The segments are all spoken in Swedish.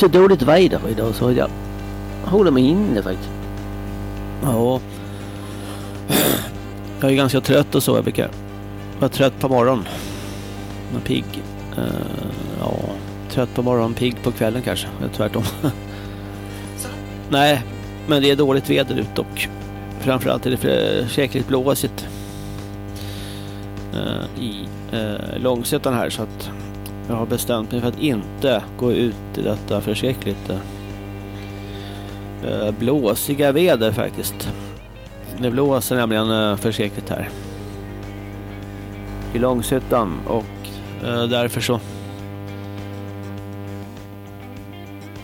Så dåligt väder idag så jag håller mig inne faktiskt. Ja. Jag är ganska trött och så. Jag brukar vara trött på morgonen. Men pigg. Uh, ja, trött på morgonen, pigg på kvällen kanske. Eller tvärtom. Nej, men det är dåligt väder ute och framförallt är det försäkligt blåsigt uh, i uh, Långsötan här så att jag har bestämt mig för att inte gå ut i detta förskräckligt uh, blåsiga väder faktiskt. Det blåser nämligen uh, förskräckligt här. I Långshyttan och uh, därför så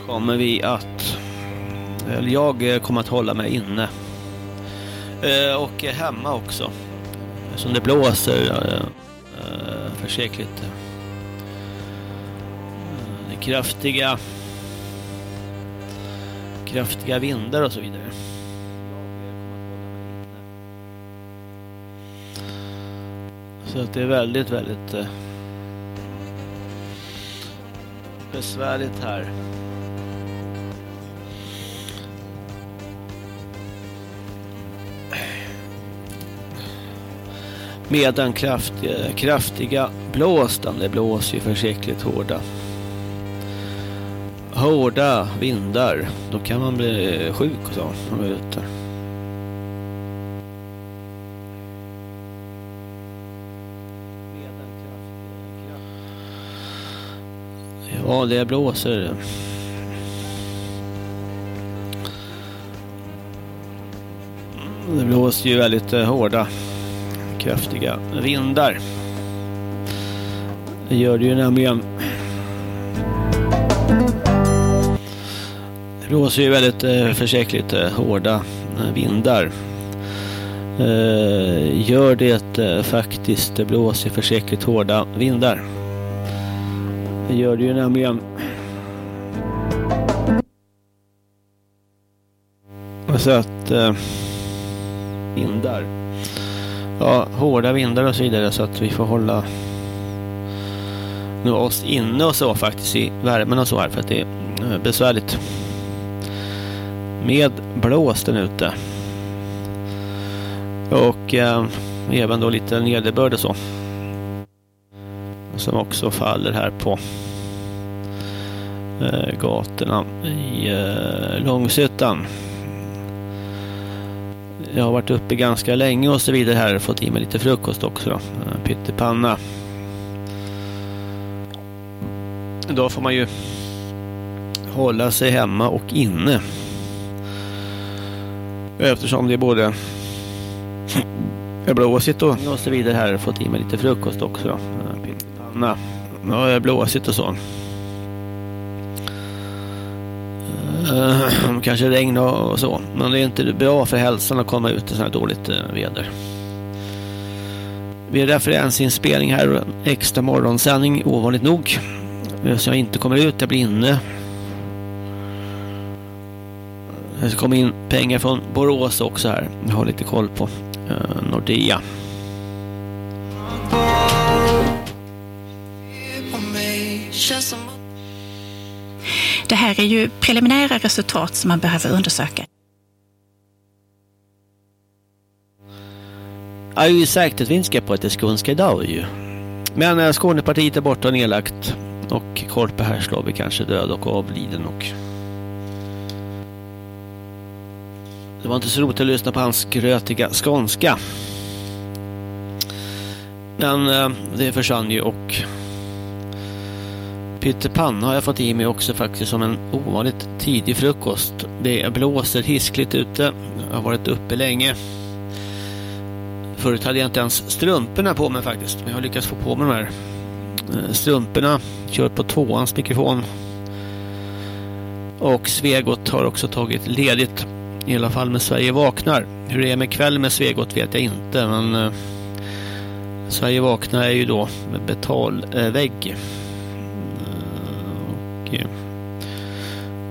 kommer vi att eller jag kommer att hålla mig inne. Och hemma också. Som det blåser förskräckligt kraftiga kraftiga vindar och så vidare. Så att det är väldigt, väldigt eh, besvärligt här. Med den kraftiga, eh, kraftiga blåsten, det blåser ju försäkligt hårda hårda vindar, då kan man bli sjuk och så, om man är ute. Ja, det blåser. Det blåser ju väldigt eh, hårda, kraftiga vindar. Det gör det ju nämligen Det blåser ju väldigt eh, försäkligt eh, hårda eh, vindar. Eh, gör det eh, faktiskt, det blåser försäkligt hårda vindar. Det gör det ju nämligen. Så att eh, vindar. Ja, hårda vindar och så vidare så att vi får hålla nu oss inne och så faktiskt i värmen och så här för att det är eh, besvärligt med blåsten ute. Och eh, även då lite nederbörd och så. Som också faller här på eh, gatorna i eh, Långsötan. Jag har varit uppe ganska länge och så vidare här och fått i mig lite frukost också. Då. Pyttipanna. Idag får man ju hålla sig hemma och inne. Eftersom det är både blåsigt och, och så vidare här. Fått i mig lite frukost också. Panna. Ja, det är blåsigt och så. Uh, kanske regn och så. Men det är inte bra för hälsan att komma ut i sådant här dåligt uh, väder. Vi är referensinspelning här. Extra morgonsändning ovanligt nog. Så jag inte kommer ut. Jag blir inne. Det komma in pengar från Borås också här. Jag har lite koll på uh, Nordea. Det här är ju preliminära resultat som man behöver undersöka. Jag har ju sagt att vi inte ska på det skånska idag ju. Men äh, Skånepartiet är borta och nedlagt. Och Korpe här slår vi kanske död och avliden och Det var inte så roligt att lyssna på hans grötiga skånska. Men eh, det försvann ju och pyttipanna har jag fått i mig också faktiskt som en ovanligt tidig frukost. Det blåser hiskligt ute. Jag har varit uppe länge. Förut hade jag inte ens strumporna på mig faktiskt. Men jag har lyckats få på mig de här eh, strumporna. Kört på tvåans mikrofon. Och Svegot har också tagit ledigt i alla fall med Sverige vaknar. Hur det är med kväll med Svegot vet jag inte, men eh, Sverige vaknar är ju då med betalvägg. Eh, och, eh,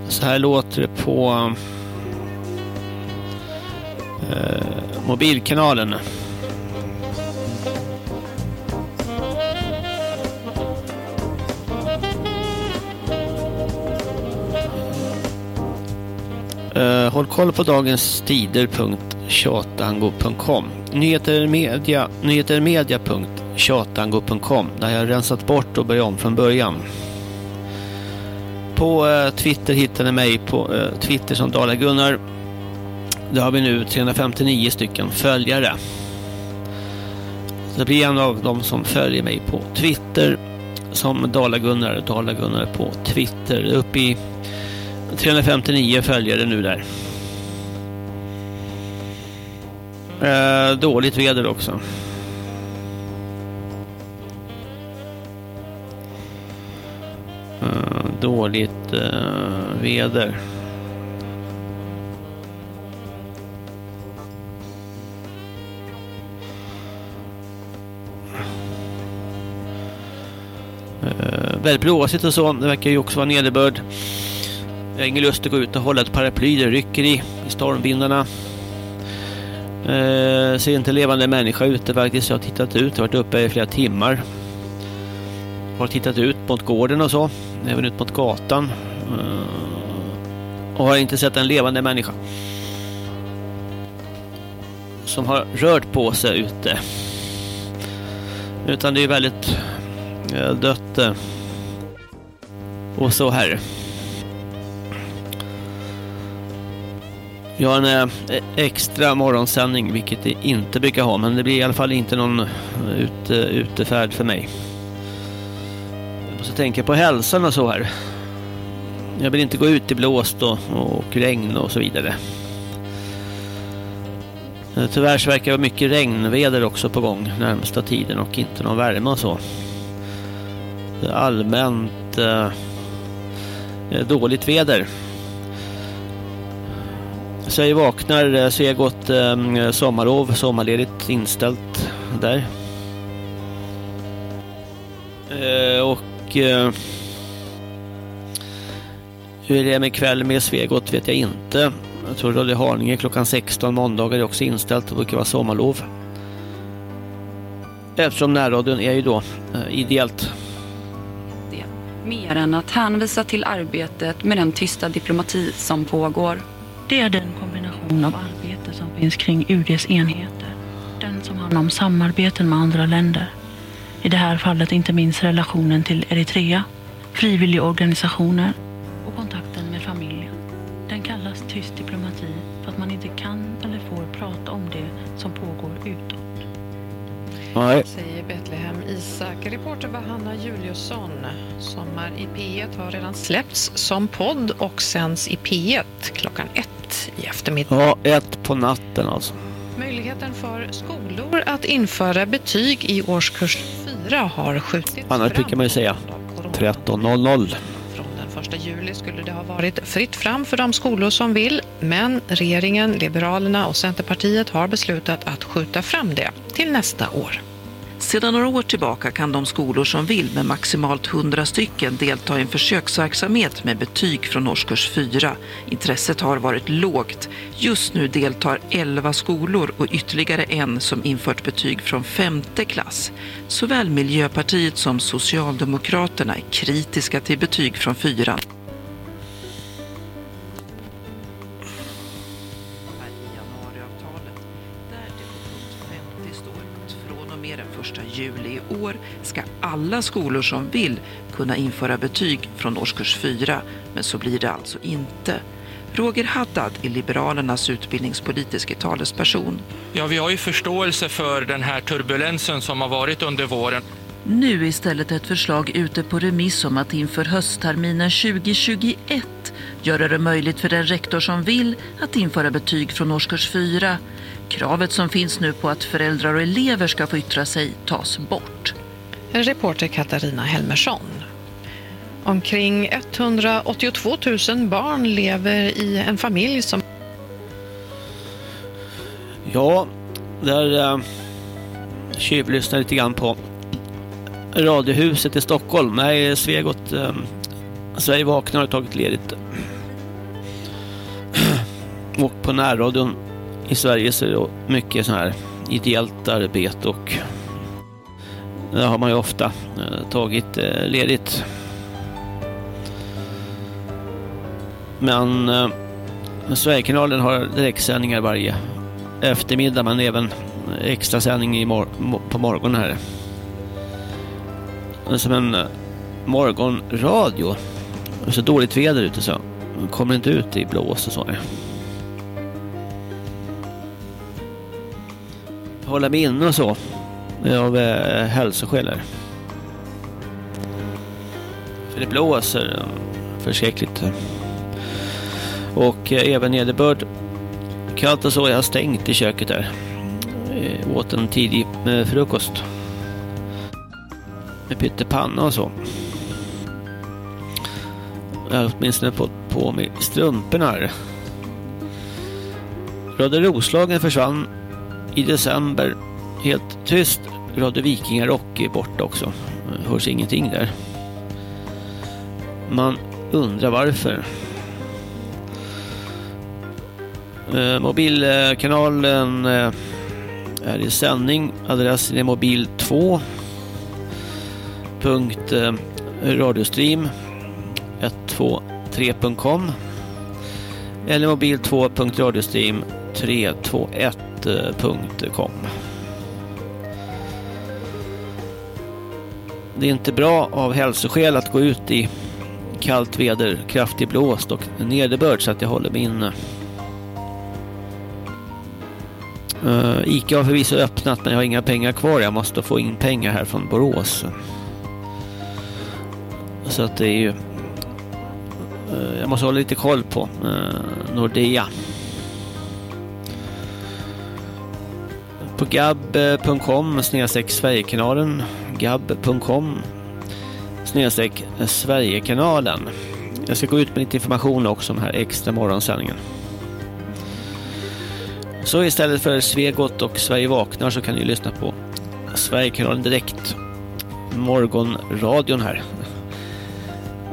så här låter det på eh, mobilkanalen. Håll koll på dagens tider.tjatango.com Nyhetermedia, nyhetermedia.tjatango.com Där jag rensat bort och börjat om från början. På eh, Twitter hittar ni mig på eh, Twitter som Dala Gunnar. Där har vi nu 359 stycken följare. Det blir en av dem som följer mig på Twitter som Dala-Gunnar. Dala-Gunnar på Twitter. Upp i 359 följare nu där. Eh, dåligt väder också. Eh, dåligt eh, väder. Eh, väldigt blåsigt och så. Det verkar ju också vara nederbörd. Jag har ingen lust att gå ut och hålla ett paraply. Det rycker i, i stormvindarna. Eh, ser inte levande människa ute faktiskt. Jag har tittat ut. Jag har varit uppe i flera timmar. Har tittat ut mot gården och så. Även ut mot gatan. Eh, och har inte sett en levande människa. Som har rört på sig ute. Utan det är väldigt eh, dött. Eh. Och så här. Jag har en eh, extra morgonsändning, vilket det inte brukar ha. Men det blir i alla fall inte någon eh, ute, eh, utefärd för mig. Jag måste tänka på hälsan och så här. Jag vill inte gå ut i blåst och, och regn och så vidare. Tyvärr så verkar det vara mycket regnväder också på gång närmsta tiden och inte någon värme och så allmänt eh, dåligt väder. Sverige vaknar, så jag gått eh, ehm, sommarlov, sommarledigt inställt där. Eh, och eh, hur det är med kväll med Svegot vet jag inte. Jag tror Radio Haninge klockan 16 måndagar är också inställt. Det brukar vara sommarlov. Eftersom närradion är ju då eh, ideellt mer än att hänvisa till arbetet med den tysta diplomati som pågår. Det är den kombination av arbete som finns kring UDs enheter. Den som handlar om samarbeten med andra länder. I det här fallet inte minst relationen till Eritrea, frivilligorganisationer och kontakten med familjen. Den kallas tyst diplomati för att man inte kan eller får prata om det som pågår utåt. Nej. Säger Betlehem Isak. Reporter var Hanna Juliusson. Sommar i P1 har redan släppts som podd och sänds i P1 klockan ett i eftermiddag. Ja, ett på natten alltså. Möjligheten för skolor att införa betyg i årskurs 4 har skjutits Annars brukar man ju säga 13.00. Från den 1 juli skulle det ha varit fritt fram för de skolor som vill, men regeringen, Liberalerna och Centerpartiet har beslutat att skjuta fram det till nästa år. Sedan några år tillbaka kan de skolor som vill med maximalt 100 stycken delta i en försöksverksamhet med betyg från årskurs 4. Intresset har varit lågt. Just nu deltar 11 skolor och ytterligare en som infört betyg från femte klass. Såväl Miljöpartiet som Socialdemokraterna är kritiska till betyg från fyran. Alla skolor som vill kunna införa betyg från årskurs 4, men så blir det alltså inte. Roger Haddad är Liberalernas utbildningspolitiska talesperson. Ja, vi har ju förståelse för den här turbulensen som har varit under våren. Nu är istället ett förslag ute på remiss om att inför höstterminen 2021 göra det möjligt för den rektor som vill att införa betyg från årskurs 4. Kravet som finns nu på att föräldrar och elever ska få yttra sig tas bort. Reporter Katarina Helmersson. Omkring 182 000 barn lever i en familj som... Ja, där eh, tjuvlyssnar lite grann på Radiohuset i Stockholm. Nej, Svegot, Eh, Sverige vaknar har tagit ledigt. Och på närradion i Sverige så är det mycket sån här ideellt arbete och där har man ju ofta eh, tagit eh, ledigt. Men eh, Sverigekanalen har direktsändningar varje eftermiddag men även extra sändning mor på morgonen här. Det är som en morgonradio. Det är så dåligt väder ute så kommer inte ut i blås och så. Hålla mig inne och så av eh, hälsoskäl här. För det blåser förskräckligt. Och eh, även nederbörd. Kallt och så. Jag har stängt i köket där. Eh, åt en tidig eh, frukost. Med pyttepanna och så. Jag har åtminstone fått på mig strumporna här. Röda Roslagen försvann i december. Helt tyst. Radio Vikingarock är borta också. Hörs ingenting där. Man undrar varför. Eh, mobilkanalen eh, är i sändning. Adressen är mobil 2. Punkt, eh, radiostream 123.com eller mobil 2.radiostream 321.com. Det är inte bra av hälsoskäl att gå ut i kallt väder, kraftig blåst och nederbörd så att jag håller mig inne. Uh, Ica har förvisso öppnat men jag har inga pengar kvar. Jag måste få in pengar här från Borås. Så att det är ju... Uh, jag måste hålla lite koll på uh, Nordea. På gab.com snedstreck Sverigekanalen gab.com snedstreck Sverigekanalen. Jag ska gå ut med lite information också om den här extra morgonsändningen. Så istället för Svegot och Sverige vaknar så kan ni lyssna på Sverigekanalen direkt. Morgonradion här.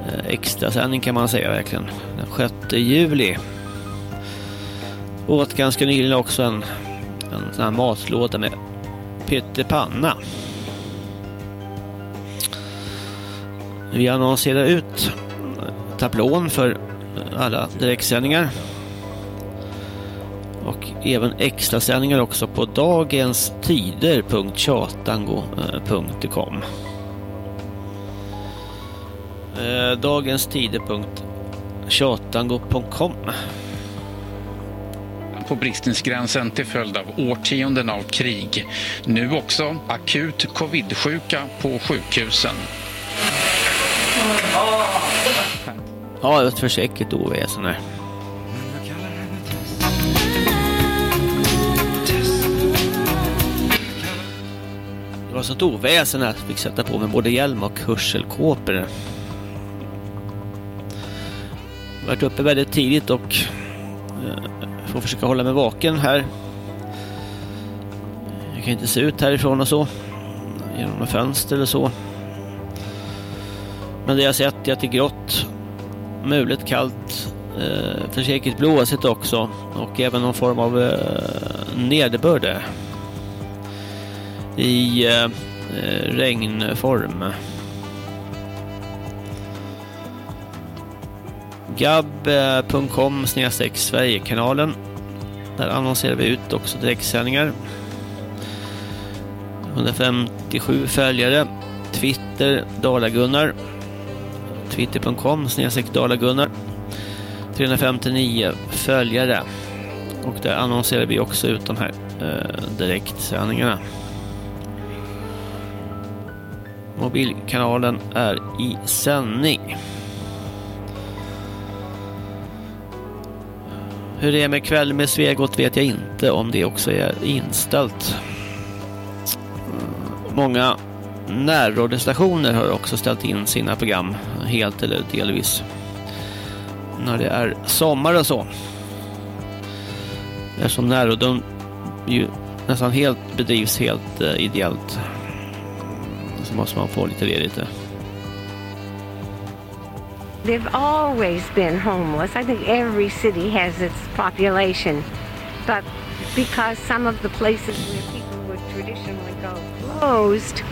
Eh, extra sändning kan man säga verkligen. Den 6 juli. Åt ganska nyligen också en, en sån här matlåda med pyttipanna. Vi annonserar ut tablån för alla direktsändningar. Och även extra sändningar också på dagenstider.chatango.com eh, Dagenstider.tjatango.com. Dagenstider.chatango.com på bristningsgränsen till följd av årtionden av krig. Nu också akut covid-sjuka på sjukhusen. Ja, det var ett försäkert oväsen här. Det var sånt oväsen att jag fick sätta på mig både hjälm och hörselkåpor. Jag har varit uppe väldigt tidigt och eh, får försöka hålla mig vaken här. Jag kan inte se ut härifrån och så. Genom några fönster eller så. Men det jag sett är att det är grått, mulet kallt, eh, försiktigt blåsigt också och även någon form av eh, nederbörd i eh, regnform. gab.com snedstreck Sverigekanalen. Där annonserar vi ut också direktsändningar. 157 följare. Twitter Dala-Gunnar twitter.com snedstreck Dalagunnar 359 följare och där annonserar vi också ut de här eh, direktsändningarna. Mobilkanalen är i sändning. Hur det är med kväll med Svegot vet jag inte om det också är inställt. Eh, många närradiostationer har också ställt in sina program helt eller delvis när det är sommar och så. Eftersom närradion ju nästan helt bedrivs helt eh, ideellt så måste man få lite ledigt. They've always been homeless. I think every city has its population. But because some of the places where people would traditionally go closed,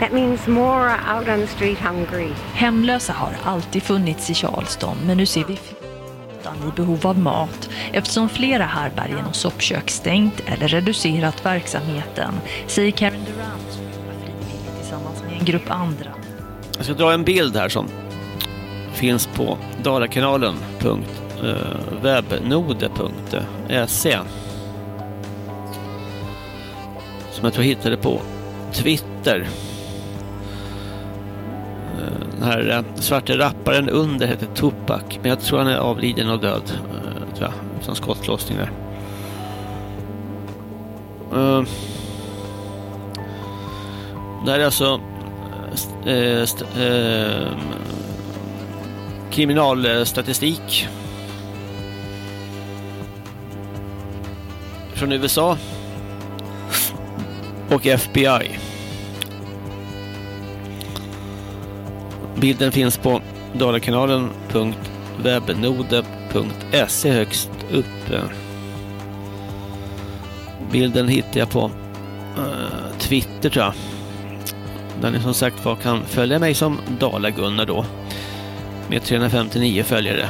That means more out on the street hungry. Hemlösa har alltid funnits i Charleston, men nu ser vi i behov av mat eftersom flera härbergen och soppkök stängt eller reducerat verksamheten, säger Karen Durant som jobbar frivilligt tillsammans med en grupp andra. Jag ska dra en bild här som finns på dalakanalen.webnode.se som jag tror jag hittade på Twitter. Den här svarte svarta rapparen under heter Tupac, men jag tror han är avliden och död. Tror jag, som skottlossning där. Det här är alltså kriminalstatistik från USA och FBI. Bilden finns på dalakanalen.webnode.se högst upp. Bilden hittar jag på uh, Twitter tror jag. Där ni som sagt var kan följa mig som Dala-Gunnar då. Med 359 följare.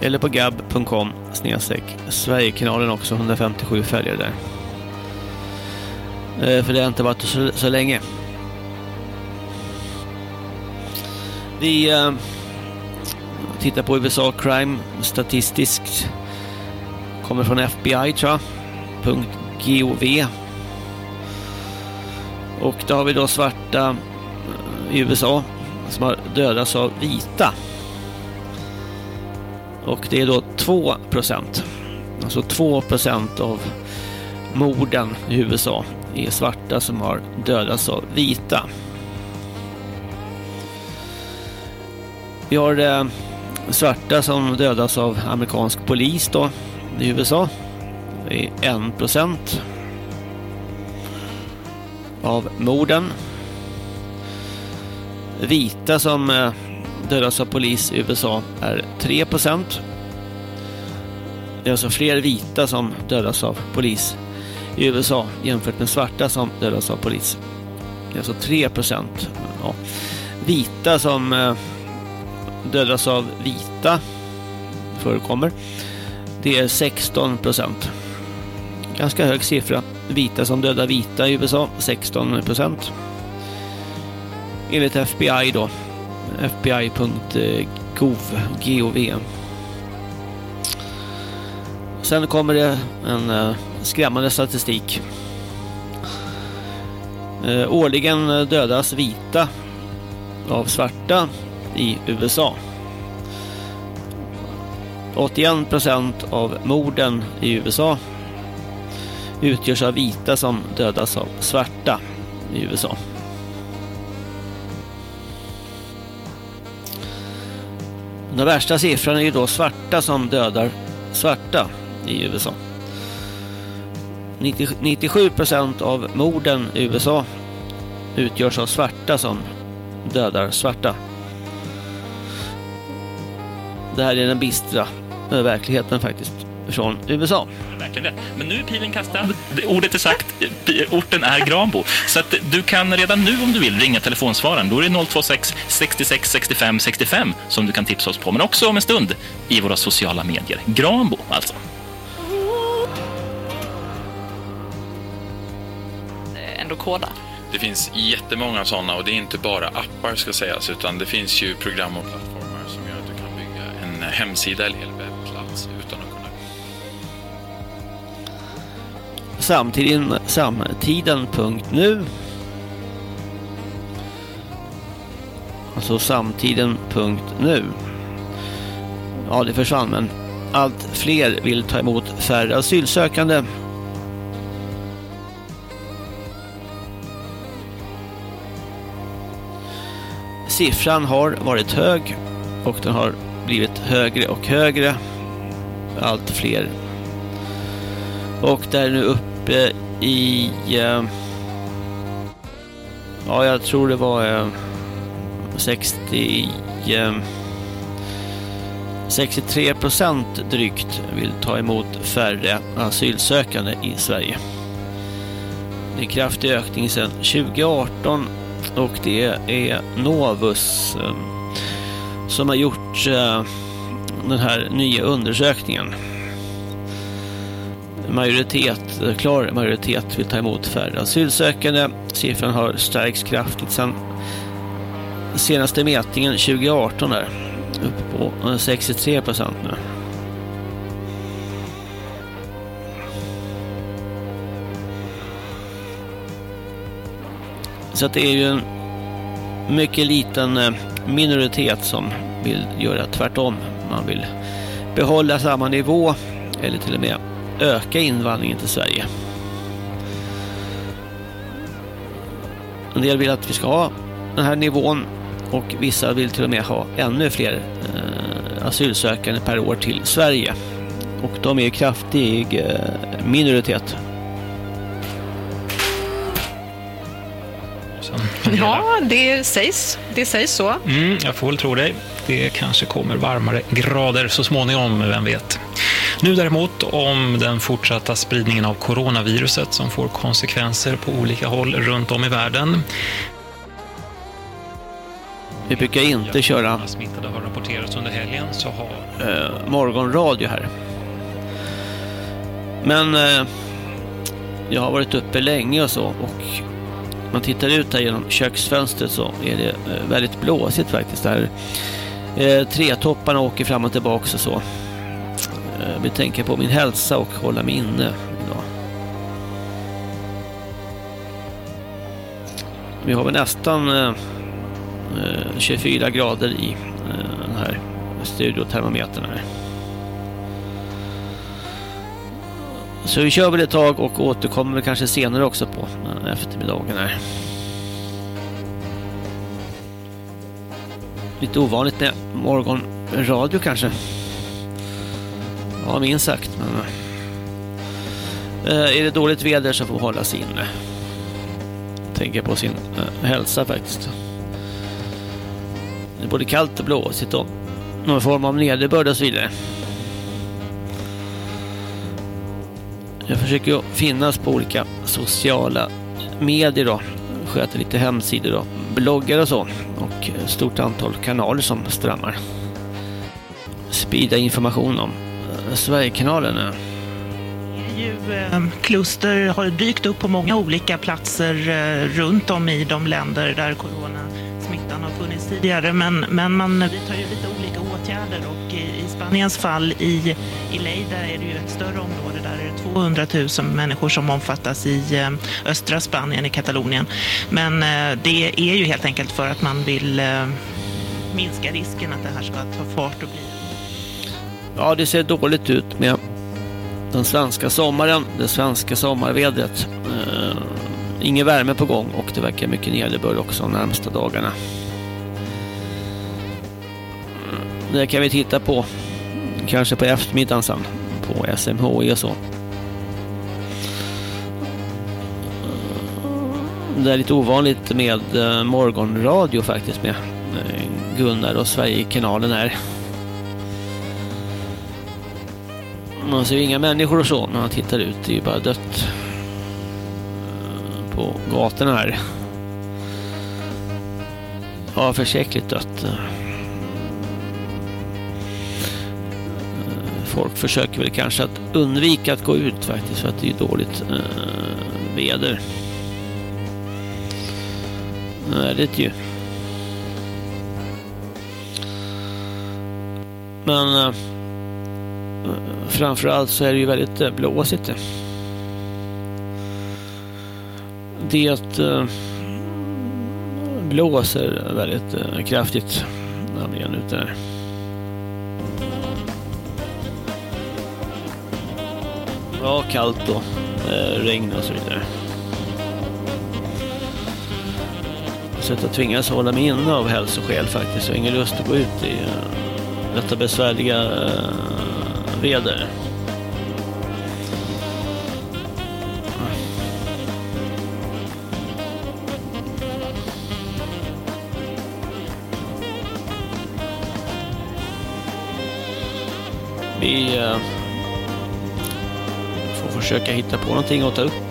Eller på gab.com snedstreck Sverigekanalen också 157 följare där. Uh, för det har inte varit så, så länge. Vi eh, tittar på USA Crime statistiskt. Kommer från FBI tror jag. .gov. Och då har vi då svarta eh, i USA som har dödats av vita. Och det är då 2 procent. Alltså 2 procent av morden i USA är svarta som har dödats av vita. Vi har eh, svarta som dödas av amerikansk polis då i USA. Det är 1 procent av morden. Vita som eh, dödas av polis i USA är 3 procent. Det är alltså fler vita som dödas av polis i USA jämfört med svarta som dödas av polis. Det är alltså 3 procent. Ja. Vita som eh, dödas av vita förekommer. Det är 16 procent. Ganska hög siffra. Vita som dödar vita i USA, 16 procent. Enligt FBI då. FBI.gov. Sen kommer det en eh, skrämmande statistik. Eh, årligen eh, dödas vita av svarta i USA. 81 procent av morden i USA utgörs av vita som dödas av svarta i USA. Den värsta siffran är ju då svarta som dödar svarta i USA. 97 procent av morden i USA utgörs av svarta som dödar svarta. Det här är den bistra verkligheten faktiskt från USA. Verkligen det. Men nu är pilen kastad. Ordet är sagt. Orten är Granbo. Så att du kan redan nu om du vill ringa telefonsvararen. Då är det 026 66 65 65 som du kan tipsa oss på. Men också om en stund i våra sociala medier. Granbo alltså. Ändå koda. Det finns jättemånga sådana och det är inte bara appar ska sägas utan det finns ju program och plattformar hemsida eller hel webbplats utan att kunna Samtiden, samtiden.nu Alltså samtiden.nu Ja, det försvann men allt fler vill ta emot färre asylsökande. Siffran har varit hög och den har blivit högre och högre. Allt fler. Och där är nu uppe i... Eh, ja, jag tror det var eh, 60... Eh, 63 procent drygt vill ta emot färre asylsökande i Sverige. Det är en kraftig ökning sedan 2018 och det är Novus eh, som har gjort eh, den här nya undersökningen. majoritet, eh, klar majoritet vill ta emot färre asylsökande. Siffran har stärkts kraftigt sedan senaste mätningen 2018 där. Upp på eh, 63 procent nu. Så att det är ju en mycket liten eh, minoritet som vill göra tvärtom. Man vill behålla samma nivå eller till och med öka invandringen till Sverige. En del vill att vi ska ha den här nivån och vissa vill till och med ha ännu fler eh, asylsökande per år till Sverige. Och de är kraftig eh, minoritet. Ja, det sägs, det sägs så. Mm, jag får väl tro dig. Det kanske kommer varmare grader så småningom, vem vet. Nu däremot om den fortsatta spridningen av coronaviruset som får konsekvenser på olika håll runt om i världen. Vi brukar inte köra smittade har rapporterats under helgen så har eh, morgonradio här. Men eh, jag har varit uppe länge och så och man tittar ut här genom köksfönstret så är det eh, väldigt blåsigt faktiskt. Där eh, tretopparna åker fram och tillbaka och så. Eh, Jag vill tänka på min hälsa och hålla mig inne idag. Vi har väl nästan eh, 24 grader i den här studiotermometern här. Så vi kör väl ett tag och återkommer kanske senare också på eh, eftermiddagen här. Lite ovanligt med morgonradio kanske. Ja, minst sagt. Men, eh, är det dåligt väder så får man hålla sig inne. Eh, Tänka på sin hälsa faktiskt. Det är både kallt och blåsigt och någon form av nederbörd och så vidare. Jag försöker finnas på olika sociala medier då. Sköter lite hemsidor och bloggar och så. Och ett stort antal kanaler som strömmar. Sprida information om eh, Sverigekanalen. Eh. Ju, ehm, kluster har dykt upp på många olika platser eh, runt om i de länder där coronasmittan har funnits tidigare. Men, men man vidtar ju lite olika åtgärder och i, i Spaniens fall i, i Leida är det ju ett större område. 200 000 människor som omfattas i eh, östra Spanien, i Katalonien. Men eh, det är ju helt enkelt för att man vill eh, minska risken att det här ska ta fart och bli Ja, det ser dåligt ut med den svenska sommaren, det svenska sommarvädret. Uh, ingen värme på gång och det verkar mycket nederbörd också de närmsta dagarna. Mm, det kan vi titta på kanske på eftermiddagen sen på SMHI och så. Det är lite ovanligt med eh, morgonradio faktiskt med eh, Gunnar och Sverigekanalen här. Man ser ju inga människor och så när man tittar ut. Det är ju bara dött eh, på gatorna här. Ja, försäkligt dött. Folk försöker väl kanske att undvika att gå ut faktiskt för att det är dåligt eh, väder. Det är det ju. Men eh, framförallt så är det ju väldigt eh, blåsigt. Det eh, blåser väldigt eh, kraftigt nämligen ute där. Ja, kallt och eh, regn och så vidare. Så att jag tvingas hålla mig inne av hälsoskäl faktiskt. Jag har ingen lust att gå ut i eh, detta besvärliga eh, väder. Vi eh, får försöka hitta på någonting att ta upp.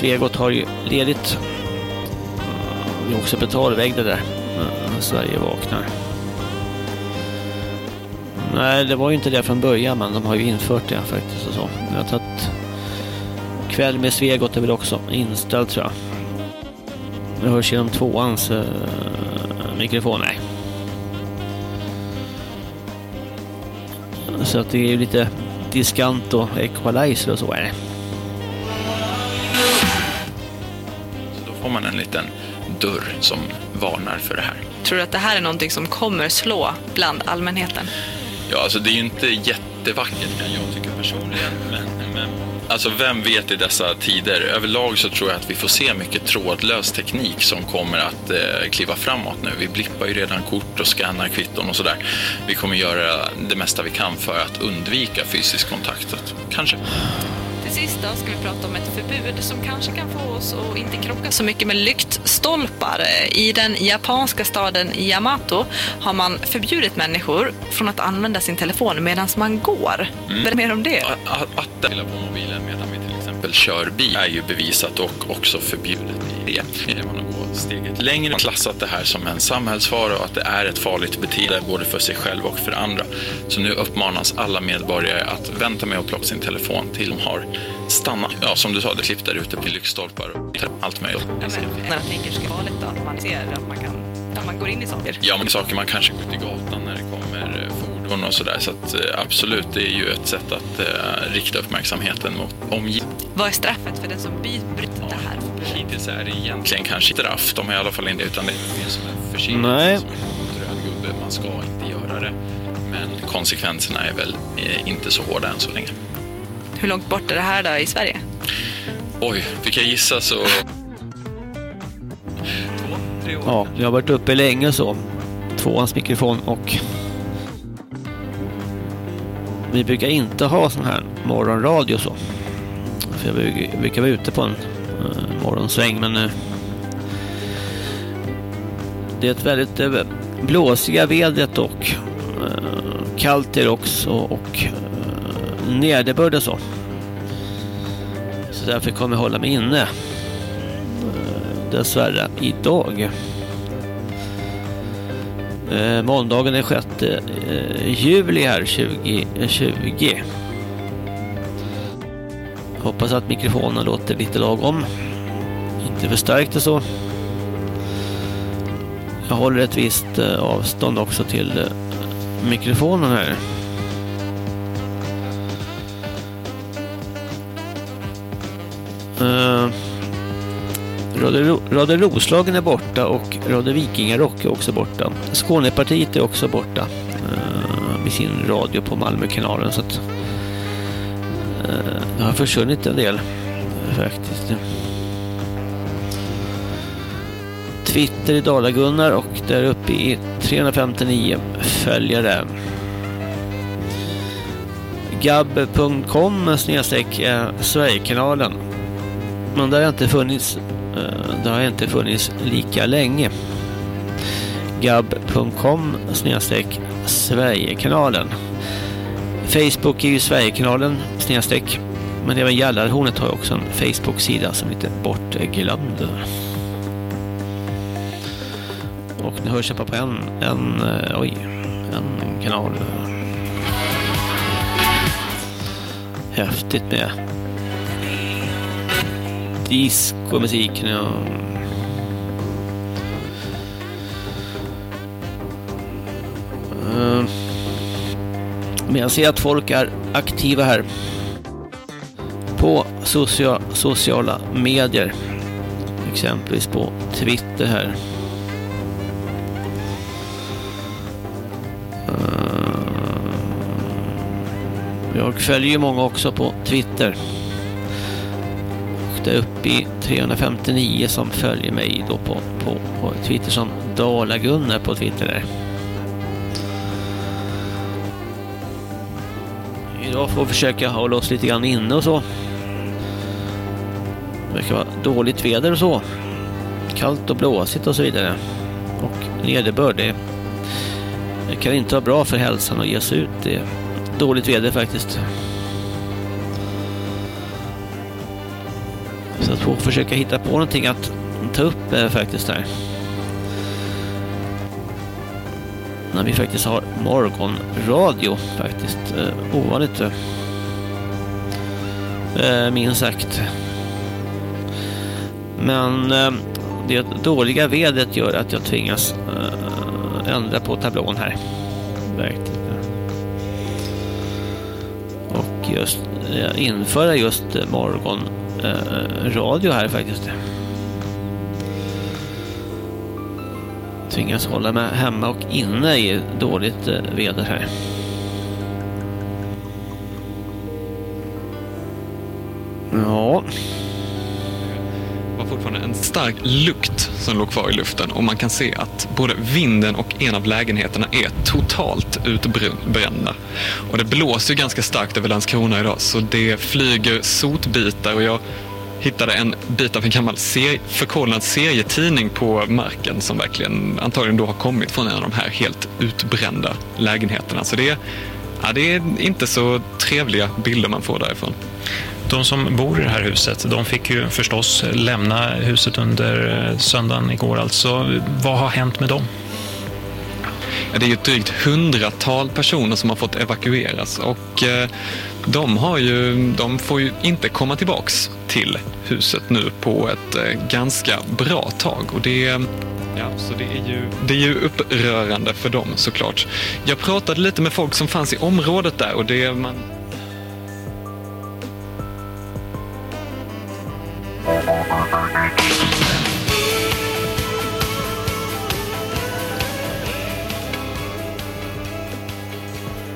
Svegot har ju ledigt. Det är också betalvägg det där. Sverige vaknar. Nej, det var ju inte det från början, men de har ju infört det faktiskt och så. Jag har tagit kväll med Svegot är väl också inställd tror jag. Det hörs genom tvåans eh, mikrofon. Nej. Så att det är ju lite diskant och equalizer och så är det. Man en liten dörr som varnar för det här. Tror du att det här är någonting som kommer slå bland allmänheten? Ja, alltså det är ju inte jättevackert kan jag tycka personligen, men, men Alltså vem vet i dessa tider? Överlag så tror jag att vi får se mycket trådlös teknik som kommer att eh, kliva framåt nu. Vi blippar ju redan kort och scannar kvitton och sådär. Vi kommer göra det mesta vi kan för att undvika fysisk kontakt. Kanske. Till sist då ska vi prata om ett förbud som kanske kan få oss att inte krocka så mycket med lyktstolpar. I den japanska staden Yamato har man förbjudit människor från att använda sin telefon medan man går. Mm. Berätta mer om det. Att, att det på mobilen medan vi exempel kör bil är ju bevisat och också förbjudet i det. Man har gått steget längre och klassat det här som en samhällsfara och att det är ett farligt beteende både för sig själv och för andra. Så nu uppmanas alla medborgare att vänta med att plocka sin telefon till de har stannat. Ja, som du sa, det klipp där ute på lyktstolpar och allt möjligt. Ja, men, när jag tänker ska vara lite att man ser att man kan, att man går in i saker. Ja, men saker man kanske går ut i gatan när det kommer eh, fordon och sådär. Så att, eh, absolut, det är ju ett sätt att uh, rikta uppmärksamheten mot omgivningen. Vad är straffet för den som bryter det här? Hittills är det egentligen kanske straff. De har i alla fall inte, utan det finns som en försening. Nej. Som en röd gubbe. Man ska inte göra det. Men konsekvenserna är väl eh, inte så hårda än så länge. Hur långt bort är det här då i Sverige? Oj, fick jag gissa så... Två, tre år. Ja, jag har varit uppe länge så. Tvåans mikrofon och... Vi brukar inte ha sån här morgonradio så. För jag brukar vara ute på en uh, morgonsväng men uh, det är ett väldigt uh, blåsiga vädret och uh, kallt är det också och uh, nederbörd och så. Så därför kommer jag hålla mig inne uh, dessvärre idag eh, måndagen den 6 eh, juli här 2020. Eh, Hoppas att mikrofonen låter lite lagom. Inte för starkt och så. Jag håller ett visst eh, avstånd också till mikrofonen här. Radio Roslagen är borta och Radio Vikingarock är också borta. Skånepartiet är också borta uh, med sin radio på Malmökanalen så att uh, det har försvunnit en del eh, faktiskt. Twitter i Dalagunnar och där uppe i 359 följare. gab.com snedstreck Sverigekanalen. Men där har inte funnits Eh, det har inte funnits lika länge. gab.com snedstreck Sverigekanalen. Facebook är ju Sverigekanalen snedstreck. Men även Gällarhornet har också en Facebook-sida som är lite bortglömd. Och nu hörs jag bara på en, en, eh, oj, en kanal. Häftigt med disco-musik nu. Eh, men jag ser att folk är aktiva här på social, sociala medier. Exempelvis på Twitter här. Eh, jag följer ju många också på Twitter. Happy359 som följer mig då på, på, på Twitter som Dalagunnar på Twitter där. Idag får vi försöka hålla oss lite grann inne och så. Det verkar vara dåligt väder och så. Kallt och blåsigt och så vidare. Och nederbörd. Det kan inte vara bra för hälsan att ge sig ut. Det är dåligt väder faktiskt. får försöka hitta på någonting att ta upp eh, faktiskt här. När vi faktiskt har morgonradio faktiskt. Eh, ovanligt. Eh, eh minst sagt. Men eh, det dåliga vedet gör att jag tvingas eh, ändra på tablån här. Verkligen. Och just eh, införa just eh, morgon Eh, radio här faktiskt. Tvingas hålla mig hemma och inne i dåligt eh, väder här. Ja. Det var fortfarande en stark lukt som låg kvar i luften och man kan se att både vinden och en av lägenheterna är totalt utbrända. Och det blåser ju ganska starkt över Landskrona idag så det flyger sotbitar och jag hittade en bit av en gammal serie, förkolnad serietidning på marken som verkligen antagligen då har kommit från en av de här helt utbrända lägenheterna. Så det är, ja, det är inte så trevliga bilder man får därifrån. De som bor i det här huset, de fick ju förstås lämna huset under eh, söndagen igår. Alltså, vad har hänt med dem? Det är ju ett drygt hundratal personer som har fått evakueras och eh, de, har ju, de får ju inte komma tillbaks till huset nu på ett eh, ganska bra tag. Och det, ja, så det, är ju, det är ju upprörande för dem såklart. Jag pratade lite med folk som fanns i området där och det man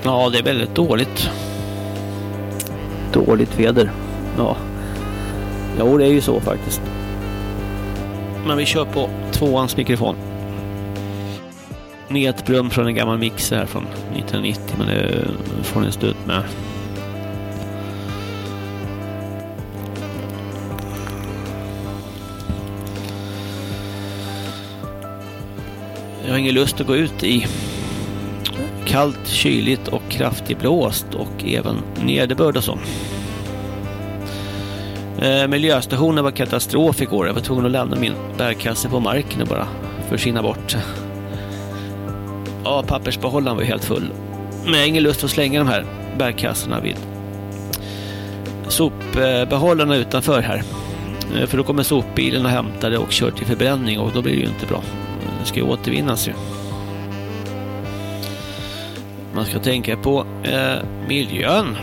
Ja, det är väldigt dåligt. Dåligt väder. Ja. Jo, det är ju så faktiskt. Men vi kör på tvåans mikrofon. Metbrum från en gammal mixer här från 1990, men det får ni stå ut med. Jag har ingen lust att gå ut i kallt, kyligt och kraftig blåst och även nederbörd och så. Eh, miljöstationen var katastrof igår. Jag var tvungen att lämna min bärkasse på marken och bara försvinna bort. Ja, pappersbehållaren var helt full. Men jag har ingen lust att slänga de här bärkassorna vid sopbehållarna utanför här. Eh, för då kommer sopbilen och hämtar det och kör till förbränning och då blir det ju inte bra. Det ska ju återvinnas ju. Man ska tänka på eh, miljön.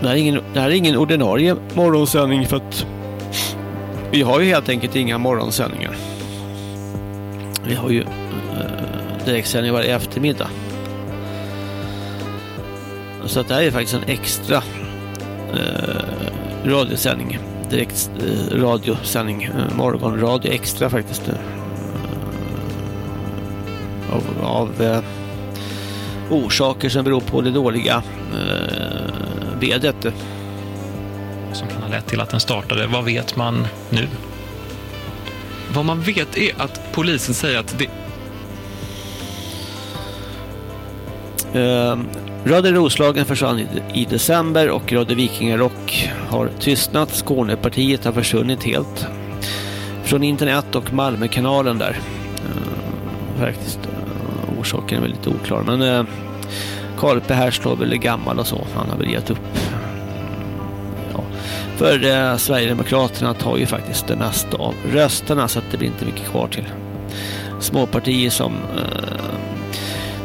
Det här, är ingen, det här är ingen ordinarie morgonsändning för att vi har ju helt enkelt inga morgonsändningar. Vi har ju eh, direktsändning varje eftermiddag. Så att det här är faktiskt en extra eh, radiosändning. Direkt eh, radiosändning. Eh, morgonradio extra faktiskt av, av eh, orsaker som beror på det dåliga eh, vädret. Som kan ha lett till att den startade. Vad vet man nu? Vad man vet är att polisen säger att det... Eh, Radio Roslagen försvann i, i december och Radio Vikingarock har tystnat. Skånepartiet har försvunnit helt från internet och Malmökanalen där. Eh, faktiskt. Orsaken är väl lite oklar. Men eh, Karpe här slår väl gammal och så. Han har väl gett upp. Ja. För eh, Sverigedemokraterna tar ju faktiskt det mesta av rösterna så att det blir inte mycket kvar till småpartier som eh,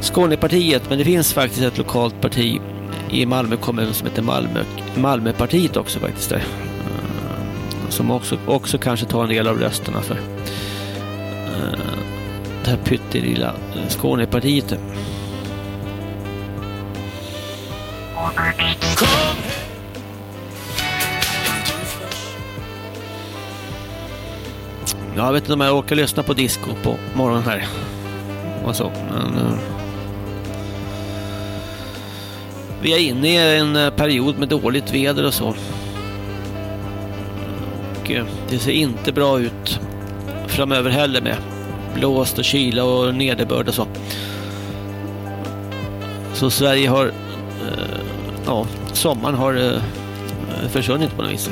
Skånepartiet. Men det finns faktiskt ett lokalt parti i Malmö kommun som heter Malmö, Malmöpartiet också faktiskt där. Eh, som också, också kanske tar en del av rösterna för eh, det här pyttelilla Skånepartiet. Jag vet inte om jag orkar lyssna på disco på morgonen här. Och så, men... Uh, vi är inne i en eh, period med dåligt väder och så. Och uh, det ser inte bra ut framöver heller med blåst och kyla och nederbörd och så. Så Sverige har... Eh, ja, sommaren har eh, försvunnit på något vis.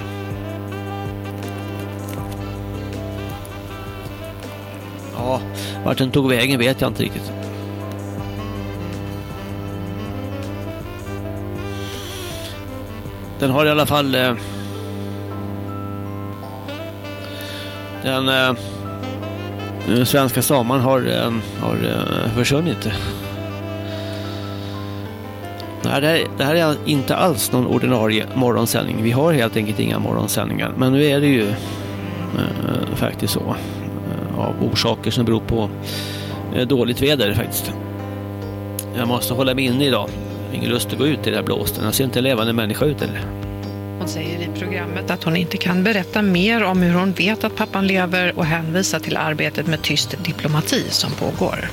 Ja, vart den tog vägen vet jag inte riktigt. Den har i alla fall eh, den eh, svenska sommaren har, eh, har eh, försvunnit. Nej, det här, det här är inte alls någon ordinarie morgonsändning. Vi har helt enkelt inga morgonsändningar. Men nu är det ju eh, faktiskt så. Eh, av orsaker som beror på eh, dåligt väder faktiskt. Jag måste hålla mig inne idag. Ingen lust att gå ut i det här blåsten. Jag ser inte en levande människa ut eller? Hon säger i programmet att hon inte kan berätta mer om hur hon vet att pappan lever och hänvisar till arbetet med tyst diplomati som pågår.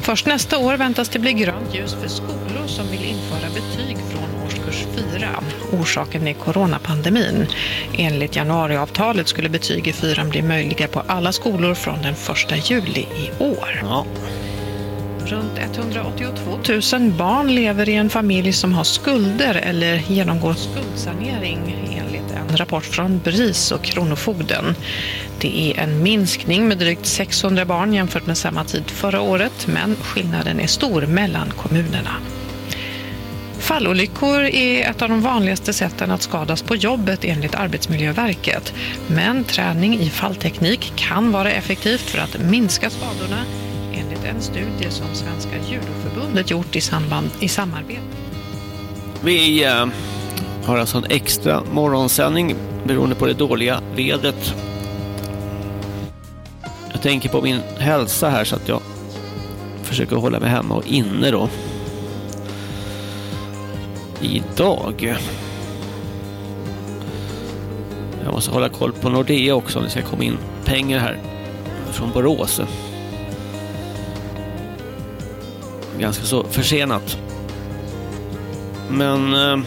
Först nästa år väntas det bli grönt ljus för skolor som vill införa betyg från årskurs 4. Orsaken är coronapandemin. Enligt januariavtalet skulle betyg i fyran bli möjliga på alla skolor från den 1 juli i år. Ja. Runt 182 000 barn lever i en familj som har skulder eller genomgår skuldsanering enligt en rapport från BRIS och Kronofogden. Det är en minskning med drygt 600 barn jämfört med samma tid förra året, men skillnaden är stor mellan kommunerna. Fallolyckor är ett av de vanligaste sätten att skadas på jobbet enligt Arbetsmiljöverket. Men träning i fallteknik kan vara effektivt för att minska skadorna en studie som Svenska judoförbundet gjort i, samband, i samarbete. Vi eh, har alltså en extra morgonsändning beroende på det dåliga vädret. Jag tänker på min hälsa här så att jag försöker hålla mig hemma och inne då. Idag. Jag måste hålla koll på Nordea också om det ska komma in pengar här från Borås. Ganska så försenat. Men eh,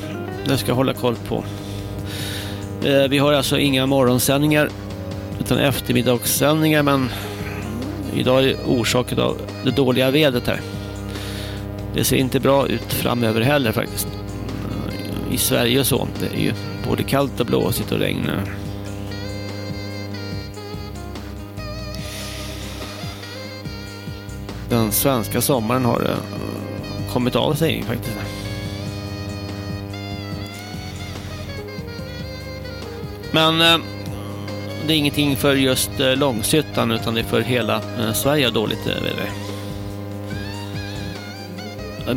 det ska jag hålla koll på. Eh, vi har alltså inga morgonsändningar utan eftermiddagssändningar men idag är orsaken av det dåliga vädret här. Det ser inte bra ut framöver heller faktiskt. I Sverige och så. Det är ju både kallt och blåsigt och regn. Den svenska sommaren har eh, kommit av sig faktiskt. Men eh, det är ingenting för just eh, Långshyttan utan det är för hela eh, Sverige dåligt eh, väder.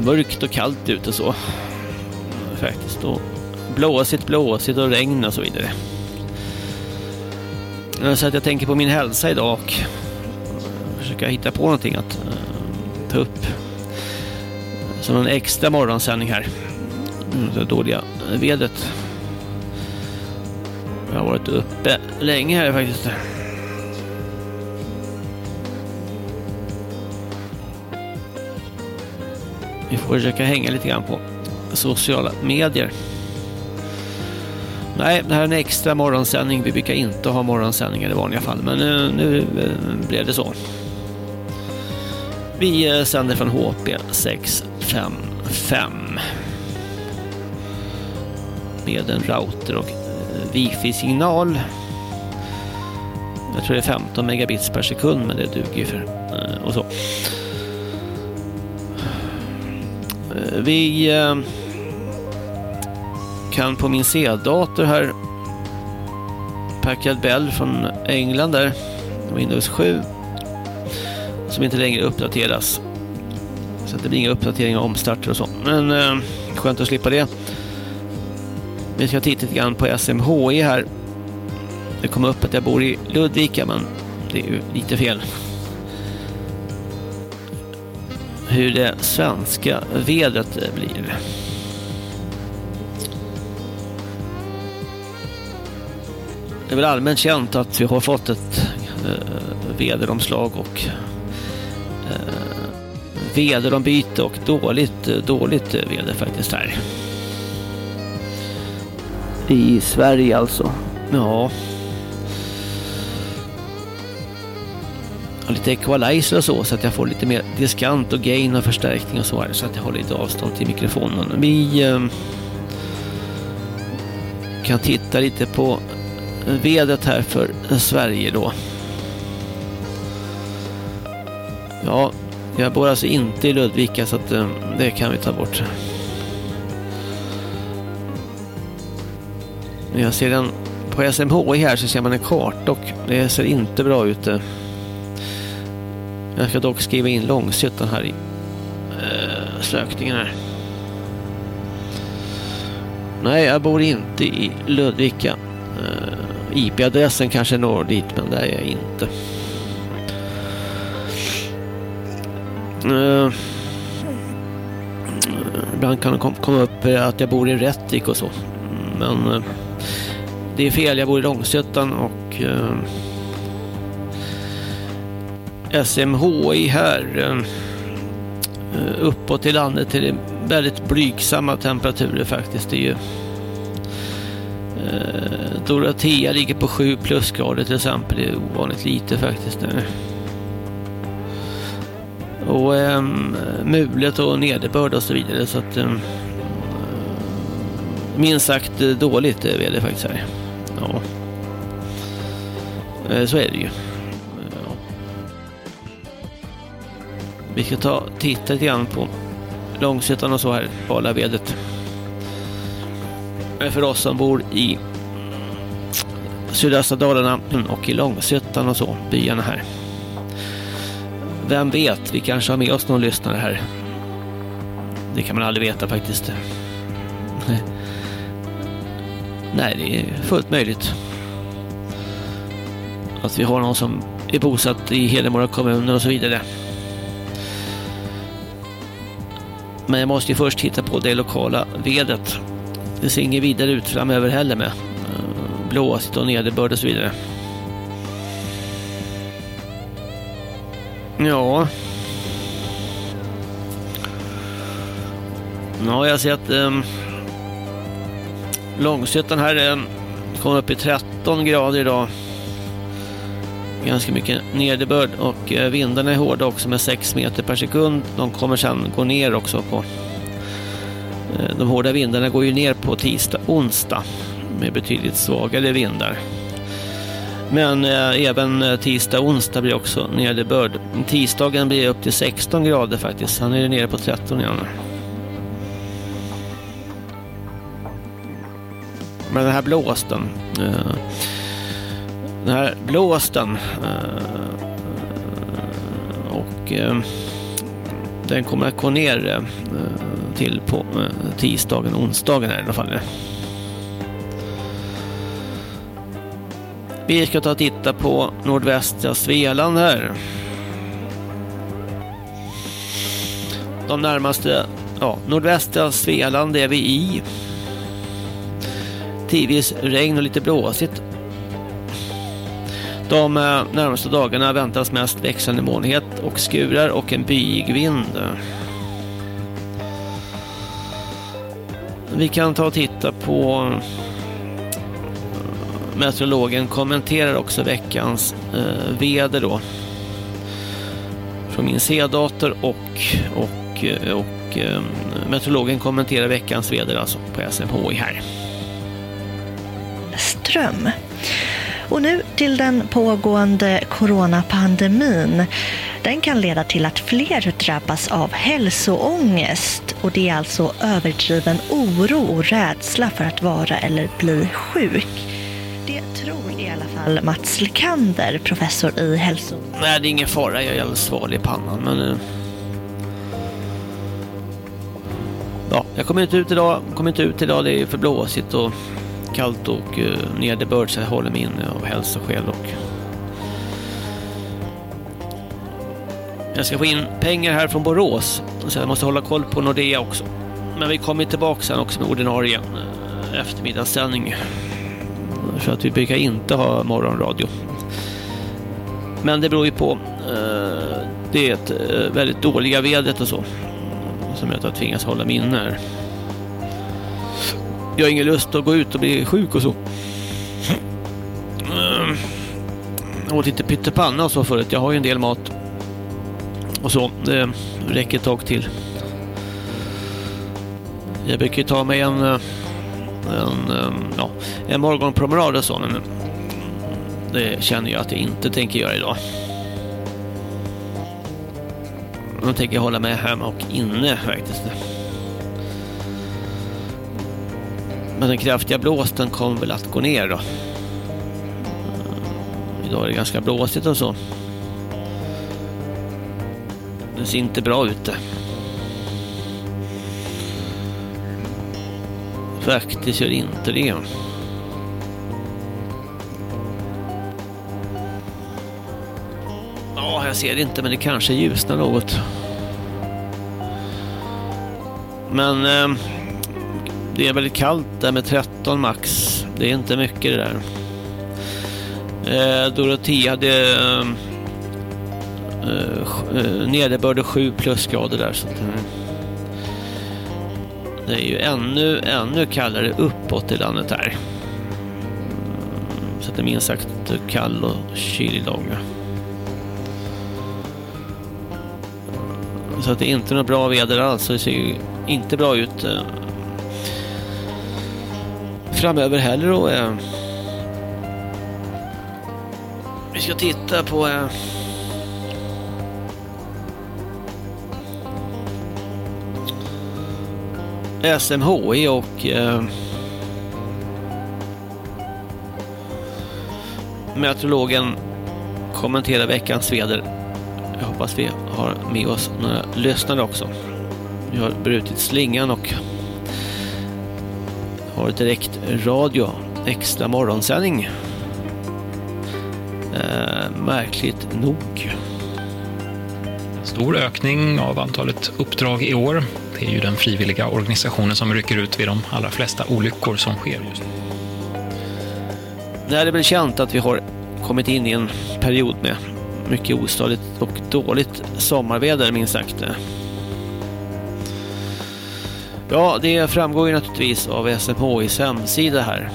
Mörkt och kallt ute så. Faktiskt. Och blåsigt, blåsigt och regn och så vidare. Så att jag tänker på min hälsa idag och försöka hitta på någonting att ta upp. Som en extra morgonsändning här. Mm, det dåliga vädret. Jag har varit uppe länge här faktiskt. Vi får försöka hänga lite grann på sociala medier. Nej, det här är en extra morgonsändning. Vi brukar inte ha morgonsändningar i vanliga fall, men nu, nu eh, blev det så. Vi eh, sänder från HP 655 med en router och eh, wifi-signal. Jag tror det är 15 megabits per sekund, men det duger ju för eh, och så. Vi kan på min C-dator här Packard Bell från England där Windows 7 som inte längre uppdateras. Så det blir inga uppdateringar, och omstarter och så. Men eh, skönt att slippa det. Vi ska titta lite grann på SMHI här. Det kom upp att jag bor i Ludvika, men det är ju lite fel. Hur det svenska vädret blir. Det är väl allmänt känt att vi har fått ett eh, väderomslag och väderombyte och dåligt, dåligt väder faktiskt här. I Sverige alltså. Ja. Och lite equalizer och så, så att jag får lite mer diskant och gain och förstärkning och så här, så att jag håller lite avstånd till mikrofonen. Vi eh, kan titta lite på vädret här för Sverige då. Ja, jag bor alltså inte i Ludvika så att eh, det kan vi ta bort. Jag ser den på SMHI här så ser man en karta och det ser inte bra ut. Jag ska dock skriva in Långshyttan här i eh, sökningen här. Nej, jag bor inte i Ludvika. Eh, IP-adressen kanske når dit, men det är jag inte. Eh, eh, ibland kan det komma upp eh, att jag bor i Rättvik och så. Men det är fel, jag bor i Långsötan och SMHI här uppåt i landet är det väldigt blygsamma temperaturer faktiskt. Det är ju Dorotea ligger på 7 plusgrader till exempel. Det är ovanligt lite faktiskt. Och um, mulet och nederbörd och så vidare. Så att um, minst sagt dåligt eh, väder faktiskt här. Ja. Eh, så är det ju. Ja. Vi ska ta titta lite grann på Långshyttan och så här, Valavedet. Eh, för oss som bor i sydöstra Dalarna och i Långshyttan och så, byarna här. Vem vet, vi kanske har med oss någon lyssnare här. Det kan man aldrig veta faktiskt. Nej, det är fullt möjligt. Att vi har någon som är bosatt i Hedemora kommun och så vidare. Men jag måste ju först titta på det lokala vedet. Det ser inget vidare ut framöver heller med eh, blåsigt och nederbörd och så vidare. Ja. Ja, jag ser att um, Långsötan här um, kommer upp i 13 grader idag. Ganska mycket nederbörd och uh, vindarna är hårda också med 6 meter per sekund. De kommer sedan gå ner också på uh, de hårda vindarna går ju ner på tisdag, onsdag med betydligt svagare vindar. Men eh, även eh, tisdag och onsdag blir också nederbörd. Tisdagen blir upp till 16 grader faktiskt. Han är nere på 13 igen. Men den här blåsten. Eh, den här blåsten. Eh, och eh, den kommer att gå ner eh, till på eh, tisdagen och onsdagen här i alla fall. Vi ska ta och titta på nordvästra Svealand här. De närmaste, ja, nordvästra Svealand är vi i. Tidvis regn och lite blåsigt. De eh, närmaste dagarna väntas mest växande molnighet och skurar och en byig vind. Vi kan ta och titta på meteorologen kommenterar också veckans eh, väder då. Från min C-dator och, och, eh, och eh, meteorologen kommenterar veckans väder alltså på SMHI här. Ström. Och nu till den pågående coronapandemin. Den kan leda till att fler drabbas av hälsoångest och det är alltså överdriven oro och rädsla för att vara eller bli sjuk fall Mats Lekander, professor i hälso... Nej, det är ingen fara. Jag är alldeles sval i pannan, men... Eh, ja, jag kommer inte ut idag. Kommer inte ut idag. Det är för blåsigt och kallt och uh, nederbörd så jag håller mig inne av hälsoskäl och... Jag ska få in pengar här från Borås. Så jag måste hålla koll på Nordea också. Men vi kommer tillbaka sen också med ordinarie eh, eftermiddagssändning. För att vi brukar inte ha morgonradio. Men det beror ju på eh, det ett, eh, väldigt dåliga vädret och så. Som gör att jag tvingas hålla mig inne här. Jag har ingen lust att gå ut och bli sjuk och så. Jag åt lite pyttepanna och så förut. Jag har ju en del mat. Och så. Det räcker ett tag till. Jag brukar ta mig en eh, en, ja, en morgonpromenad och så, men det känner jag att jag inte tänker göra idag. Nu tänker jag hålla mig hemma och inne faktiskt. Men den kraftiga blåsten kommer väl att gå ner då. Idag är det ganska blåsigt och så. Det ser inte bra ut det. Faktiskt gör inte det. Ja, jag ser det inte men det kanske ljusnar något. Men eh, det är väldigt kallt där med 13 max. Det är inte mycket det där. Eh, Dorotea hade eh, eh, eh nederbörd 7 plusgrader där. Så att, eh, det är ju ännu, ännu kallare uppåt i landet här. Så det är minst sagt kall och kylig dag. Så att det är inte något bra väder alls. Det ser ju inte bra ut eh, framöver heller. Och, eh, vi ska titta på eh, SMHI och eh, meteorologen kommenterar veckans väder. Jag hoppas vi har med oss några lyssnare också. Vi har brutit slingan och har direkt radio, extra morgonsändning. Eh, märkligt nog. Stor ökning av antalet uppdrag i år. Det är ju den frivilliga organisationen som rycker ut vid de allra flesta olyckor som sker just nu. Det är väl känt att vi har kommit in i en period med mycket ostadigt och dåligt sommarväder minst sagt. Ja, det framgår ju naturligtvis av SMHIs hemsida här.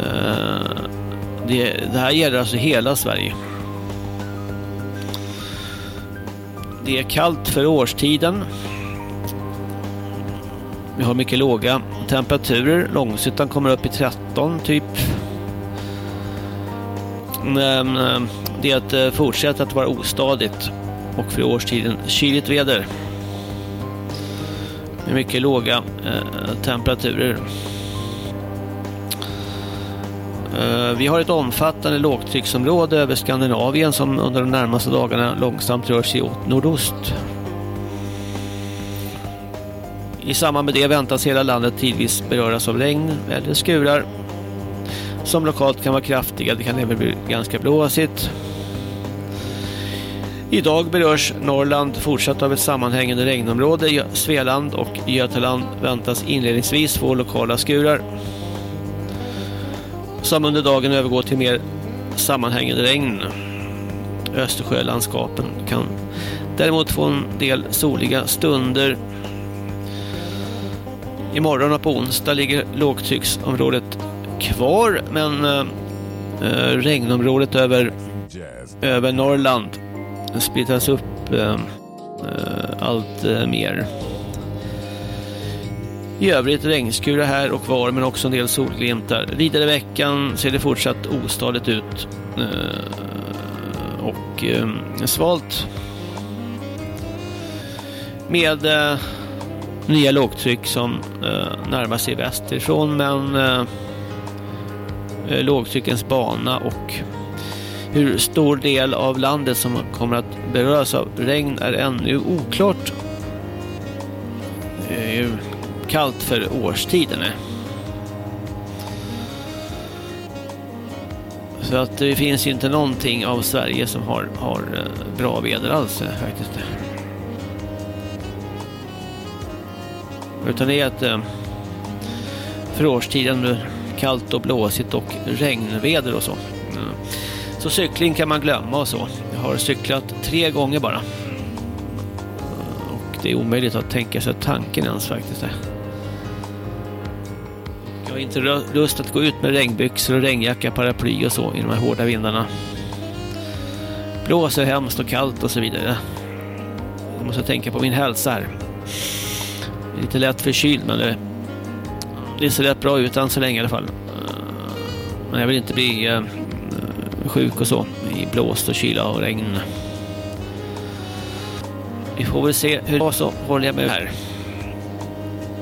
Eh, det, det här gäller alltså hela Sverige. Det är kallt för årstiden. Vi har mycket låga temperaturer. Långsuttan kommer upp i 13 typ. Men eh, det är att eh, fortsätta att vara ostadigt och för årstiden kyligt väder. Med mycket låga eh, temperaturer. Eh, vi har ett omfattande lågtrycksområde över Skandinavien som under de närmaste dagarna långsamt rör sig åt nordost. I samband med det väntas hela landet tidvis beröras av regn eller skurar som lokalt kan vara kraftiga. Det kan även bli ganska blåsigt. Idag berörs Norrland fortsatt av ett sammanhängande regnområde. Svealand och Götaland väntas inledningsvis få lokala skurar som under dagen övergår till mer sammanhängande regn. Östersjölandskapen kan däremot få en del soliga stunder. Imorgon och på onsdag ligger lågtrycksområdet kvar men eh, eh regnområdet över, över Norrland splittras upp eh, eh allt eh, mer. I övrigt regnskurar här och var men också en del solglimtar. Vidare i veckan ser det fortsatt ostadigt ut eh, och eh, svalt. Med eh, nya lågtryck som närmar sig västerifrån men lågtryckens bana och hur stor del av landet som kommer att beröras av regn är ännu oklart. Det är ju kallt för årstiden. Eh. Så att det finns ju inte någonting av Sverige som har, har eh, bra väder alls eh, faktiskt. Utan det är att för årstiden kallt och blåsigt och regnväder och så. Mm. Så cykling kan man glömma och så. Jag har cyklat tre gånger bara. Och det är omöjligt att tänka sig tanken ens faktiskt. Jag har inte lust att gå ut med regnbyxor och regnjacka, paraply och så i de här hårda vindarna. Blåser hemskt och kallt och så vidare. Jag måste tänka på min hälsa här. Det är lite lätt förkyld men det, det ser rätt bra ut än så länge i alla fall. Men jag vill inte bli eh, sjuk och så i blåst och kyla och regn. vi får väl se hur det så håller jag med här.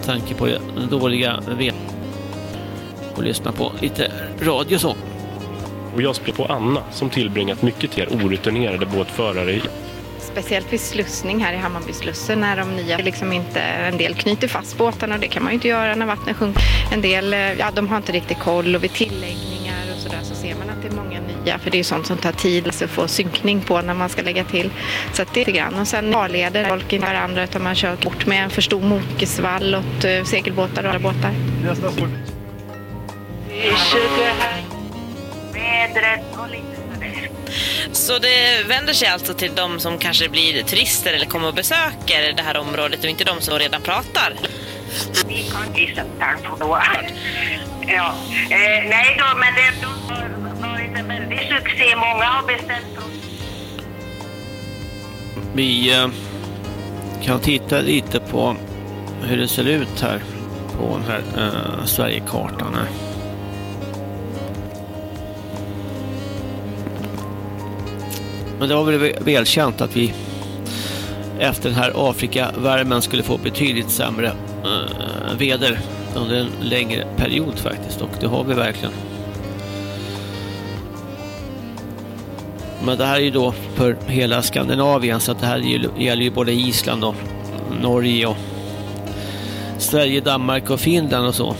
Tanke på den dåliga vetet och lyssna på lite radio så. Och jag spelar på Anna som tillbringat mycket till orutinerade båtförare Speciellt vid slussning här i Hammarbyslussen när de nya liksom inte, en del knyter fast båtarna och det kan man ju inte göra när vattnet sjunker. En del, eh, ja de har inte riktigt koll och vid tilläggningar och sådär så ser man att det är många nya för det är ju sånt som tar tid att få synkning på när man ska lägga till. Så att det är lite grann och sen farleder folk inte varandra utan man kör bort med en för stor mokesvall åt uh, segelbåtar och andra båtar. Nästa. Vädret och lite sådär. Så det vänder sig alltså till de som kanske blir turister eller kommer och besöker det här området och inte de som redan pratar? Vi kan gissa på Ja, eh, nej då, men det har varit en väldig succé. Många har beställt Vi eh, kan titta lite på hur det ser ut här på den här eh, Sverigekartan. Här. Men det var väl välkänt att vi efter den här Afrikavärmen skulle få betydligt sämre eh, väder under en längre period faktiskt och det har vi verkligen. Men det här är ju då för hela Skandinavien så att det här gäller ju både Island och Norge och Sverige, Danmark och Finland och så.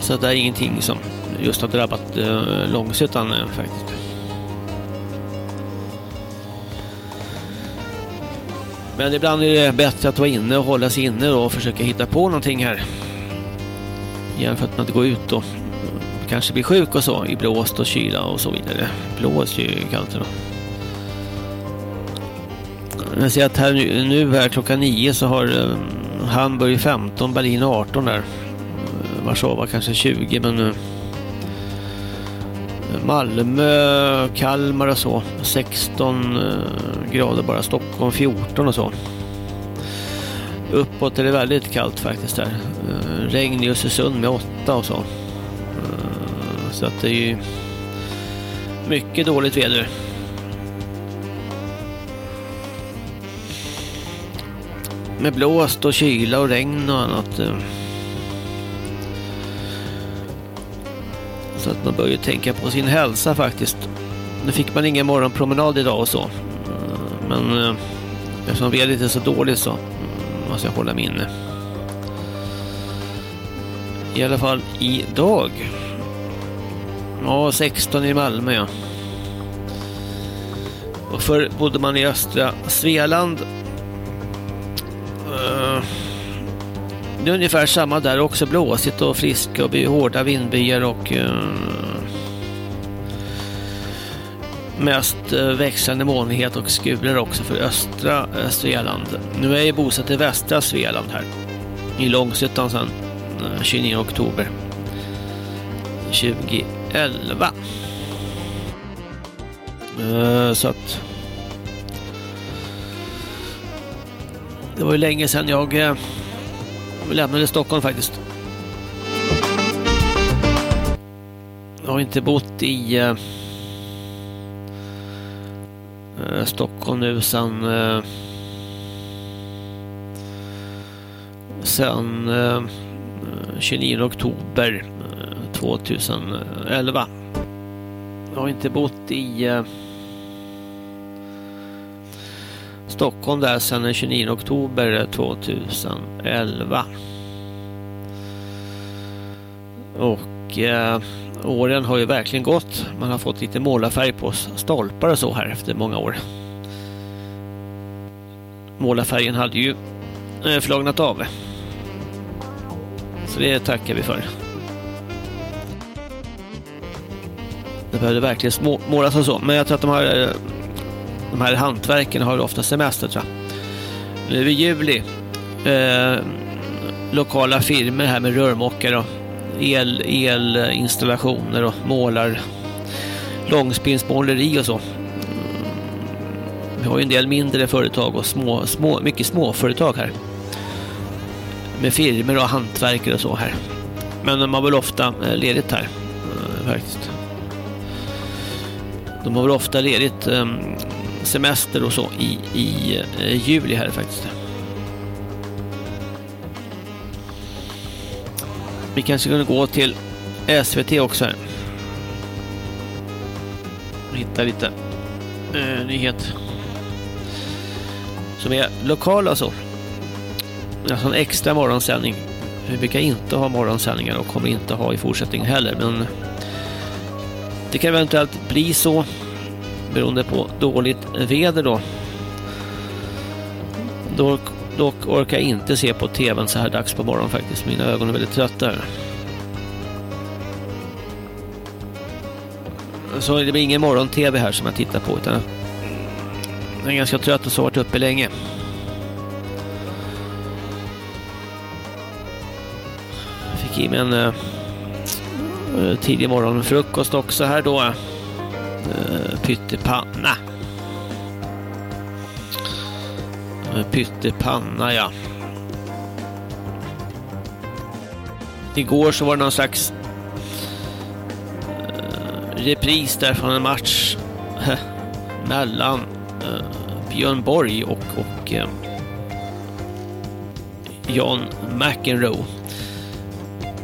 Så det är ingenting som just har drabbat eh, Långsötan eh, faktiskt. Men ibland är det bättre att vara inne och hålla sig inne och försöka hitta på någonting här. Jämfört med att gå ut och kanske bli sjuk och så i blåst och kyla och så vidare. Blåst ju kallt då. Jag ser att här nu, nu här klockan nio så har um, Hamburg 15, Berlin 18 där. Warszawa kanske 20 men uh, Malmö, Kalmar och så 16 eh, grader bara, Stockholm 14 och så. Uppåt är det väldigt kallt faktiskt där. Eh, regn i Östersund med 8 och så. Eh, så att det är ju mycket dåligt väder. Med blåst och kyla och regn och annat. Så att man bör ju tänka på sin hälsa faktiskt. Nu fick man ingen morgonpromenad idag och så. Men eh, eftersom vädret är så dåligt så måste jag hålla mig inne. I alla fall idag. Ja, 16 i Malmö ja. Och förr bodde man i östra Svealand. Uh, det är ungefär samma där också. Blåsigt och friskt och hårda vindbyar och uh, mest eh, växande molnighet och skulor också för östra eh, Svealand. Nu är jag bosatt i västra Svealand här. I Långshyttan sedan 29 oktober 2011. Uh, så att det var ju länge sedan jag vi lämnade Stockholm faktiskt. Jag har inte bott i eh, eh Stockholm nu sedan sen eh, 29 eh, oktober 2011. Jag har inte bott i Stockholm där sedan den 29 oktober 2011. Och eh, åren har ju verkligen gått. Man har fått lite målarfärg på stolpar och så här efter många år. Målarfärgen hade ju eh, flagnat av. Så det tackar vi för. Det behövde verkligen målas och så. Men jag tror att de har eh, de här hantverken har ofta semester tror jag. Nu i juli. Eh, lokala firmer här med rörmokare och el, elinstallationer och målar långspinnsmåleri och så. Vi har ju en del mindre företag och små, små, mycket små företag här. Med firmer och hantverkare och så här. Men de har väl ofta eh, ledigt här eh, faktiskt. De har väl ofta ledigt ehm, semester och så i, i eh, juli här faktiskt. Vi kanske kunde gå till SVT också här. Hitta lite eh, nyhet. Som är lokal alltså. Alltså en extra morgonsändning. Vi brukar inte ha morgonsändningar och kommer inte ha i fortsättningen heller. Men det kan eventuellt bli så beroende på dåligt väder då. Dock, dock orkar jag inte se på tvn så här dags på morgonen faktiskt. Mina ögon är väldigt trötta här. Så det blir ingen morgon-tv här som jag tittar på utan jag är ganska trött och så har varit uppe länge. Jag fick i mig en uh, tidig morgonfrukost också här då. Eh, Pyttipanna. Pyttipanna, ja. Igår så var det någon slags eh, repris där från en match eh, mellan eh, Björn Borg och, och John McEnroe.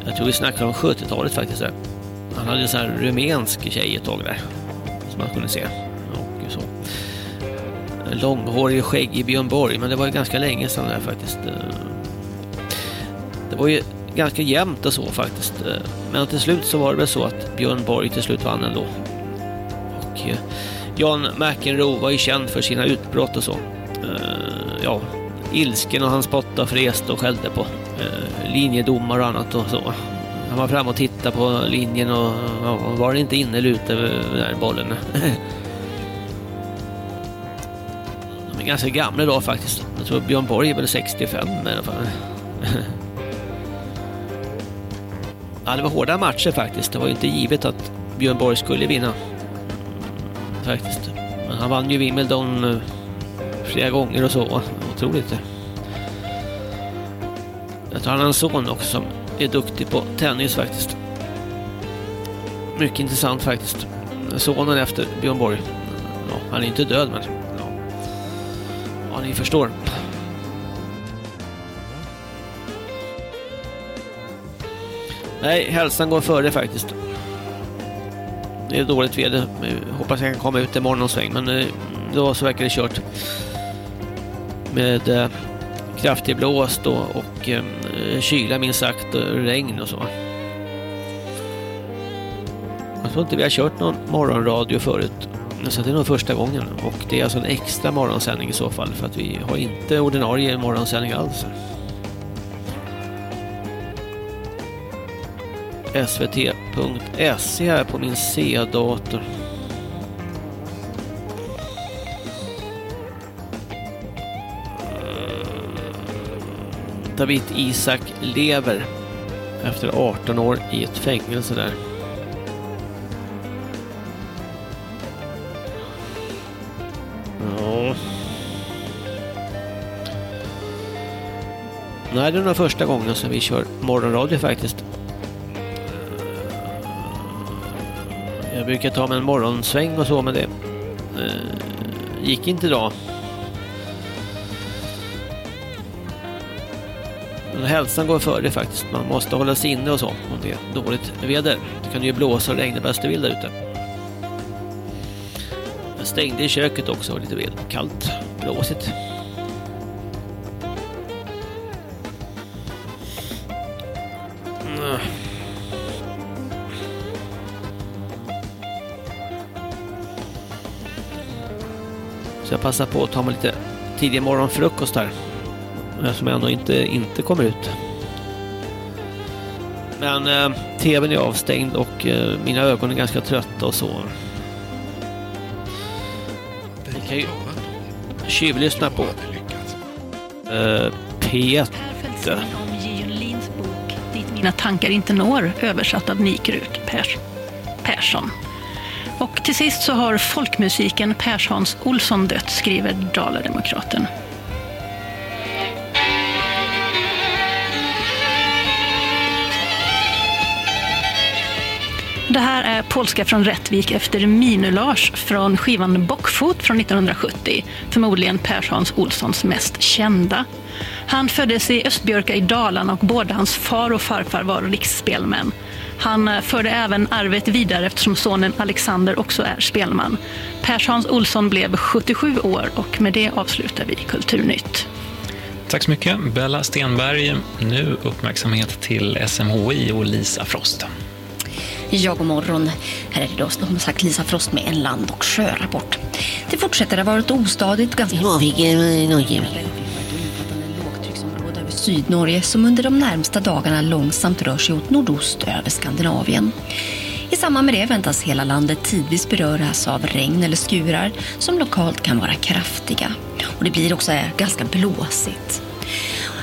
Jag tror vi snackar om 70-talet faktiskt. Där. Han hade en sån här rumänsk tjej ett tag där. Som man kunde se. Och så. Långhårig skäggig Björn Borg. Men det var ju ganska länge sedan där faktiskt. Eh. Det var ju ganska jämnt och så faktiskt. Eh. Men till slut så var det väl så att Björn Borg till slut vann ändå. Och eh, John McEnroe var ju känd för sina utbrott och så. Ja, ilsken och han spottade och fräste och skällde på linjedomar och annat och så. Han var fram och tittade på linjen och ja, var det inte inne eller ute där bollen. De är ganska gamla då faktiskt. Jag tror Björn Borg är väl 65 i alla fall. Ja, det var hårda matcher faktiskt. Det var ju inte givet att Björn Borg skulle vinna. Faktiskt. Men han vann ju Wimbledon eh, flera gånger och så. Otroligt. Jag tror han har en son också som är duktig på tennis faktiskt. Mycket intressant faktiskt. Sonen efter Björn Borg. Ja, han är inte död men... Ja, ja ni förstår. Nej, hälsan går före faktiskt. Det är dåligt väder. Jag hoppas jag kan komma ut imorgon någon sväng. Men eh, då så verkar det kört. Med eh, kraftig blåst och, och eh, kyla minst sagt. Och regn och så. Jag tror inte vi har kört någon morgonradio förut. Så det är nog första gången. Och det är alltså en extra morgonsändning i så fall. För att vi har inte ordinarie morgonsändning alls. svt.se här på min C-dator. David Isak lever efter 18 år i ett fängelse där. Ja. Nej, det är den första gången som vi kör morgonradio faktiskt. Jag brukar ta mig en morgonsväng och så, men det eh, gick inte idag. Hälsan går före faktiskt. Man måste hålla sig inne och så om det är dåligt väder. Det kan ju blåsa och regna bäst du vill där ute. Jag stängde i köket också, och lite väl kallt, blåsigt. Så jag passar på att ta mig lite tidig morgonfrukost här. Eftersom jag ändå inte, inte kommer ut. Men eh, tvn är avstängd och eh, mina ögon är ganska trötta och så. Vi kan ju tjuvlyssna på eh, P1. Dit mina tankar inte når, översatt av Nikrut Pers Persson. Och till sist så har folkmusiken Pershans Olsson dött, skriver Dala-Demokraten. Det här är polska från Rättvik efter Minulars från skivan Bockfot från 1970. Förmodligen Per Hans Olssons mest kända. Han föddes i Östbjörka i Dalarna och både hans far och farfar var riksspelmän. Han förde även arvet vidare eftersom sonen Alexander också är spelman. Per Hans Olsson blev 77 år och med det avslutar vi Kulturnytt. Tack så mycket, Bella Stenberg. Nu uppmärksamhet till SMHI och Lisa Frost. Ja, god morgon. Här är det då som sagt Lisa Frost med en land- och sjörapport. Det fortsätter att vara ett ostadigt ganska över Sydnorge som under de närmsta dagarna långsamt rör sig åt nordost över Skandinavien. I samband med det väntas hela landet tidvis beröras av regn eller skurar som lokalt kan vara kraftiga. Och det blir också ganska blåsigt.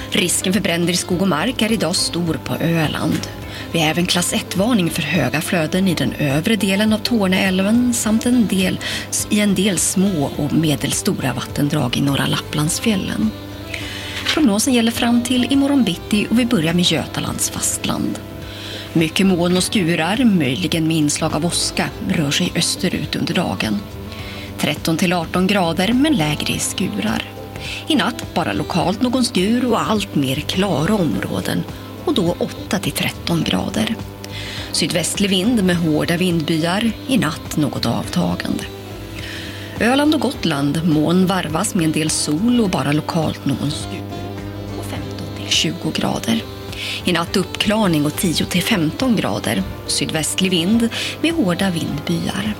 Risken för bränder i skog och mark är idag stor på Öland. Vi har även klass 1-varning för höga flöden i den övre delen av Torneälven samt en del, i en del små och medelstora vattendrag i norra Lapplandsfjällen. Prognosen gäller fram till imorgon bitti och vi börjar med Götalands fastland. Mycket moln och skurar, möjligen med inslag av åska, rör sig österut under dagen. 13 till 18 grader men lägre i skurar. I natt bara lokalt någon skur och allt mer klara områden och då 8 till 13 grader. Sydvästlig vind med hårda vindbyar, i natt något avtagande. Öland och Gotland, moln varvas med en del sol och bara lokalt någon. Och 15 till 20 grader. I natt uppklarning och 10 till 15 grader. Sydvästlig vind med hårda vindbyar.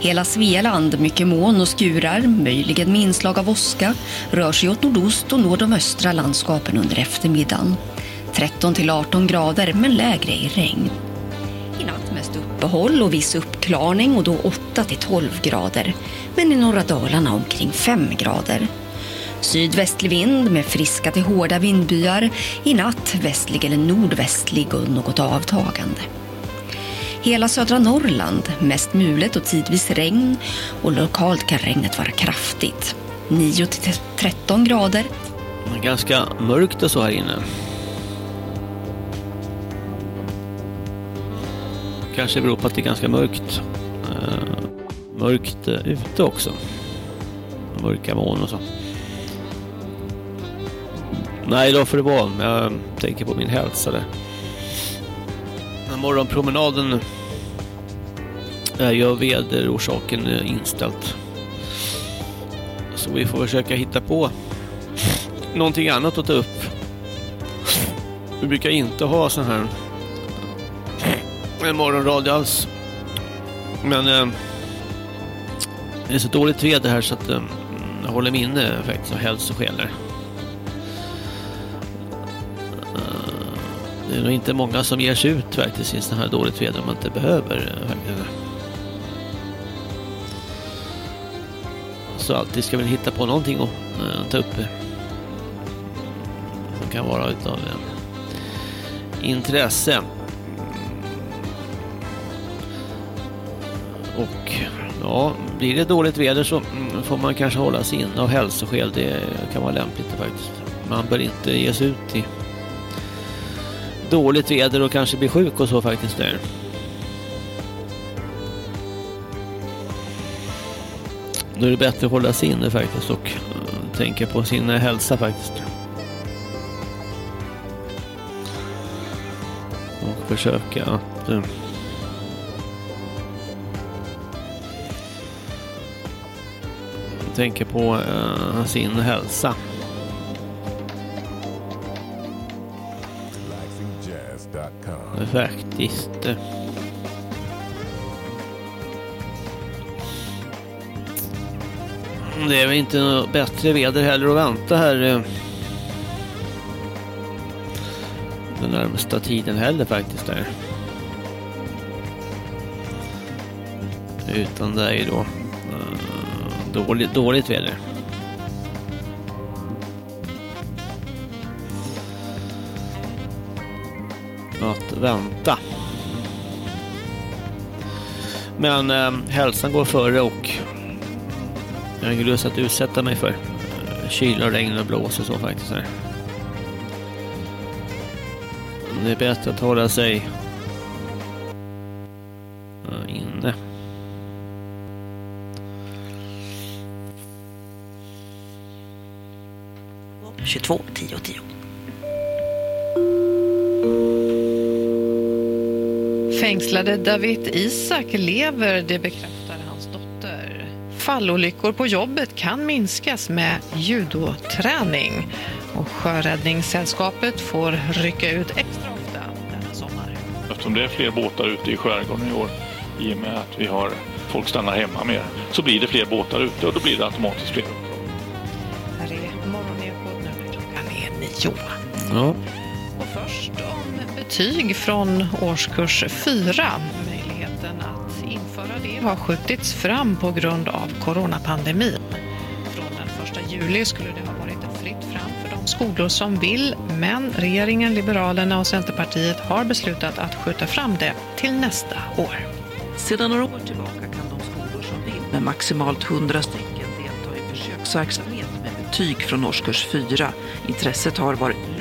Hela Svealand, mycket moln och skurar, möjligen med inslag av åska, rör sig åt nordost och når de östra landskapen under eftermiddagen. 13 till 18 grader, men lägre i regn. I natt mest uppehåll och viss uppklarning och då 8 till 12 grader, men i norra Dalarna omkring 5 grader. Sydvästlig vind med friska till hårda vindbyar, i natt västlig eller nordvästlig och något avtagande. Hela södra Norrland, mest mulet och tidvis regn och lokalt kan regnet vara kraftigt. 9 till 13 grader. Ganska mörkt och så här inne. Kanske beror på att det är ganska mörkt. Uh, mörkt uh, ute också. Mörka moln och så. Nej, då får det vara. Jag tänker på min hälsa där. Morgonpromenaden är ju väderorsaken eh, inställt. Så vi får försöka hitta på någonting annat att ta upp. Vi brukar inte ha sån här en morgonradio alls. Men eh, det är så dåligt väder här så att eh, jag håller minne faktiskt av hälsoskäl där. Eh, det är nog inte många som ger sig ut faktiskt i sådana här dåligt väder om man inte behöver. Eh, så alltid ska vi hitta på någonting att uh, ta upp. Som kan vara utav uh, intresse. Ja, blir det dåligt väder så mm, får man kanske hålla sig inne av hälsoskäl. Det kan vara lämpligt faktiskt. Man bör inte ge sig ut i dåligt väder och kanske bli sjuk och så faktiskt där. Då är det bättre att hålla sig inne faktiskt och mm, tänka på sin hälsa faktiskt. Och försöka att mm, tänker på på sin hälsa. Faktiskt. Det är väl inte något bättre väder heller att vänta här eh, den närmsta tiden heller faktiskt där. Utan det är ju då dåligt, dåligt väder. att vänta. Men eh, hälsan går före och jag har ingen lust att utsätta mig för kyla, regn och blås och så faktiskt. Här. Det är bättre att hålla sig 22 10 10. Fängslade David Isak lever, det bekräftar hans dotter. Fallolyckor på jobbet kan minskas med judoträning. Och Sjöräddningssällskapet får rycka ut extra ofta denna sommar. Eftersom det är fler båtar ute i skärgården i år i och med att vi har folk stannar hemma mer så blir det fler båtar ute och då blir det automatiskt fler Ja. Och först om betyg från årskurs 4. Möjligheten att införa det har skjutits fram på grund av coronapandemin. Från den 1 juli skulle det ha varit fritt fram för de skolor som vill, men regeringen, Liberalerna och Centerpartiet har beslutat att skjuta fram det till nästa år. Sedan några år tillbaka kan de skolor som vill med maximalt 100 stycken delta i försöksverksamhet med betyg från årskurs 4. Intresset har varit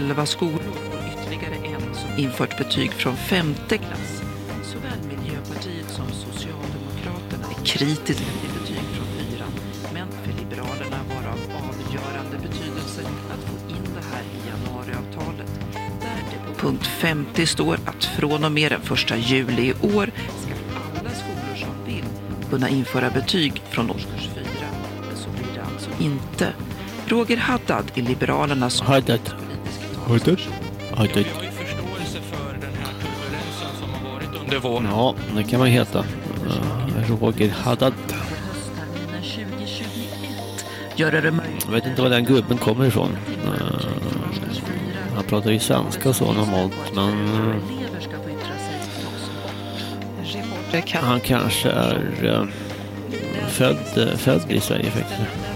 Elva 11 skolor och ytterligare en som infört betyg från femte klass. Såväl Miljöpartiet som Socialdemokraterna är kritiska till betyg från fyran. Men för Liberalerna var av avgörande betydelse att få in det här i januariavtalet. Där det på punkt 50 står att från och med den 1 juli i år ska alla skolor som vill kunna införa betyg från årskurs 4. Men så blir det alltså inte. Roger Haddad i Liberalernas Haddad. Haddad. Haddad. under våren. Ja, det kan man ju heta. Eh, Roger Haddad. Jag vet inte var den gubben kommer ifrån. Eh, Han pratar ju svenska och så normalt, men eh, han kanske är född, född i Sverige faktiskt.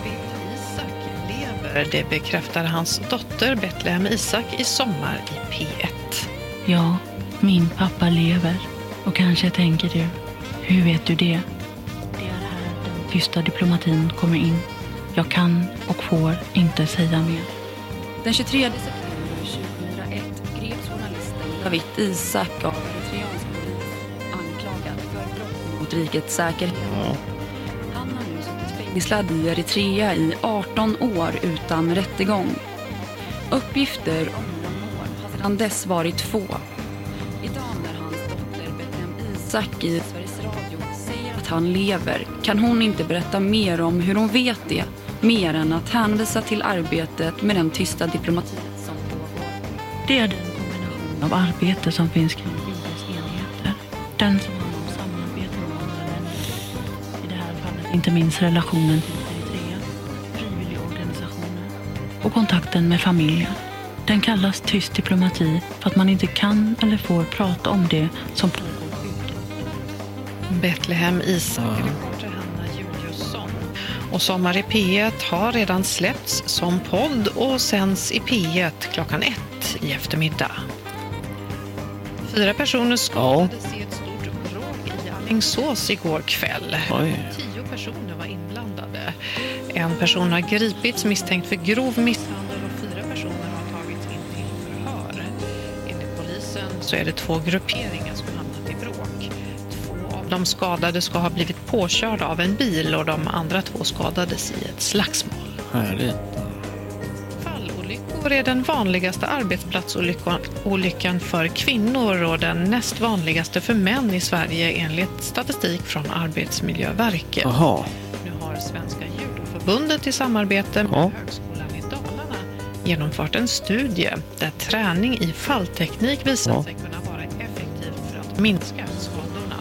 Det bekräftar hans dotter Betlehem Isak i sommar i P1. Ja, min pappa lever. Och kanske tänker du, hur vet du det? Det är här den tysta diplomatin kommer in. Jag kan och får inte säga mer. Den 23 september 2001 greps journalisten David Isak av eritreansk polis anklagad för brott mot rikets säkerhet. Suttit fängslad i Eritrea i 18 år utan rättegång. Uppgifter om hur han mår har sedan dess varit få. Idag när hans dotter Betlehem Isak i Sveriges Radio säger att han lever kan hon inte berätta mer om hur hon vet det, mer än att hänvisa till arbetet med den tysta diplomatin som pågår. Det är den kombination av arbete som finns kring UDs enheter. Den som relationen till Eritrea, frivilligorganisationer och kontakten med familjen. Den kallas tyst diplomati för att man inte kan eller får prata om det som pågår Betlehem Isak, reporter Hanna Juliusson. Och Sommar i P1 har redan släppts som podd och sänds i P1 klockan ett i eftermiddag. Fyra personer skadades i ett stort bråk i Alingsås igår kväll. Oj. En person har gripits misstänkt för grov misshandel och fyra personer har tagits in till förhör. Enligt polisen så är det två grupperingar som hamnat i bråk. Två av de skadade ska ha blivit påkörda av en bil och de andra två skadades i ett slagsmål. Härligt. Fallolyckor är den vanligaste arbetsplatsolyckan olyckan för kvinnor och den näst vanligaste för män i Sverige enligt statistik från Arbetsmiljöverket. Jaha. Nu har Svenska judoförbundet i samarbete med Ja. Högskolan i Dalarna genomfört en studie där träning i fallteknik visat Ja. sig kunna vara effektivt för att minska skadorna.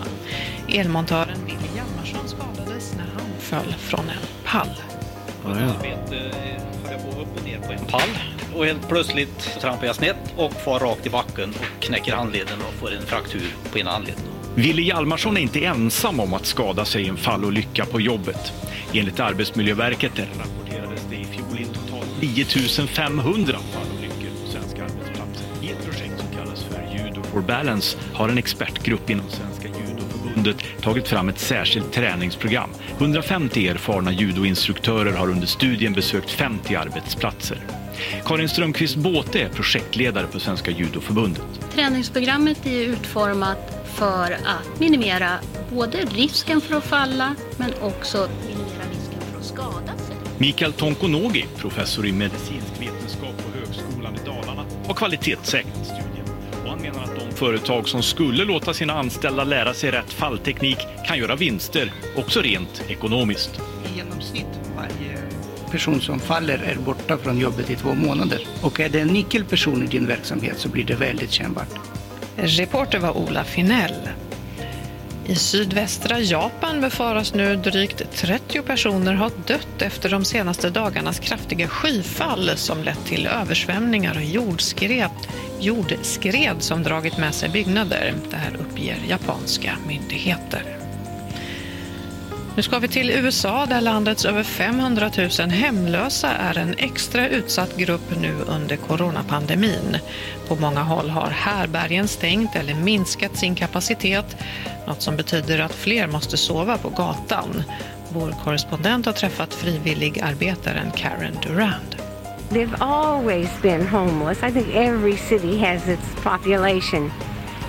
Elmontören Billy Hjalmarsson skadades när han föll från en pall. arbete höll jag på upp och ner på en pall och helt plötsligt trampar jag snett och far rakt i backen och knäcker handleden och får en fraktur på ena handleden. Ville Hjalmarsson är inte ensam om att skada sig i en fallolycka på jobbet. Enligt Arbetsmiljöverket rapporterades det i fjol in totalt 9500 fallolyckor på svenska arbetsplatser. I ett projekt som kallas för Judo for Balance har en expertgrupp inom Svenska judoförbundet tagit fram ett särskilt träningsprogram. 150 erfarna judoinstruktörer har under studien besökt 50 arbetsplatser. Karin Strömqvist Båte är projektledare på Svenska judoförbundet. Träningsprogrammet är utformat för att minimera både risken för att falla men också minimera risken för att skada sig. Mikael Tonkonogi, professor i medicinsk vetenskap på Högskolan i Dalarna, har kvalitetssäkrat studien. Och han menar att de företag som skulle låta sina anställda lära sig rätt fallteknik kan göra vinster, också rent ekonomiskt. I genomsnitt varje person som faller är borta från jobbet i två månader. Och är det en nyckelperson i din verksamhet så blir det väldigt kännbart. Reporter var Ola Finell. I sydvästra Japan befaras nu drygt 30 personer ha dött efter de senaste dagarnas kraftiga skyfall som lett till översvämningar och jordskred, jordskred som dragit med sig byggnader. Det här uppger japanska myndigheter. Nu ska vi till USA där landets över 500 000 hemlösa är en extra utsatt grupp nu under coronapandemin. På många håll har härbergen stängt eller minskat sin kapacitet, något som betyder att fler måste sova på gatan. Vår korrespondent har träffat frivilligarbetaren Karen Durand. They've always been homeless. I think every city has its population.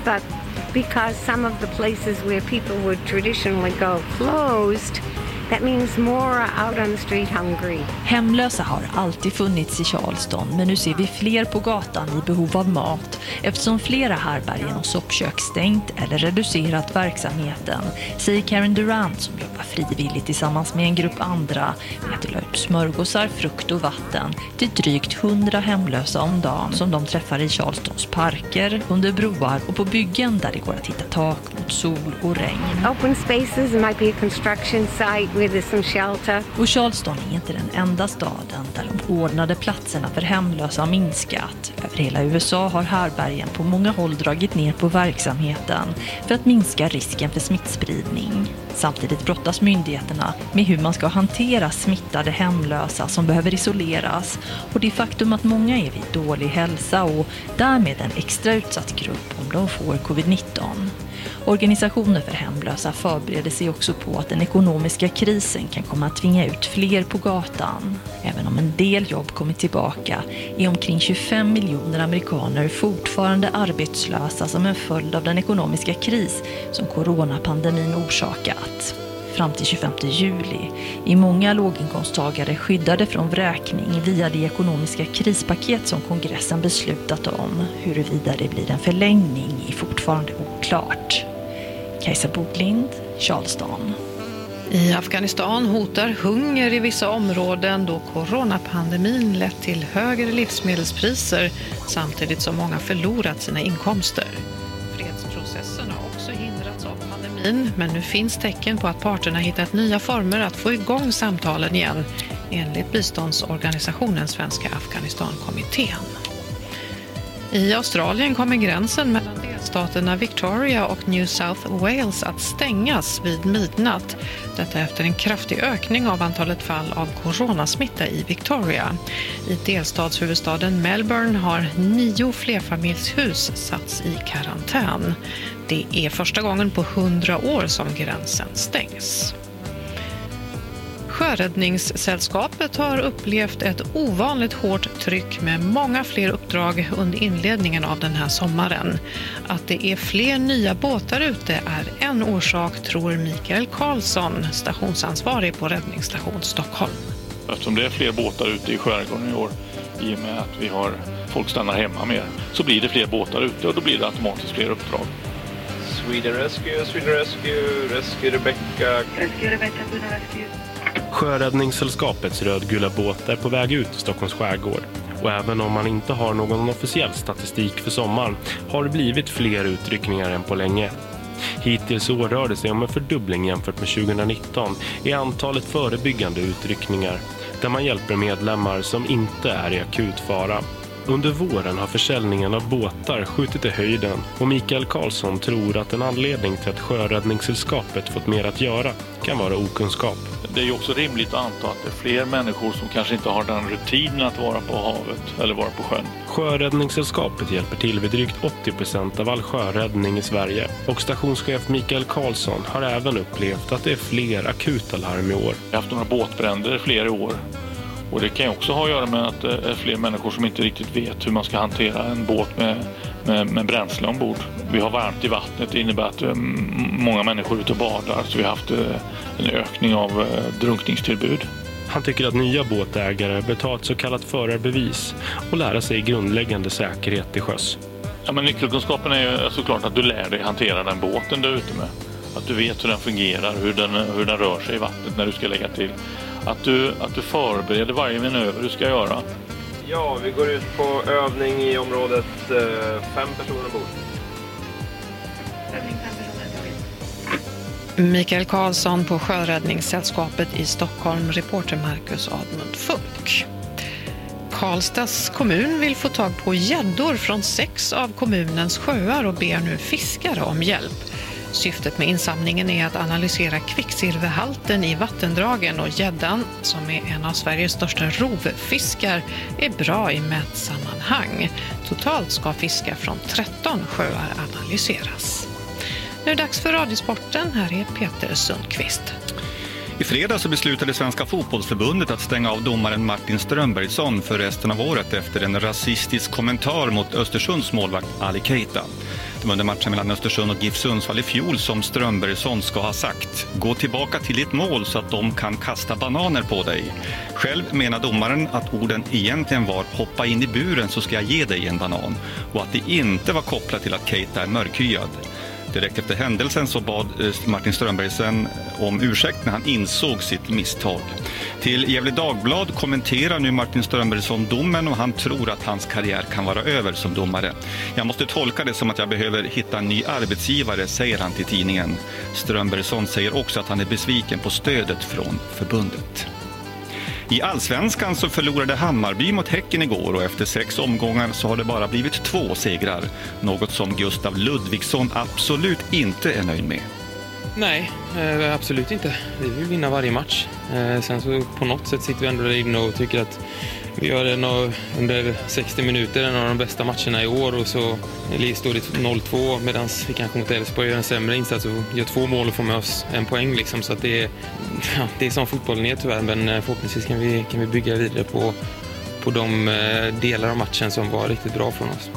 But because some of the places where people would traditionally go closed, that means more are out on the street hungry. Hemlösa har alltid funnits i Charleston men nu ser vi fler på gatan i behov av mat eftersom flera härbergen och soppkök stängt eller reducerat verksamheten, säger Karen Durant som jobbar frivilligt tillsammans med en grupp andra med att dela ut smörgåsar, frukt och vatten till drygt 100 hemlösa om dagen som de träffar i Charlestons parker, under broar och på byggen där det går att hitta tak mot sol och regn. Open spaces, might be a construction site some shelter. Och Charleston är inte den enda staden där de ordnade platserna för hemlösa har minskat. Över hela USA har härbergen på många håll dragit ner på verksamheten för att minska risken för smittspridning. Samtidigt brottas myndigheterna med hur man ska hantera smittade hemlösa som behöver isoleras och det faktum att många är vid dålig hälsa och därmed en extra utsatt grupp om de får covid-19. Organisationer för hemlösa förbereder sig också på att den ekonomiska krisen kan komma att tvinga ut fler på gatan. Även om en del jobb kommit tillbaka är omkring 25 miljoner amerikaner fortfarande arbetslösa som en följd av den ekonomiska kris som coronapandemin orsakat. Fram till 25 juli är många låginkomsttagare skyddade från vräkning via det ekonomiska krispaket som kongressen beslutat om. Huruvida det blir en förlängning är fortfarande oklart. Kajsa Boglind, Charleston. I Afghanistan hotar hunger i vissa områden då coronapandemin lett till högre livsmedelspriser samtidigt som många förlorat sina inkomster. Fredsprocessen har också hindrats av pandemin men nu finns tecken på att parterna hittat nya former att få igång samtalen igen enligt biståndsorganisationen Svenska Afghanistankommittén. I Australien kommer gränsen mellan delstaterna Victoria och New South Wales att stängas vid midnatt. Detta efter en kraftig ökning av antalet fall av coronasmitta i Victoria. I delstatshuvudstaden Melbourne har nio flerfamiljshus satts i karantän. Det är första gången på hundra år som gränsen stängs. Sjöräddningssällskapet har upplevt ett ovanligt hårt tryck med många fler uppdrag under inledningen av den här sommaren. Att det är fler nya båtar ute är en orsak, tror Mikael Karlsson, stationsansvarig på Räddningsstation Stockholm. Eftersom det är fler båtar ute i skärgården i år, i och med att vi har folk stannar hemma mer, så blir det fler båtar ute och då blir det automatiskt fler uppdrag. Sweden Rescue, Sweden Rescue, Rescue Rebecca. Rescue Rebecca, Sweden Rescue. Sjöräddningssällskapets rödgula båt är på väg ut i Stockholms skärgård. Och även om man inte har någon officiell statistik för sommaren har det blivit fler utryckningar än på länge. Hittills år rör det sig om en fördubbling jämfört med 2019 i antalet förebyggande utryckningar där man hjälper medlemmar som inte är i akut fara. Under våren har försäljningen av båtar skjutit i höjden och Mikael Karlsson tror att en anledning till att Sjöräddningssällskapet fått mer att göra kan vara okunskap. Det är ju också rimligt att anta att det är fler människor som kanske inte har den rutinen att vara på havet eller vara på sjön. Sjöräddningssällskapet hjälper till vid drygt 80 procent av all sjöräddning i Sverige och stationschef Mikael Karlsson har även upplevt att det är fler akuta larm i år. Vi har haft några båtbränder fler i år Och det kan ju också ha att göra med att det är fler människor som inte riktigt vet hur man ska hantera en båt med, med, med bränsle ombord. Vi har varmt i vattnet, det innebär att eh, många människor är ute och badar så vi har haft eh, en ökning av eh, drunkningstillbud. Han tycker att nya båtägare bör ta ett så kallat förarbevis och lära sig grundläggande säkerhet till sjöss. Ja, men nyckelkunskapen är ju såklart att du lär dig hantera den båten du är ute med. Att du vet hur den fungerar, hur den, hur den rör sig i vattnet när du ska lägga till. Att du, att du förbereder varje manöver du ska göra. Ja, vi går ut på övning i området. Eh, fem personer ombord. Mikael Karlsson på Sjöräddningssällskapet i Stockholm, reporter Marcus Admund Funk. Karlstads kommun vill få tag på gäddor från sex av kommunens sjöar och ber nu fiskare om hjälp. Syftet med insamlingen är att analysera kvicksilverhalten i vattendragen och gäddan, som är en av Sveriges största rovfiskar, är bra i mätsammanhang. Totalt ska fiskar från 13 sjöar analyseras. Nu är det dags för Radiosporten. Här är Peter Sundqvist. I fredag så beslutade Svenska fotbollsförbundet att stänga av domaren Martin Strömbergsson för resten av året efter en rasistisk kommentar mot Östersunds målvakt Ali Keita. Det under matchen mellan Östersund och GIF Sundsvall i fjol som Strömbergsson ska ha sagt “Gå tillbaka till ditt mål så att de kan kasta bananer på dig”. Själv menar domaren att orden egentligen var “Hoppa in i buren så ska jag ge dig en banan” och att det inte var kopplat till att Keita är mörkhyad. Direkt efter händelsen så bad eh, Martin Strömbergsen eh, om ursäkt när han insåg sitt misstag. Till Gefle Dagblad kommenterar nu Martin Strömbergsson domen och han tror att hans karriär kan vara över som domare. Jag måste tolka det som att jag behöver hitta en ny arbetsgivare, säger han till tidningen. Strömbergsson säger också att han är besviken på stödet från förbundet. I allsvenskan så förlorade Hammarby mot Häcken igår och efter sex omgångar så har det bara blivit två segrar. Något som Gustav Ludvigsson absolut inte är nöjd med. Nej, eh, absolut inte. Vi vill vinna varje match. Eh, sen så på något sätt sitter vi ändå där inne och tycker att vi gör en av, under 60 minuter en av de bästa matcherna i år och så står det 0-2 medan vi kanske mot Elfsborg gör en sämre insats och gör två mål och får med oss en poäng. Liksom. Så att det, är, ja, det är som fotbollen är tyvärr men eh, förhoppningsvis kan vi, kan vi bygga vidare på, på de eh, delar av matchen som var riktigt bra från oss.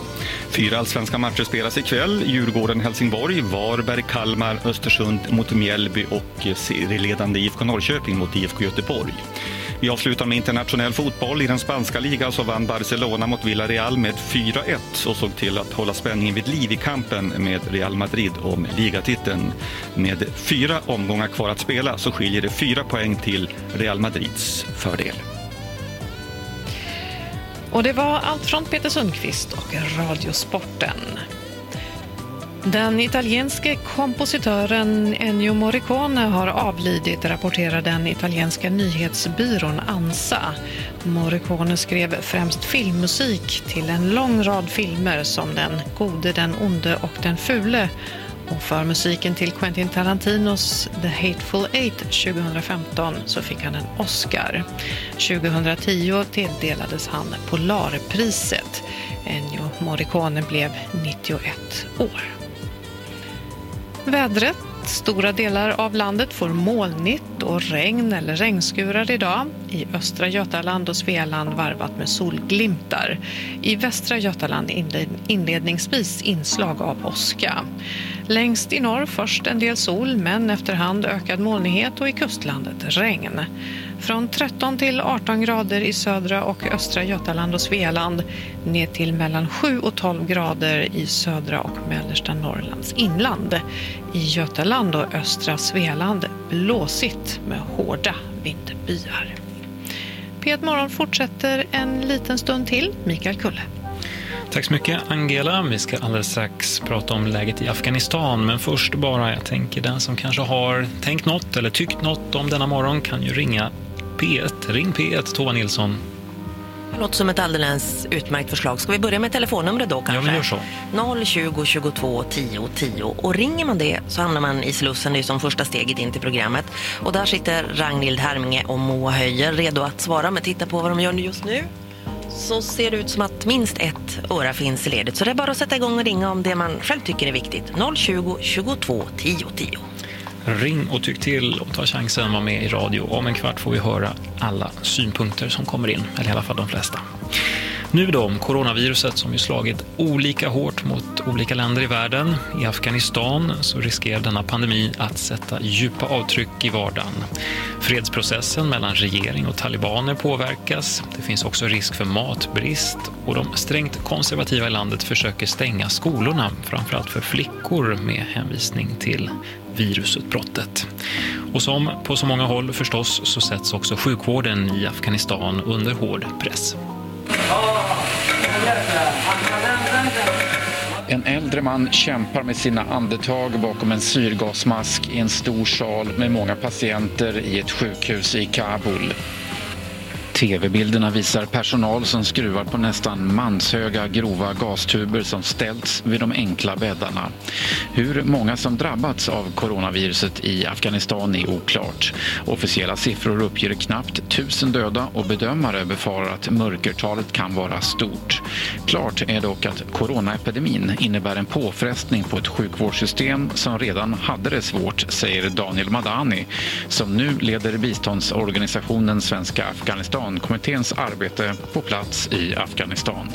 Fyra allsvenska matcher spelas ikväll. Djurgården-Helsingborg, Varberg, Kalmar, Östersund mot Mjällby och eh, serieledande IFK Norrköping mot IFK Göteborg. Vi avslutar med internationell fotboll. I den spanska ligan så vann Barcelona mot Villarreal med 4-1 och såg till att hålla spänningen vid liv i kampen med Real Madrid om ligatiteln. Med fyra omgångar kvar att spela så skiljer det fyra poäng till Real Madrids fördel. Och det var allt från Peter Sundqvist och Radiosporten. Den italienske kompositören Ennio Morricone har avlidit, rapporterar den italienska nyhetsbyrån ANSA. Morricone skrev främst filmmusik till en lång rad filmer som Den gode, den onde och den fule och för musiken till Quentin Tarantinos The Hateful Eight 2015 så fick han en Oscar. 2010 tilldelades han Polarpriset. Ennio Morricone blev 91 år. Vädret. Stora delar av landet får molnigt och regn eller regnskurar idag. I östra Götaland och Svealand varvat med solglimtar. I västra Götaland inledningsvis inslag av åska. Längst i norr först en del sol men efterhand ökad molnighet och i kustlandet regn. Från 13 till 18 grader i södra och östra Götaland och Svealand ner till mellan 7 och 12 grader i södra och mellersta Norrlands inland. I Götaland och östra Svealand blåsigt med hårda vindbyar. P1 Morgon fortsätter en liten stund till. Mikael Kulle. Tack så mycket Angela. Vi ska alldeles strax prata om läget i Afghanistan. Men först bara, jag tänker den som kanske har tänkt något eller tyckt något om denna morgon kan ju ringa P1. Ring P1, Tova Nilsson. Det låter som ett alldeles utmärkt förslag. Ska vi börja med telefonnumret då kanske? Ja, gör så. 020 22 10 10. Och ringer man det så hamnar man i Slussen, det är som första steget in till programmet. Och där sitter Ragnhild Herminge och Moa Höjer redo att svara. Men titta på vad de gör just nu så ser det ut som att minst ett öra finns i ledet. Så det är bara att sätta igång och ringa om det man själv tycker är viktigt. 020 22 10 10 ring och tyck till och ta chansen att vara med i radio. Om en kvart får vi höra alla synpunkter som kommer in, eller i alla fall de flesta. Nu då om coronaviruset som ju slagit olika hårt mot olika länder i världen. I Afghanistan så riskerar denna pandemi att sätta djupa avtryck i vardagen. Fredsprocessen mellan regering och talibaner påverkas. Det finns också risk för matbrist och de strängt konservativa i landet försöker stänga skolorna, framförallt för flickor med hänvisning till virusutbrottet. Och som på så många håll förstås så sätts också sjukvården i Afghanistan under hård press. En äldre man kämpar med sina andetag bakom en syrgasmask i en stor sal med många patienter i ett sjukhus i Kabul. TV-bilderna visar personal som skruvar på nästan manshöga grova gastuber som ställts vid de enkla bäddarna. Hur många som drabbats av coronaviruset i Afghanistan är oklart. Officiella siffror uppger knappt tusen döda och bedömare befarar att mörkertalet kan vara stort. Klart är dock att coronaepidemin innebär en påfrestning på ett sjukvårdssystem som redan hade det svårt, säger Daniel Madani som nu leder biståndsorganisationen Svenska Afghanistan Afghanistankommitténs arbete på plats i Afghanistan.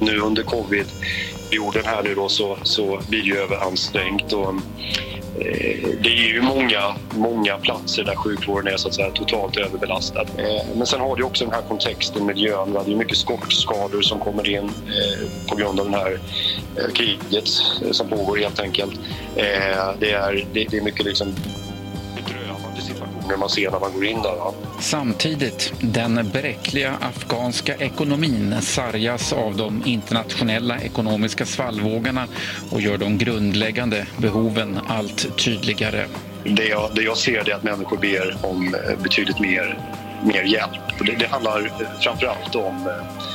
Nu under covid-perioden här nu då så, så blir det ju överansträngt och eh, det är ju många, många platser där sjukvården är så att säga totalt överbelastad. Eh, men sen har du också den här kontexten, miljön. Det är mycket skottskador som kommer in eh, på grund av det här eh, kriget eh, som pågår helt enkelt. Eh, det är, det är mycket liksom situationer man ser när man går in där. Ja. Samtidigt, den bräckliga afghanska ekonomin sargas av de internationella ekonomiska svallvågorna och gör de grundläggande behoven allt tydligare. Det jag, det jag ser är att människor ber om eh, betydligt mer, mer hjälp. Det, det handlar framför allt om eh,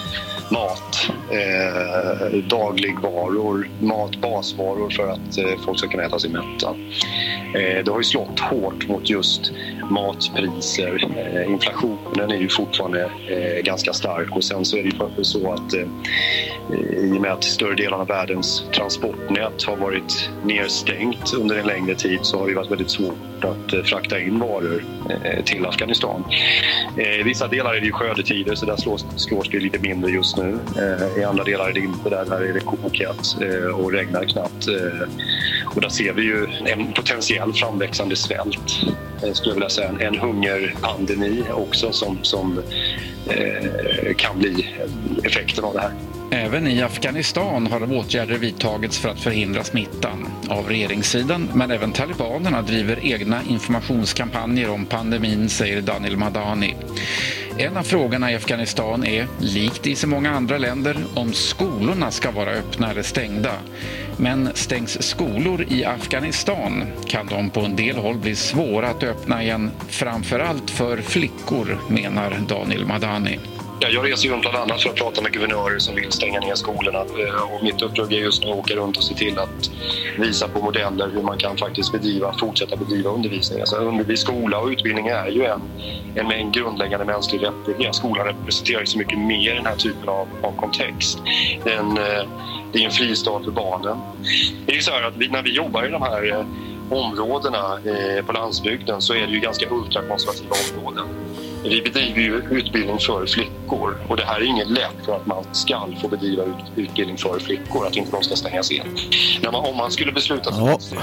mat, eh, dagligvaror, mat, basvaror för att eh, folk ska kunna äta sig mätta. Eh, det har ju slått hårt mot just matpriser. Eh, inflationen är ju fortfarande eh, ganska stark och sen så är det ju så att eh, i och med att större delen av världens transportnät har varit nedstängt under en längre tid så har det varit väldigt svårt att frakta in varor till Afghanistan. I vissa delar är det ju skördetider så där slås, slås det lite mindre just nu. I andra delar är det inte där, där är det kokat och regnar knappt. Och där ser vi ju en potentiell framväxande svält, skulle jag vilja säga. En hungerpandemi också som, som eh, kan bli effekten av det här. Även i Afghanistan har åtgärder vidtagits för att förhindra smittan. Av regeringssidan, men även talibanerna driver egna informationskampanjer om pandemin, säger Daniel Madani. En av frågorna i Afghanistan är, likt i så många andra länder, om skolorna ska vara öppna eller stängda. Men stängs skolor i Afghanistan kan de på en del håll bli svåra att öppna igen, framför allt för flickor, menar Daniel Madani. Ja, jag reser runt bland annat för att prata med guvernörer som vill stänga ner skolorna. Eh, och mitt uppdrag är just nu att åka runt och se till att visa på modeller hur man kan faktiskt bedriva, fortsätta bedriva undervisning. Alltså undervis, skola och utbildning är ju en, en, en grundläggande mänsklig rättighet. Skolan representerar ju så mycket mer i den här typen av, av kontext. Den, eh, det är en fristad för barnen. Det är ju så här att vi, när vi jobbar i de här eh, områdena eh, på landsbygden så är det ju ganska ultrakonservativa områden. Vi bedriver ju utbildning för flickor och det här är inget lätt för att man ska få bedriva ut, utbildning för flickor, att inte de ska stängas in. När man, om man skulle besluta sig för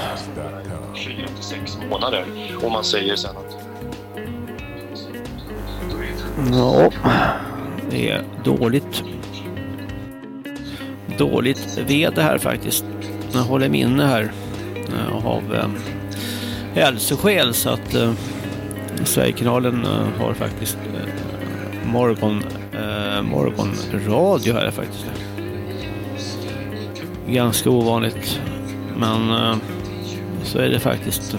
fyra till sex månader och man säger sen att... Ja, det är dåligt. Dåligt väder här faktiskt. Jag håller minne här eh, av eh, hälsoskäl så att eh, Sverigekanalen eh, har faktiskt eh, morgon, uh, morgonradio här faktiskt. Ganska ovanligt. Men så är det faktiskt.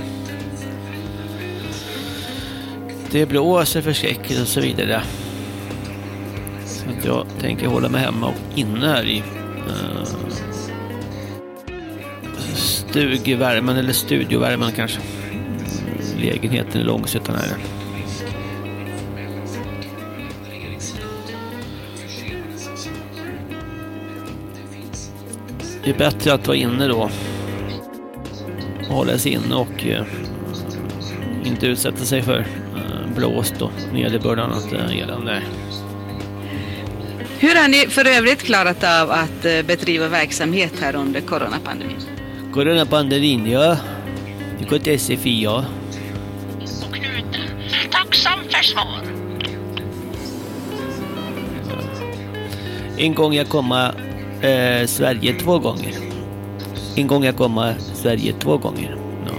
Det blåser förskräckligt och så vidare. Så att jag tänker hålla mig hemma och inne här i stugvärmen eller studiovärmen kanske lägenheten i Långshyttan här. Det är bättre att vara inne då. Hålla sig inne och eh, inte utsätta sig för eh, blåst och nederbörd och annat eh, elände. Hur har ni för övrigt klarat av att eh, bedriva verksamhet här under coronapandemin? Coronapandemin, ja. Det går till SFI, ja. Svar. En gång jag komma eh, Sverige två gånger. En gång jag komma Sverige två gånger. Ja.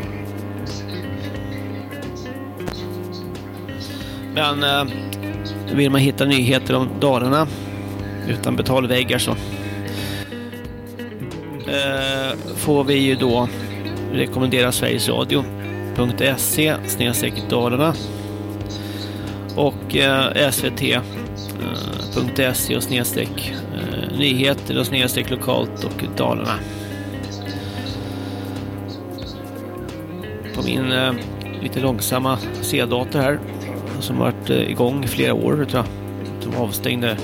Men eh, vill man hitta nyheter om Dalarna utan betalväggar så eh, får vi ju då rekommendera Sveriges Radio.se snedstreck Dalarna och eh, svt.se eh, och snedstreck eh, nyheter och snedstreck lokalt och Dalarna. På min eh, lite långsamma C-dator här som varit eh, igång i flera år tror jag. Som avstängde.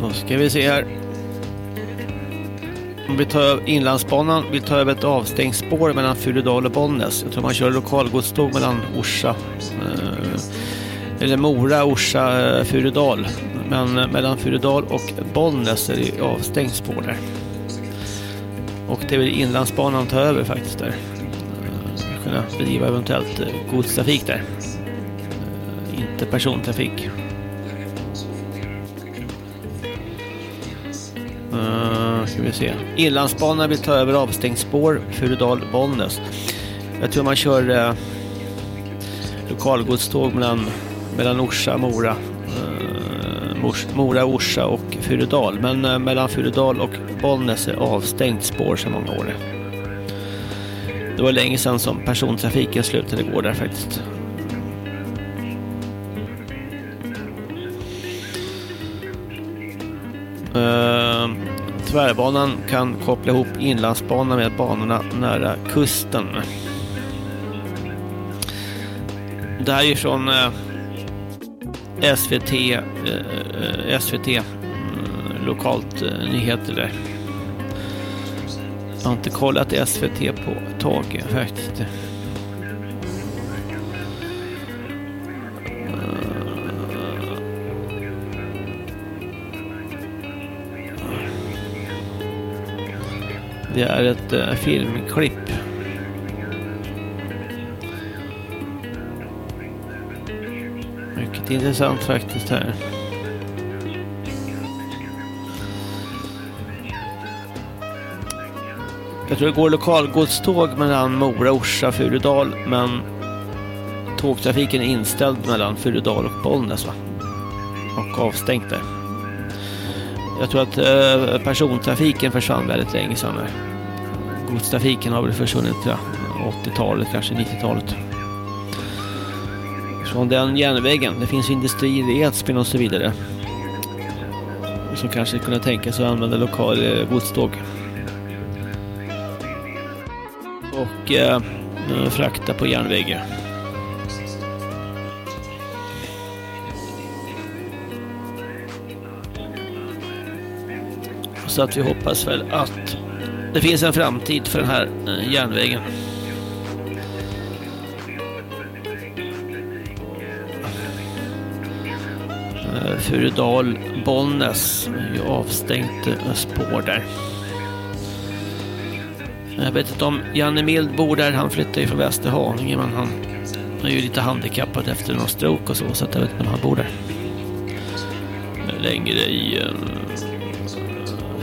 Då ska vi se här som vill ta över Inlandsbanan vill ta över ett avstängt spår mellan Furudal och Bollnäs. Jag tror man kör lokalgodståg mellan Orsa eh, eller Mora, Orsa, eh, Furudal. Men eh, mellan Furudal och Bollnäs är det avstängt spår där. Och det vill Inlandsbanan ta över faktiskt där. Eh, kunna bedriva eventuellt eh, godstrafik där. Eh, inte persontrafik. Uh, vi se. Inlandsbanan vill ta över avstängningsspår Furudal-Bollnäs. Jag tror man kör eh, lokalgodståg mellan, mellan Orsa, Mora, eh, Mora, Orsa och Furudal. Men eh, mellan Furudal och Bollnäs är avstängt spår sedan många år. Det var länge sedan som persontrafiken slutade gå där faktiskt. Uh, tvärbanan kan koppla ihop inlandsbanan med banorna nära kusten. Det här är från eh, SVT, eh, SVT mm, lokalt eh, nyheter där. Jag har inte kollat SVT på ett tag faktiskt. Det är ett uh, filmklipp. Mycket intressant faktiskt här. Jag tror det går lokalgodståg mellan Mora, Orsa, Furudal men tågtrafiken är inställd mellan Furudal och Bollnäs va? Och avstängt där. Jag tror att eh, persontrafiken försvann väldigt länge sedan. Godstrafiken har väl försvunnit ja, 80-talet, kanske 90-talet. Från den järnvägen. Det finns industrier i Edsbyn och så vidare. Som kanske kunde tänka sig att använda lokal eh, godståg. Och eh, frakta på järnvägen. Så att vi hoppas väl att det finns en framtid för den här eh, järnvägen. Eh, Furudal Bollnäs är ju avstängt spår där. Jag vet inte om Janne Mild bor där. Han flyttar ju från Västerhaninge men han är ju lite handikappad efter någon stroke och så så att jag vet inte om han bor där. Längre i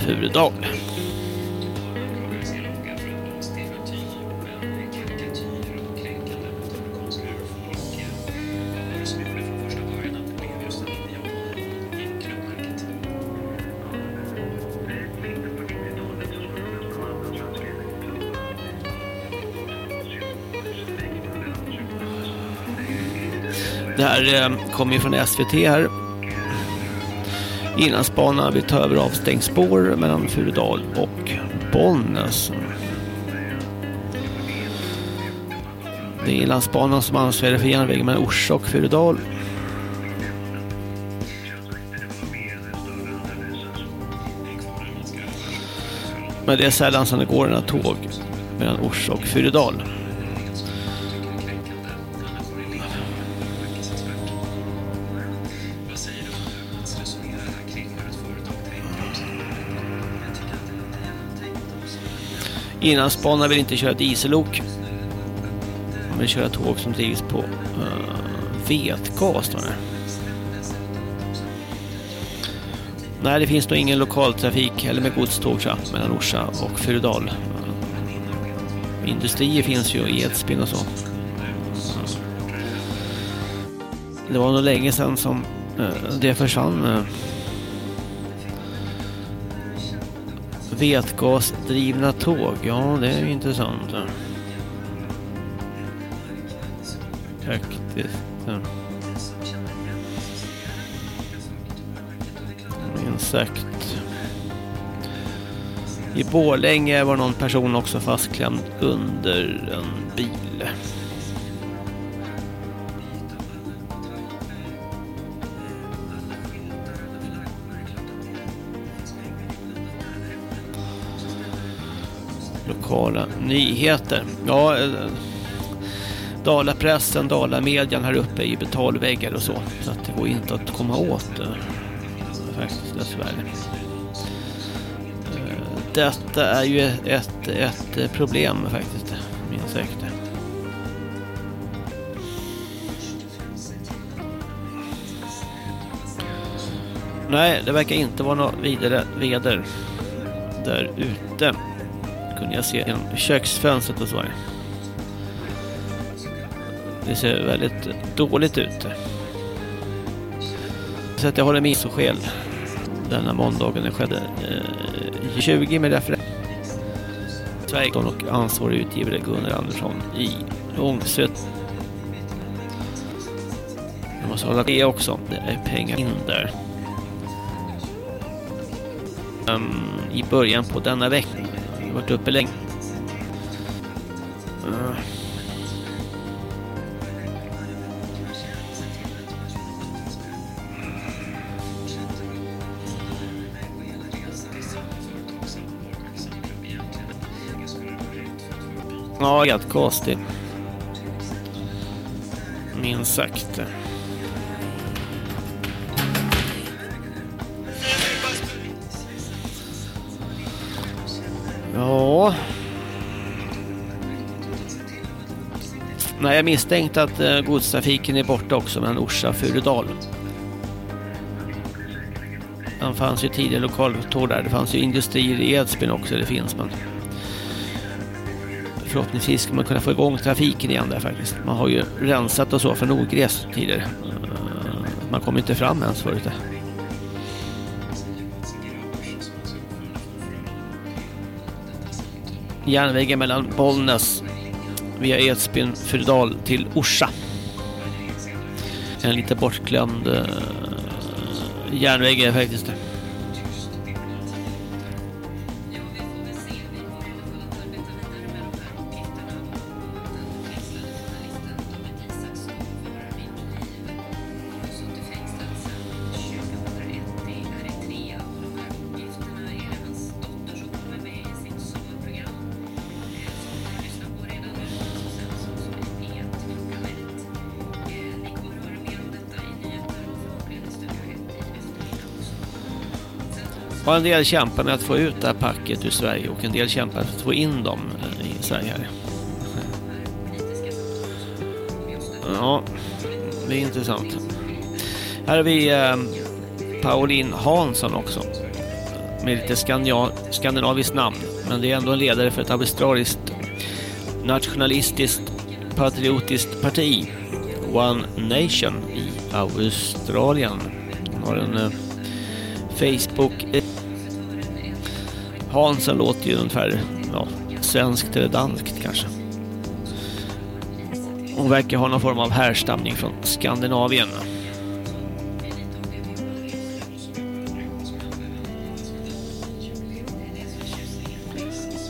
Furudal. Det här eh, kommer ju från SVT här. Inlandsbanan vill ta över avstängningsspår mellan Furudal och Bollnäs. Det är Inlandsbanan som ansvarar för järnvägen mellan Orsa och Furudal. Men det är sällan som det går några tåg mellan Orsa och Furudal. Inlandsbanan vill inte köra diesellok. De vill köra tåg som drivs på uh, vetgas. Nej, det finns nog ingen lokaltrafik eller med godståg mellan Orsa och Furudal. Industrier finns ju i Edsbyn och så. Det var nog länge sedan som eh, det försvann. Eh, Vätgasdrivna tåg, ja det är intressant. Faktiskt. Minst sagt. I Borlänge var någon person också fastklämd under en bil. Lokala nyheter. Ja, eh, Dalapressen, Dalamedian här uppe i betalväggar och så. Så att det går inte att komma åt det. Faktiskt dessvärre. Eh, detta är ju ett, ett problem faktiskt, minst säkert. Nej, det verkar inte vara något vidare väder där ute jag ser genom köksfönstret och så. Det ser väldigt dåligt ut. Så att jag håller med så skäl denna måndagen skedde eh, 20 med referens. Sverigeton och ansvarig utgivare Gunnar Andersson i Långsöt. Jag måste hålla det också. Det är pengar in där. Um, I början på denna vecka har varit uppe länge. Uh. Ja, helt konstigt. Minst sagt. Är misstänkt att eh, godstrafiken är borta också mellan Orsa och Furudal. Det fanns ju tidigare lokaltåg där. Det fanns ju industrier i Edsbyn också, det finns men förhoppningsvis ska man kunna få igång trafiken igen där faktiskt. Man har ju rensat och så för ogräs tidigare. Eh, man kom inte fram ens förut. järnvägen mellan Bollnäs via Edsbyn, Fyrdal till Orsa. En lite bortglömd uh, järnväg faktiskt. Har en del kämpar med att få ut det här packet ur Sverige och en del kämpar med att få in dem eh, i Sverige. Ja, det är intressant. Här har vi eh, Pauline Hansson också. Med lite skandinaviskt namn. Men det är ändå en ledare för ett australiskt nationalistiskt patriotiskt parti. One Nation i Australien. har en eh, Facebook Hansen låter ju ungefär ja, svenskt eller danskt kanske. Hon verkar ha någon form av härstamning från Skandinavien.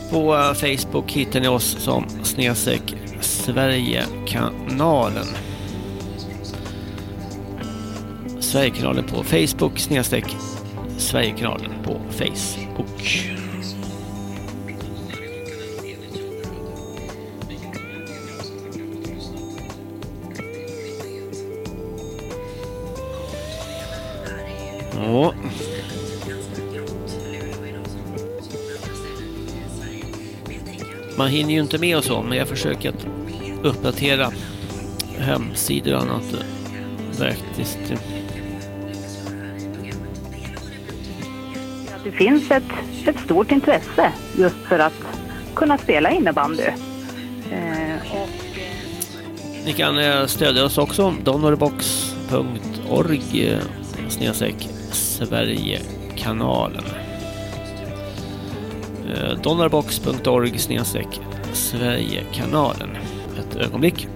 På eh, Facebook hittar ni oss som snedstreck Sverigekanalen. Sverigekanalen på Facebook snedstreck Sverigekanalen på Facebook. Man hinner ju inte med och så, men jag försöker att uppdatera hemsidor och annat faktiskt. Det finns ett, ett stort intresse just för att kunna spela innebandy. Eh, och Ni kan eh, stödja oss också. Donorbox.org eh, snedstreck Sverigekanalen. Donnarbox.org snedstreck Sverigekanalen. Ett ögonblick.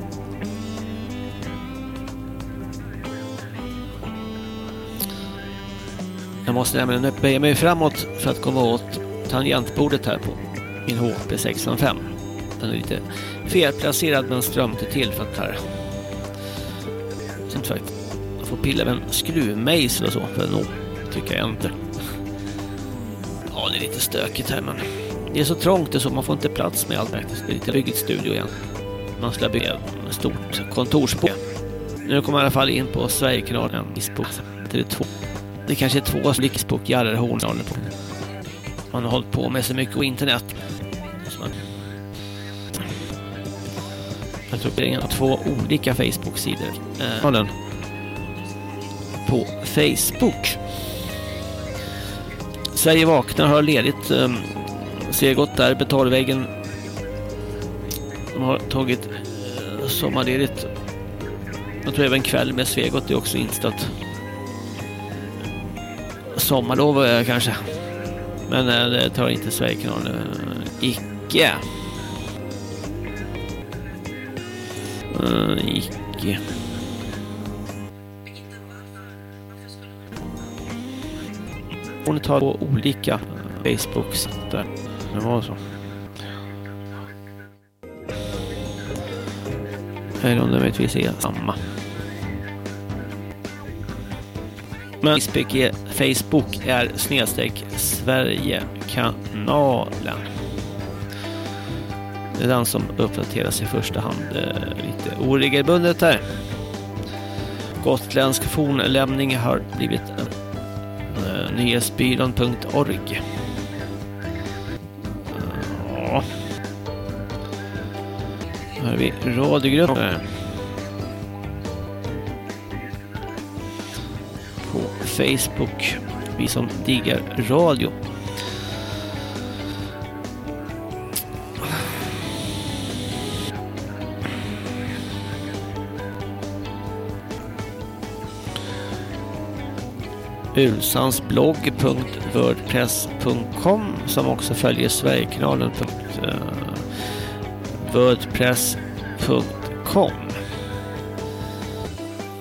Jag måste nämligen böja mig framåt för att komma åt tangentbordet här på min HP 605. Den är lite felplacerad men strömte till för att här. Som sagt, jag får pilla med en skruvmejsel och så för att nå tycker jag inte. Ja, det är lite stökigt här men det är så trångt och så man får inte plats med allt faktiskt. Det är lite byggigt studio igen. Man ska bygga ett stort kontorsbo. Nu kommer jag i alla fall in på Sverigekanalen Facebook. Det är två. Det kanske är två Facebook Jarrhorn på. Man har hållit på med så mycket på internet. Så man jag tror det är två olika Facebook-sidor. Eh, på Facebook. Sverige vaknar har ledigt. Eh, ser gott där, betalväggen. De har tagit eh, sommarledigt. Jag tror även kväll med Svegot är också inställt. Sommarlov kanske. Men eh, det tar inte Sverigekanalen. Eh, icke. Icke. Hon tar på olika Facebook-sidor. Det var så. Eller om det möjligtvis är samma. Men Facebook är, snedstreck Sverigekanalen. Det är den som uppdateras i första hand eh, lite oregelbundet här. Gotländsk fornlämning har blivit eh, nyhetsbyrån.org. Ja. Här har vi radiogrupper. På Facebook. Vi som diggar radio. ulsansblogg.wordpress.com som också följer wordpress.com.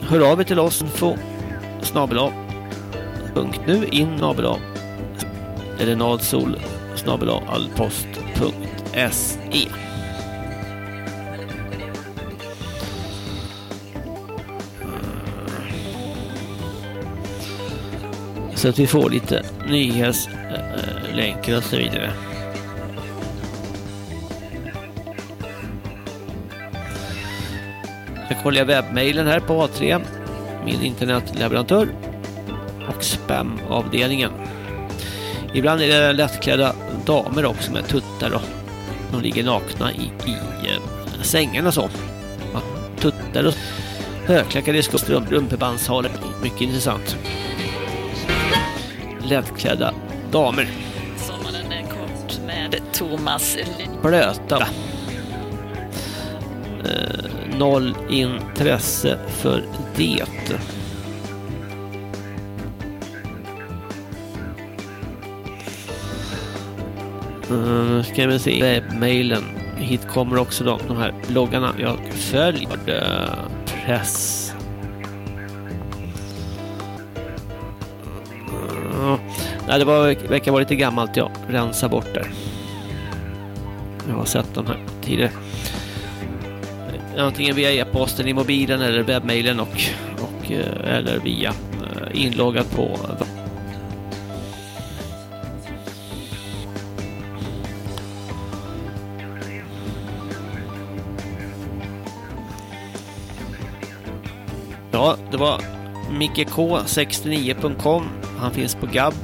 Hör av er till oss info snabel nu in snabel eller nadsol snabel allpost.se Så att vi får lite nyhetslänkar eh, eh, och så vidare. Jag kollar webbmailen här på A3, min internetleverantör och spamavdelningen. Ibland är det lättklädda damer också med tuttar och de ligger nakna i, i sängarna så. Tuttar och högklackade skor, rumpebandshalar. Mycket intressant lättklädda damer. Sommaren är kort med Thomas Blöta. Eh, noll intresse för det. Nu uh, ska vi se webbmailen. Hit kommer också de, de här bloggarna jag följer. Uh, press eh, Nej, det var, verkar vara lite gammalt. Jag rensar bort där. Jag har sett den här tidigare. Antingen via e-posten i mobilen eller webbmailen och, och eh, eller via eh, inloggad inloggat på Ja, det var mickek69.com. Han finns på Gab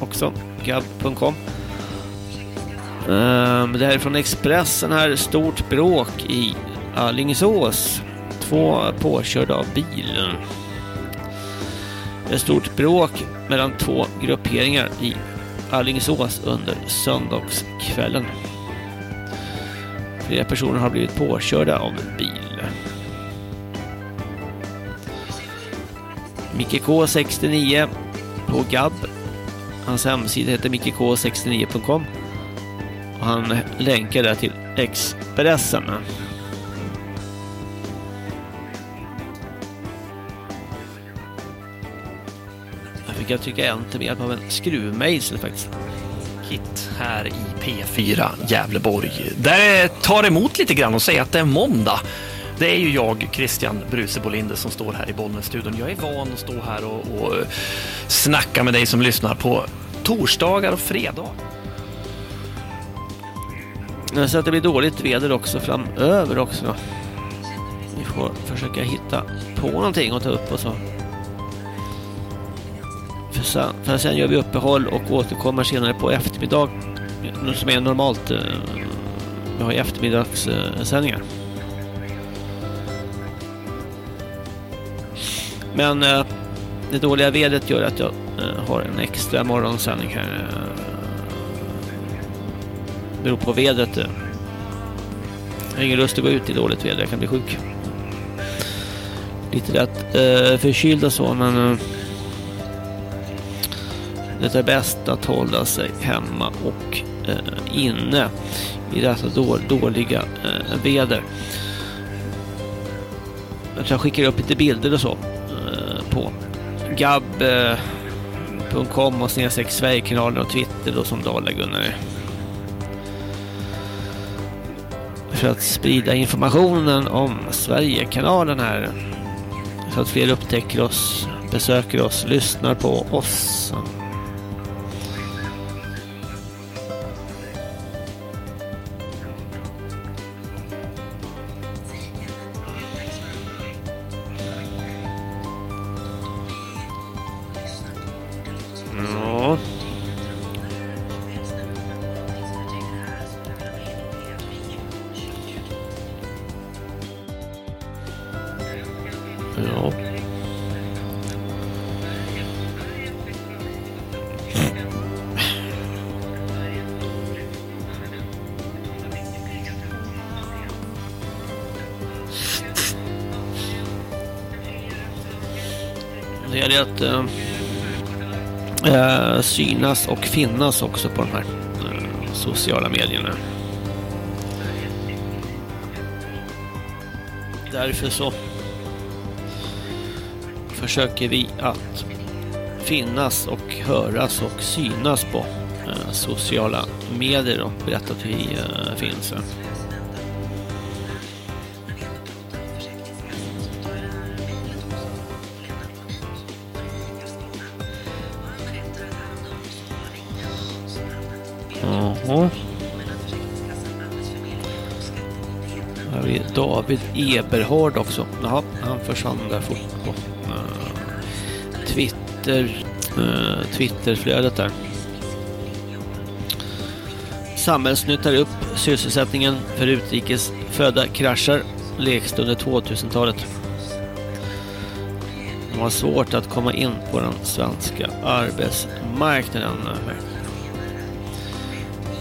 också. Gab.com. Eh, det här är från Expressen här. Stort bråk i Allingsås. Två påkörda av bilen. Ett stort bråk mellan två grupperingar i Allingsås under söndagskvällen. Flera personer har blivit påkörda av en bil. Micke K69 på Gab. Hans hemsida heter mickek69.com och han länkar där till Expressen. Kan jag trycka enter med hjälp av en skruvmejsel faktiskt. Kit här i P4 Gävleborg. Där tar emot lite grann och säger att det är måndag. Det är ju jag, Christian Bruse Bolinde, som står här i Bollnässtudion. Jag är van att stå här och, och eh, snacka med dig som lyssnar på torsdagar och fredagar. Så att det blir dåligt väder också framöver också. Vi får försöka hitta på någonting att ta upp och så. För sen, för sen gör vi uppehåll och återkommer senare på eftermiddag. Som är normalt. Eh, vi har ju eftermiddagssändningar. Men eh, det dåliga vädret gör att jag eh, har en extra morgonsändning här. Det beror på vädret. Jag har ingen lust att gå ut i dåligt väder, jag kan bli sjuk. Lite lätt förkyld och så, men det är bäst att hålla sig hemma och eh, inne i detta då, dåliga eh, väder. Jag skickar upp lite bilder och så eh, på gab.com och snedstreck Sverigekanalen och Twitter då som Dala-Gunnar. För att sprida informationen om Sverigekanalen här. Så att fler upptäcker oss, besöker oss, lyssnar på oss. Synas och finnas också på de här eh, sociala medierna. Därför så försöker vi att finnas och höras och synas på eh, sociala medier och berätta att vi eh, finns. Ja. Här har vi David Eberhard också. Jaha, han försvann där fort på eh, Twitter, uh, Twitterflödet där. Samhällsnyttar upp sysselsättningen för utrikesfödda kraschar lägst under 2000-talet. De har svårt att komma in på den svenska arbetsmarknaden.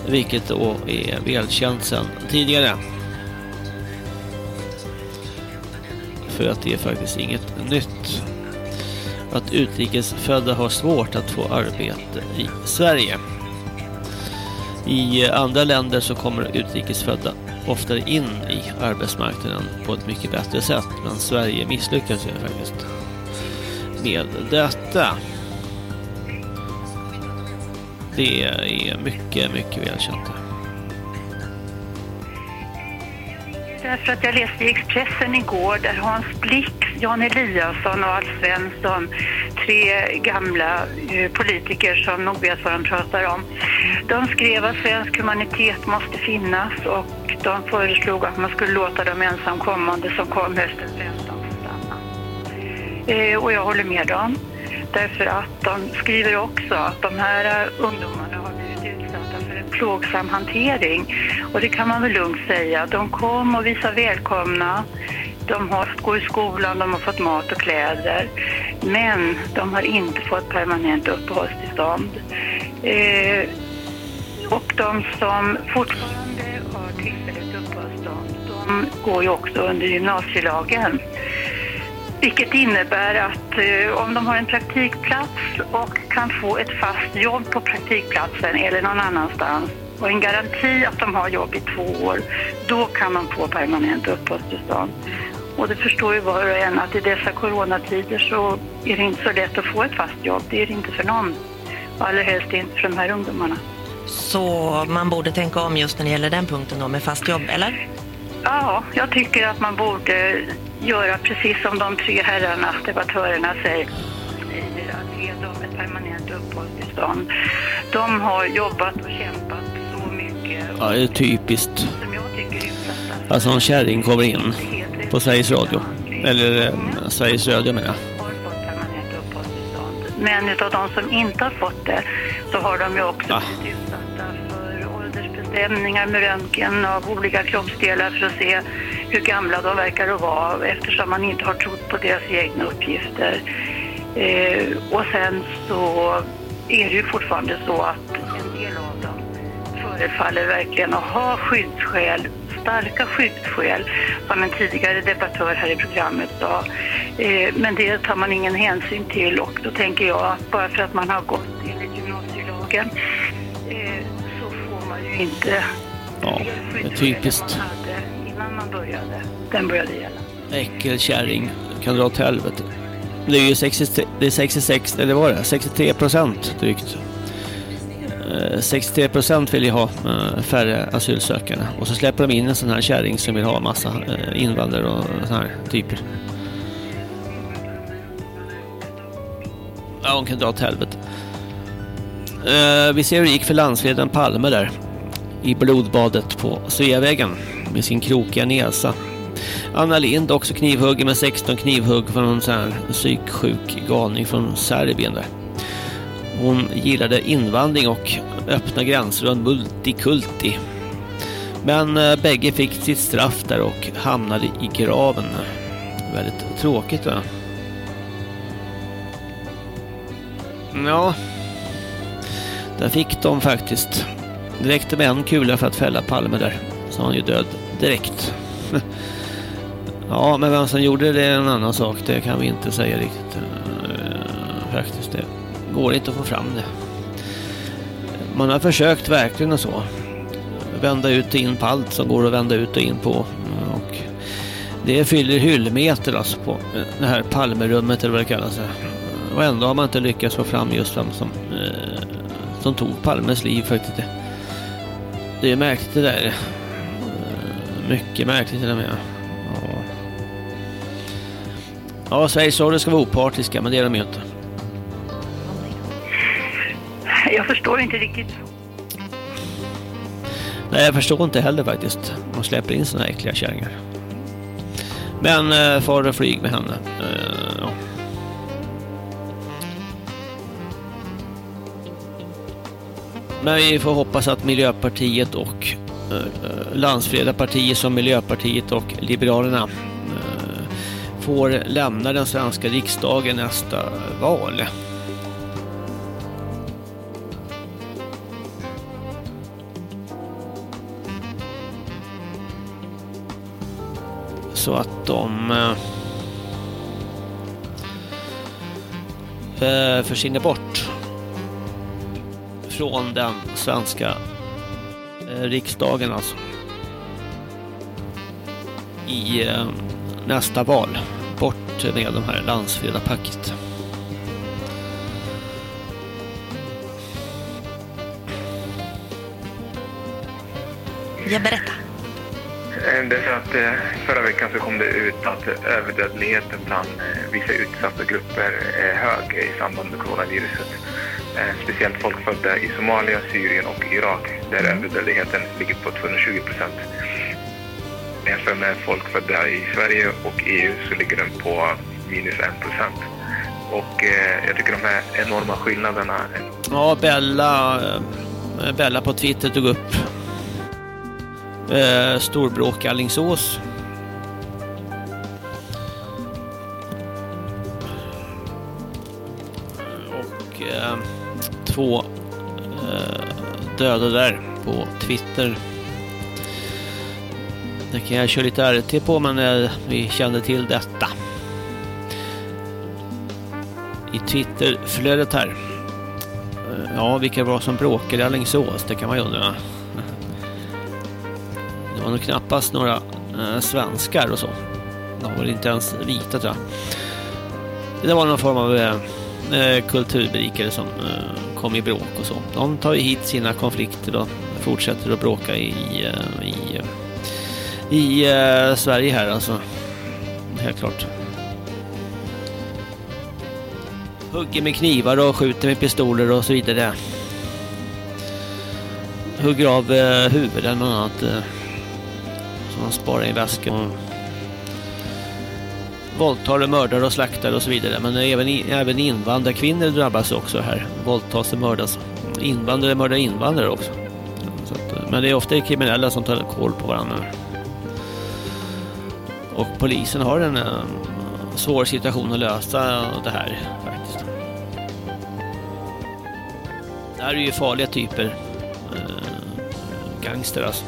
Vilket då är välkänt sedan tidigare. För att det är faktiskt inget nytt. Att utrikesfödda har svårt att få arbete i Sverige. I andra länder så kommer utrikesfödda oftare in i arbetsmarknaden på ett mycket bättre sätt. Men Sverige misslyckas ju faktiskt med detta. Det är mycket, mycket välkänt. Därför att jag läste i Expressen igår där Hans Blix, Jan Eliasson och Alf Svensson, tre gamla eh, politiker som nog vet vad de pratar om, de skrev att svensk humanitet måste finnas och de föreslog att man skulle låta de ensamkommande som kom hösten 15 stanna. Eh, och jag håller med dem. Därför att de skriver också att de här ungdomarna har blivit utsatta för en plågsam hantering. Och det kan man väl lugnt säga. De kom och visade välkomna. De har fått gå i skolan, de har fått mat och kläder. Men de har inte fått permanent uppehållstillstånd. Eh, och de som fortfarande har tillfälligt uppehållstillstånd, de går ju också under gymnasielagen. Vilket innebär att eh, om de har en praktikplats och kan få ett fast jobb på praktikplatsen eller någon annanstans och en garanti att de har jobb i två år, då kan de få permanent uppehållstillstånd. Och det förstår ju var och en att i dessa coronatider så är det inte så lätt att få ett fast jobb. Det är det inte för någon. Och allra helst inte för de här ungdomarna. Så man borde tänka om just när det gäller den punkten då med fast jobb, eller? Ja, jag tycker att man borde göra precis som de tre herrarna, debattörerna, säger. säger att ge dem ett permanent uppehållstillstånd. De har jobbat och kämpat så mycket. Ja, det är typiskt. Alltså en kärring kommer in på Sveriges Radio. Eller eh, Sveriges Radio menar jag. Men utav de som inte har fått det så har de ju också blivit utsatta för åldersbestämningar med röntgen av olika kroppsdelar för att se hur gamla de verkar att vara eftersom man inte har trott på deras egna uppgifter. Eh, och sen så är det ju fortfarande så att en del av dem förefaller verkligen att ha skyddsskäl, starka skyddsskäl, som en tidigare debattör här i programmet sa. Eh, men det tar man ingen hänsyn till och då tänker jag att bara för att man har gått enligt gymnasielagen eh, så får man ju inte Ja, det är typiskt innan man började. Den började gälla. Äckelkärring kan dra åt helvete. Det är ju 63, det är 66, eller var det? 63 procent drygt. Eh, 63 procent vill ju ha eh, färre asylsökande. Och så släpper de in en sån här kärring som vill ha massa eh, invandrare och sån här typer. Ja, hon kan dra åt helvete. Vi ser hur det gick för landsledaren Palme där. I blodbadet på Sveavägen med sin krokiga näsa. Anna Lind också knivhuggen med 16 knivhugg från en sån här psyksjuk galning från Serbien där. Hon gillade invandring och öppna gränser och en multikulti. Men eh, bägge fick sitt straff där och hamnade i graven. Väldigt tråkigt va? Ja. Där fick de faktiskt. Det räckte med en kula för att fälla Palme där. Så han är ju död direkt. ja, men vem som gjorde det är en annan sak. Det kan vi inte säga riktigt. Eh, faktiskt, det går inte att få fram det. Man har försökt verkligen och så. Vända ut och in på allt som går att vända ut och in på. Och det fyller hyllmeter alltså på eh, det här Palmerummet eller vad det kallas. Och ändå har man inte lyckats få fram just vem som, eh, som tog Palmes liv faktiskt. Det är märkligt det där. Mycket märkligt det där med. Ja, ja Sveriges Radio ska vara opartiska men det är de ju inte. Jag förstår inte riktigt. Nej, jag förstår inte heller faktiskt. Man släpper in såna här äckliga kärringar. Men eh, far och flyg med henne. Eh, ja. Men vi får hoppas att Miljöpartiet och Eh, Landsfreda partier som Miljöpartiet och Liberalerna eh, får lämna den svenska riksdagen nästa val. så att de eh, försvinner bort från den svenska riksdagen alltså i eh, nästa val bort med de här landsfredarpacket. Jag berätta. Det är så att eh, förra veckan så kom det ut att överdödligheten bland eh, vissa utsatta grupper är hög i samband med coronaviruset. Eh, Speciellt folk födda i Somalia, Syrien och Irak där överdödligheten ligger på 220 procent. Jämfört med folk födda i Sverige och EU så ligger den på minus 1 procent. Och eh, jag tycker de här enorma skillnaderna Ja, Bella, eh, Bella på Twitter tog upp eh, storbråk Allingsås. Två eh, döda där på Twitter. Det kan jag köra lite RT på men eh, vi kände till detta. I Twitterflödet här. Eh, Ja, vilka var som bråkade i Alingsås? Det kan man ju undra. Det var nog knappast några eh, svenskar och så. De var inte ens vita tror jag. Det var någon form av eh, Eh, kulturberikare som eh, kom i bråk och så. De tar ju hit sina konflikter och fortsätter att bråka i, eh, i, i Sverige här alltså. Helt klart. Hugger med knivar och skjuter med pistoler och så vidare. Hugger av huvuden och annat. Som man sparar i väskan. Våldtar och mördar och slaktar och så vidare. Men även, även invandrarkvinnor drabbas också här. Våldtas och mördas. Invandrare mördar invandrare också. Så att, eh, men det är ofta kriminella som tar koll på varandra. Och polisen har en eh, svår situation att lösa det här faktiskt. Det här är ju farliga typer. Eh, gangster alltså.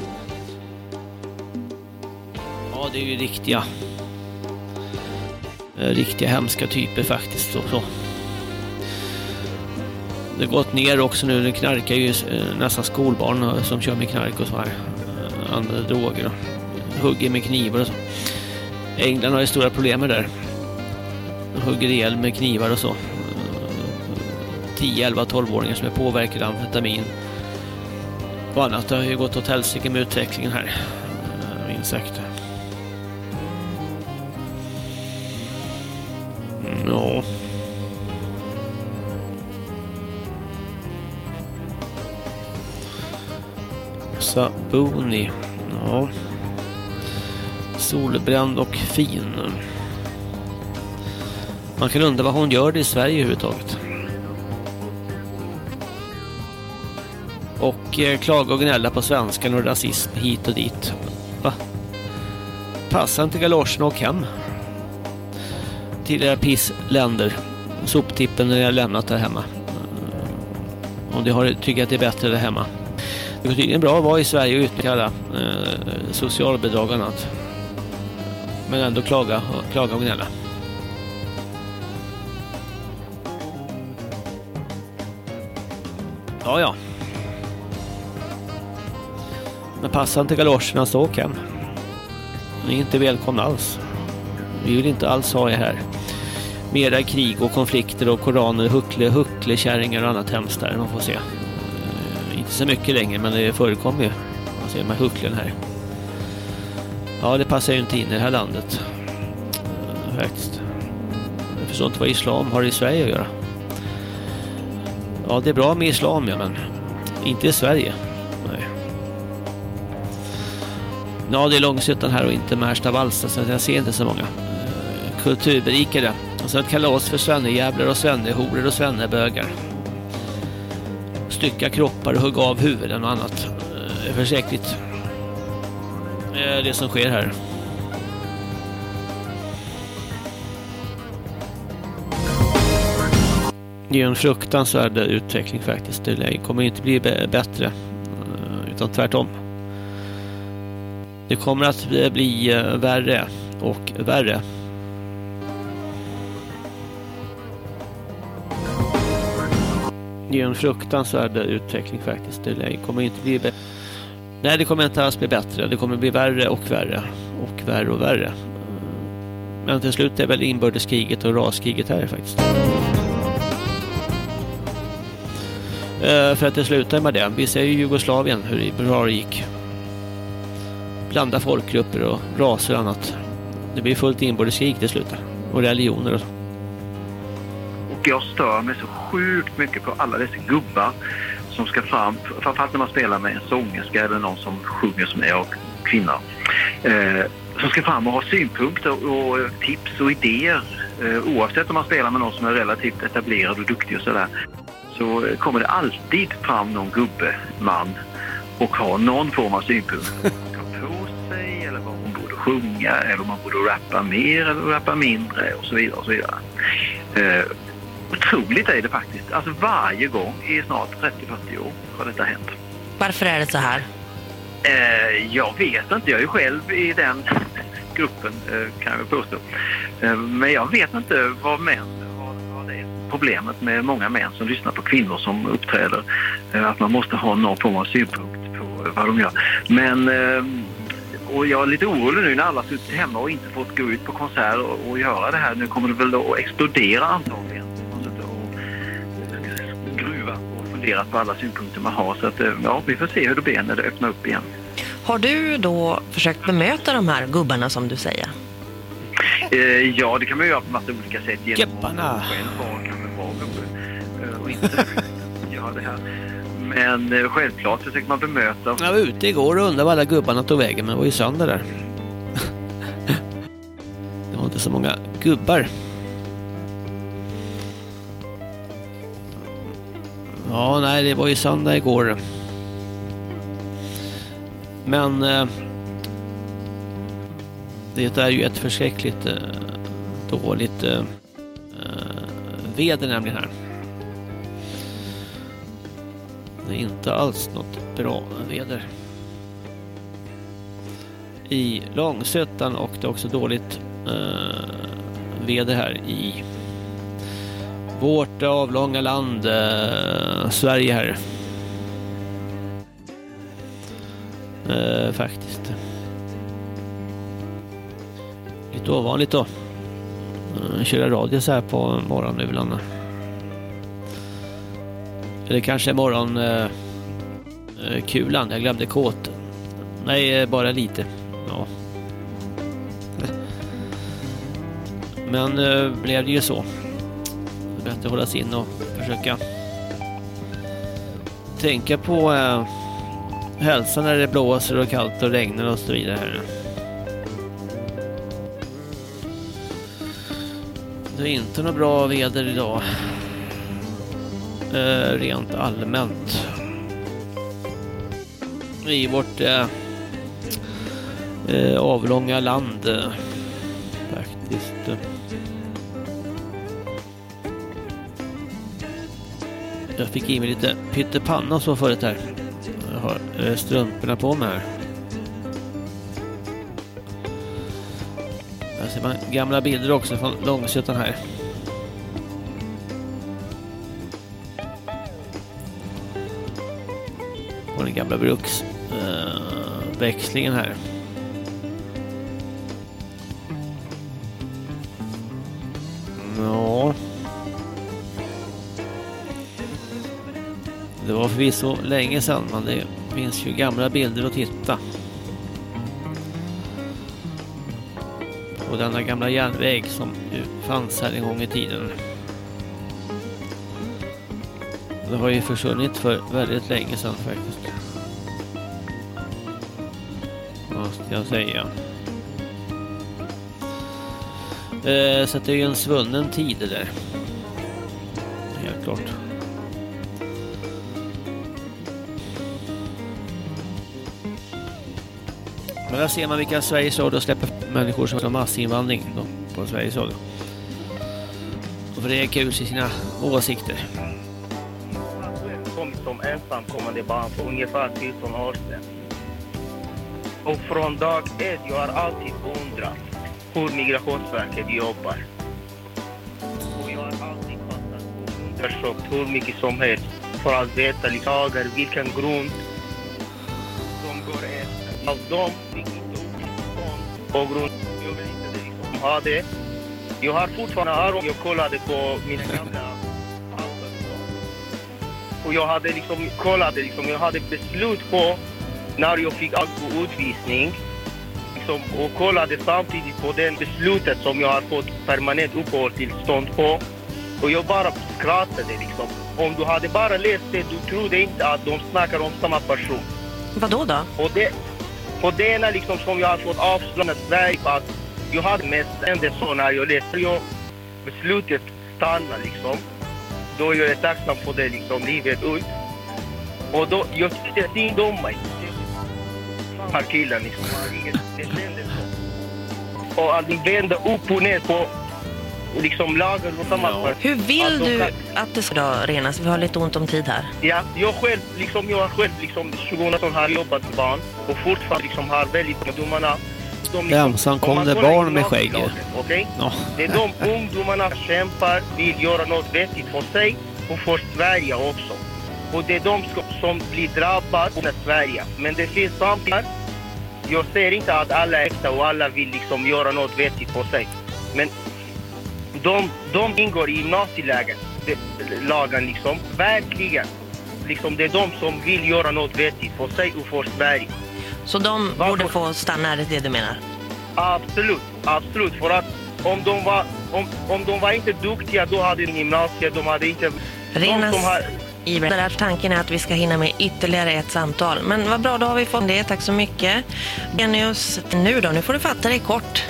Ja, det är ju riktiga Eh, riktiga hemska typer faktiskt. Och så. Det har gått ner också nu. Det knarkar ju eh, nästan skolbarn eh, som kör med knark och så här. Andra droger och hugger med knivar och så. England har ju stora problem med det där. De hugger ihjäl med knivar och så. 10, 11, 12-åringar som är påverkade av amfetamin. Och annat. Det har ju gått åt helsike med utvecklingen här. Insekter. Minst sagt. Ja. Sabuni. Ja. Solbränd och fin. Man kan undra vad hon gör det i Sverige överhuvudtaget. Och eh, klaga och gnälla på svenskan och rasism hit och dit. Va? Passa inte galoscherna och åk hem. Till era pissländer. Soptippen när jag lämnat där hemma. Eh, Om du har, tycker att det är bättre där hemma. Det går tydligen bra att vara i Sverige och utnyttja alla eh, socialbidrag och annat. Men ändå klaga, klaga och gnälla. Ja, ja. Men passa inte galoscherna så åk hem. Ni är inte välkomna alls. Vi vill inte alls ha er här. Mera krig och konflikter och koraner, huckle, hucklekärringar och annat hemskt där man får se. Eh, inte så mycket längre men det förekommer ju. Man ser de här hucklen här. Ja, det passar ju inte in i det här landet. Eh, Faktiskt. Jag förstår inte vad islam har i Sverige att göra. Ja, det är bra med islam, ja, men inte i Sverige. Nej. Ja, det är Långshyttan här och inte Märsta Vallsta, så jag ser inte så många eh, kulturberikare. Och så ett kalas för svennejävlar och svennehoror och svennebögar. Stycka kroppar och hugga av huvuden och annat. Eh, Försäkligt. Eh, Det som sker här. Det är en fruktansvärd utveckling faktiskt. Det kommer inte bli bättre. Eh, utan tvärtom. Det kommer att bli eh, värre och värre. Det är en fruktansvärd utveckling faktiskt. Det kommer inte bli bättre. Nej, det kommer inte alls bli bättre. Det kommer bli värre och värre. Och värre och värre. Men till slut är väl inbördeskriget och raskriget här faktiskt. Eh, för att det slutar med det. Vi ser ju Jugoslavien hur bra det gick. Blanda folkgrupper och raser och annat. Det blir fullt inbördeskrig till slut. Och religioner och så. Jag stör mig så sjukt mycket på alla dessa gubbar som ska fram, framförallt när man spelar med en sångerska eller någon som sjunger som är och kvinna. Eh, som ska fram och ha synpunkter och tips och idéer. Eh, oavsett om man spelar med någon som är relativt etablerad och duktig och sådär. så kommer det alltid fram någon gubbe, man och har någon form av synpunkt. på sig eller vad hon borde sjunga eller om man borde rappa mer eller rappa mindre och så vidare. Och så vidare. Eh, otroligt är det faktiskt. Alltså varje gång i snart 30-40 år har detta hänt. Varför är det så här? Eh, jag vet inte. Jag är ju själv i den gruppen eh, kan jag påstå. Eh, men jag vet inte vad män problemet med många män som lyssnar på kvinnor som uppträder. Eh, att man måste ha någon form av synpunkt på vad de gör. Men och jag är lite orolig nu när alla suttit hemma och inte fått gå ut på konsert och, göra det här. Nu kommer det väl att explodera antagligen. Och fundera på alla synpunkter man har. Så att, eh, ja, vi får se hur det blir när det öppnar upp igen. Har du då försökt bemöta de här gubbarna som du säger? Eh, ja, det kan man ju göra på massa olika sätt. Genom Gubbarna. att själv vara kanske vara gubbe eh, och inte göra det här. Men eh, självklart försöker man bemöta. Jag var ute igår och undrade var alla gubbarna tog vägen, men det var ju söndag där. Det var inte så många gubbar. Ja, nej, det var ju söndag igår. Men eh, det är ju ett förskräckligt eh, dåligt eh, eh, väder nämligen här. Det är inte alls något bra väder. I Långsötan och det är också dåligt eh, väder här i vårt avlånga land eh, Sverige här. Eh, faktiskt. Lite ovanligt då. Eh, köra radio så här på morgonulan. Eller kanske morgon eh, eh, kulan. Jag glömde kåt. Nej, eh, bara lite. Ja. Men eh, blev det ju så. Det är bättre att hålla sig in och försöka tänka på eh, hälsan när det blåser och kallt och regnar och så vidare. Här. Det är inte något bra väder idag. Eh, rent allmänt. I vårt eh, eh, avlånga land. Eh, faktiskt. Jag fick i mig lite pyttepanna så förut här. Jag har eh, strumporna på mig här. Här ser man gamla bilder också från Långsötan här. På den gamla bruksväxlingen här. Förvisso länge sedan, men det finns ju gamla bilder att titta. På denna gamla järnväg som ju fanns här en gång i tiden. Det har ju försvunnit för väldigt länge sedan faktiskt. Måste jag säga. Eh, så det är ju en svunnen tid det där. Där ser man vilka Sveriges Radio släpper människor som har massinvandring då, på Sveriges Radio. Och vräker ut sina åsikter. kom som ensamkommande barn för ungefär 14 år sedan. Och från dag ett, jag har alltid undrat hur Migrationsverket jobbar. Och jag har alltid fattat och undersökt hur mycket som helst för att veta lagar, vilken grund de går efter. Av dem på grund jag vill inte liksom ha det. Jag har fortfarande öron. Jag kollade på mina gamla och jag hade liksom kollat, liksom, jag hade beslut på när jag fick utvisning. Liksom, och kollade samtidigt på det beslutet som jag har fått permanent uppehållstillstånd på. Och jag bara skrattade liksom. Om du hade bara läst det, du trodde inte att de snackar om samma person. Vadå då? Och det, och det ena liksom som jag har fått avslöjat Sverige på att jag hade mest en så när jag läste jag beslutet stanna liksom. då är jag tacksam för det liksom livet ut. Och då, jag tyckte synd om mig. De här killen liksom, det kändes så. Och att vända upp och ner på liksom lagen och samma Hur vill de du kan- att det ska renas? Vi har lite ont om tid här. Ja, jag själv, liksom, jag har själv liksom 20 har jobbat med barn och fortfarande liksom har väldigt ungdomarna. De liksom, Ensamkommande barn med skägg. Okej? Ja. Det är de ungdomarna som kämpar, vill göra något vettigt för sig och för Sverige också. Och det är de som, som blir drabbade av Sverige. Men det finns samtidigt, jag säger inte att alla är äkta och alla vill liksom göra något vettigt för sig. Men de, de ingår i gymnasielagen, det- lagen liksom, verkligen. Liksom det är de som vill göra något vettigt för sig och för Sverige. Så de borde få stanna, är det det du menar? Absolut, absolut. För att om de var, om, om de var inte duktiga, då hade de gymnasiet, de hade inte... Som har, tanken är att vi ska hinna med ytterligare ett samtal. Men vad bra, då har vi fått det. Tack så mycket. Genius, nu då? Nu får du fatta dig kort.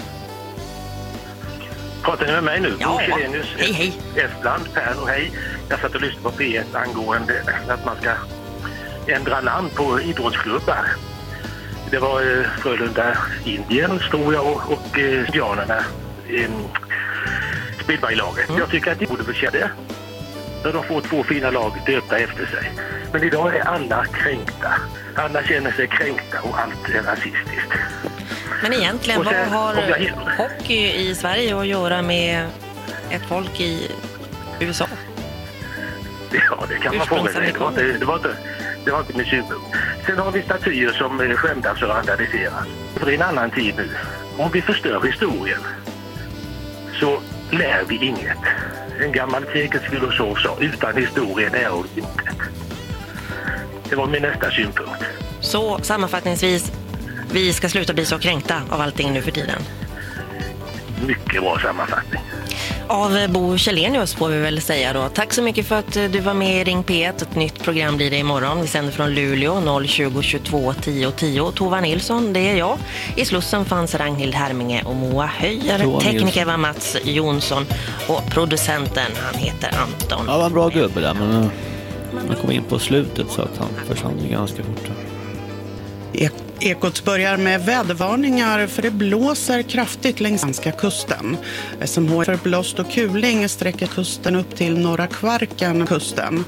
Pratar ni med mig nu? Ja. Bo Källenius, Hej, hej. Estland, Pärnu, hej. Jag satt och lyssnade på P1 angående att man ska ändra namn på idrottsklubbar. Det var eh, Frölunda Indien, tror jag, och, och eh, Indianerna, eh, Speedwaylaget. Jag tycker att de borde bekänna det. När de får två fina lag döpta efter sig. Men idag är alla kränkta. Alla känner sig kränkta och allt är rasistiskt. Men egentligen, sen- vad har jag- hockey i Sverige att göra med ett folk i USA? Ja, det kan man fråga sig. Det var inte, det var inte, det var inte min synpunkt. Sen har vi statyer som eh, skändas och vandaliseras. För i en annan tid nu, om vi förstör historien så lär vi inget. En gammal grekisk filosof sa, utan historien är intet. Det var min nästa synpunkt. Så sammanfattningsvis, vi ska sluta bli så kränkta av allting nu för tiden. Mycket bra sammanfattning. Av Bo Källenius får vi väl säga då. Tack så mycket för att eh, du var med i Ring P1. Ett nytt program blir det imorgon. Vi sänder från Luleå 020 22 10 10. Tova Nilsson, det är jag. I Slussen fanns Ragnhild Herminge och Moa Höjer. Tekniker var Mats Jonsson och producenten, han heter Anton. Ja, var en bra gubbe där, men eh, han kom in på slutet så att han försvann ju ganska fort. Ek- Ekot börjar med vädervarningar för det blåser kraftigt längs svenska kusten. SMH för blåst och kuling sträcker kusten upp till norra Kvarken kusten.